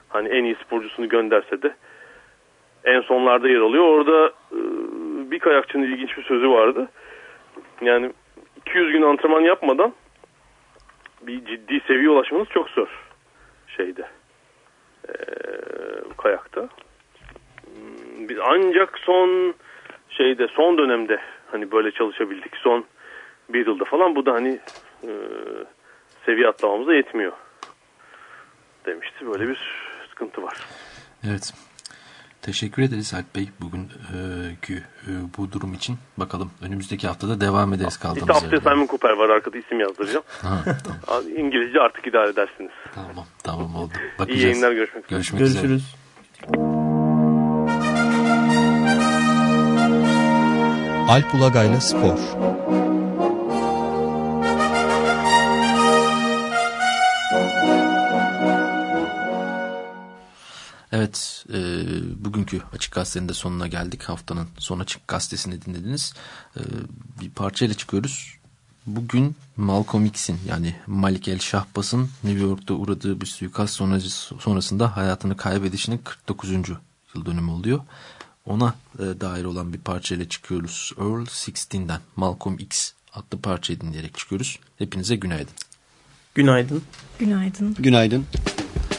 Hani en iyi sporcusunu gönderse de en sonlarda yer alıyor. Orada e, bir kayakçının ilginç bir sözü vardı. Yani 200 gün antrenman yapmadan bir ciddi seviye ulaşmanız çok zor şeyde e, kayakta. Hmm, Biz ancak son şeyde son dönemde hani böyle çalışabildik son bir yılda falan bu da hani e, seviye atlamamıza yetmiyor demişti. Böyle bir sıkıntı var. Evet. Teşekkür ederiz Alp Bey bugünkü e, bu durum için. Bakalım önümüzdeki haftada devam ederiz İşte kaldığımız haftaya yerden. Simon Cooper var arkada isim yazdıracağım. [laughs] Ha, tamam. [laughs] İngilizce artık idare edersiniz. Tamam, tamam oldu. İyi Bakacağız. yayınlar görüşmek üzere. Görüşmek üzere. Görüşürüz. Alp Ulagay'la Spor. Evet, e, bugünkü Açık Gazete'nin de sonuna geldik. Haftanın son Açık Gazetesi'ni dinlediniz. E, bir parçayla çıkıyoruz. Bugün Malcolm X'in yani Malik El Şahbaz'ın New York'ta uğradığı bir suikast sonrası, sonrasında hayatını kaybedişinin 49. yıl dönümü oluyor. Ona e, dair olan bir parçayla çıkıyoruz. Earl 16'den Malcolm X adlı parçayı dinleyerek çıkıyoruz. Hepinize günaydın. Günaydın. Günaydın. Günaydın. Poor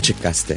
Açık Gazete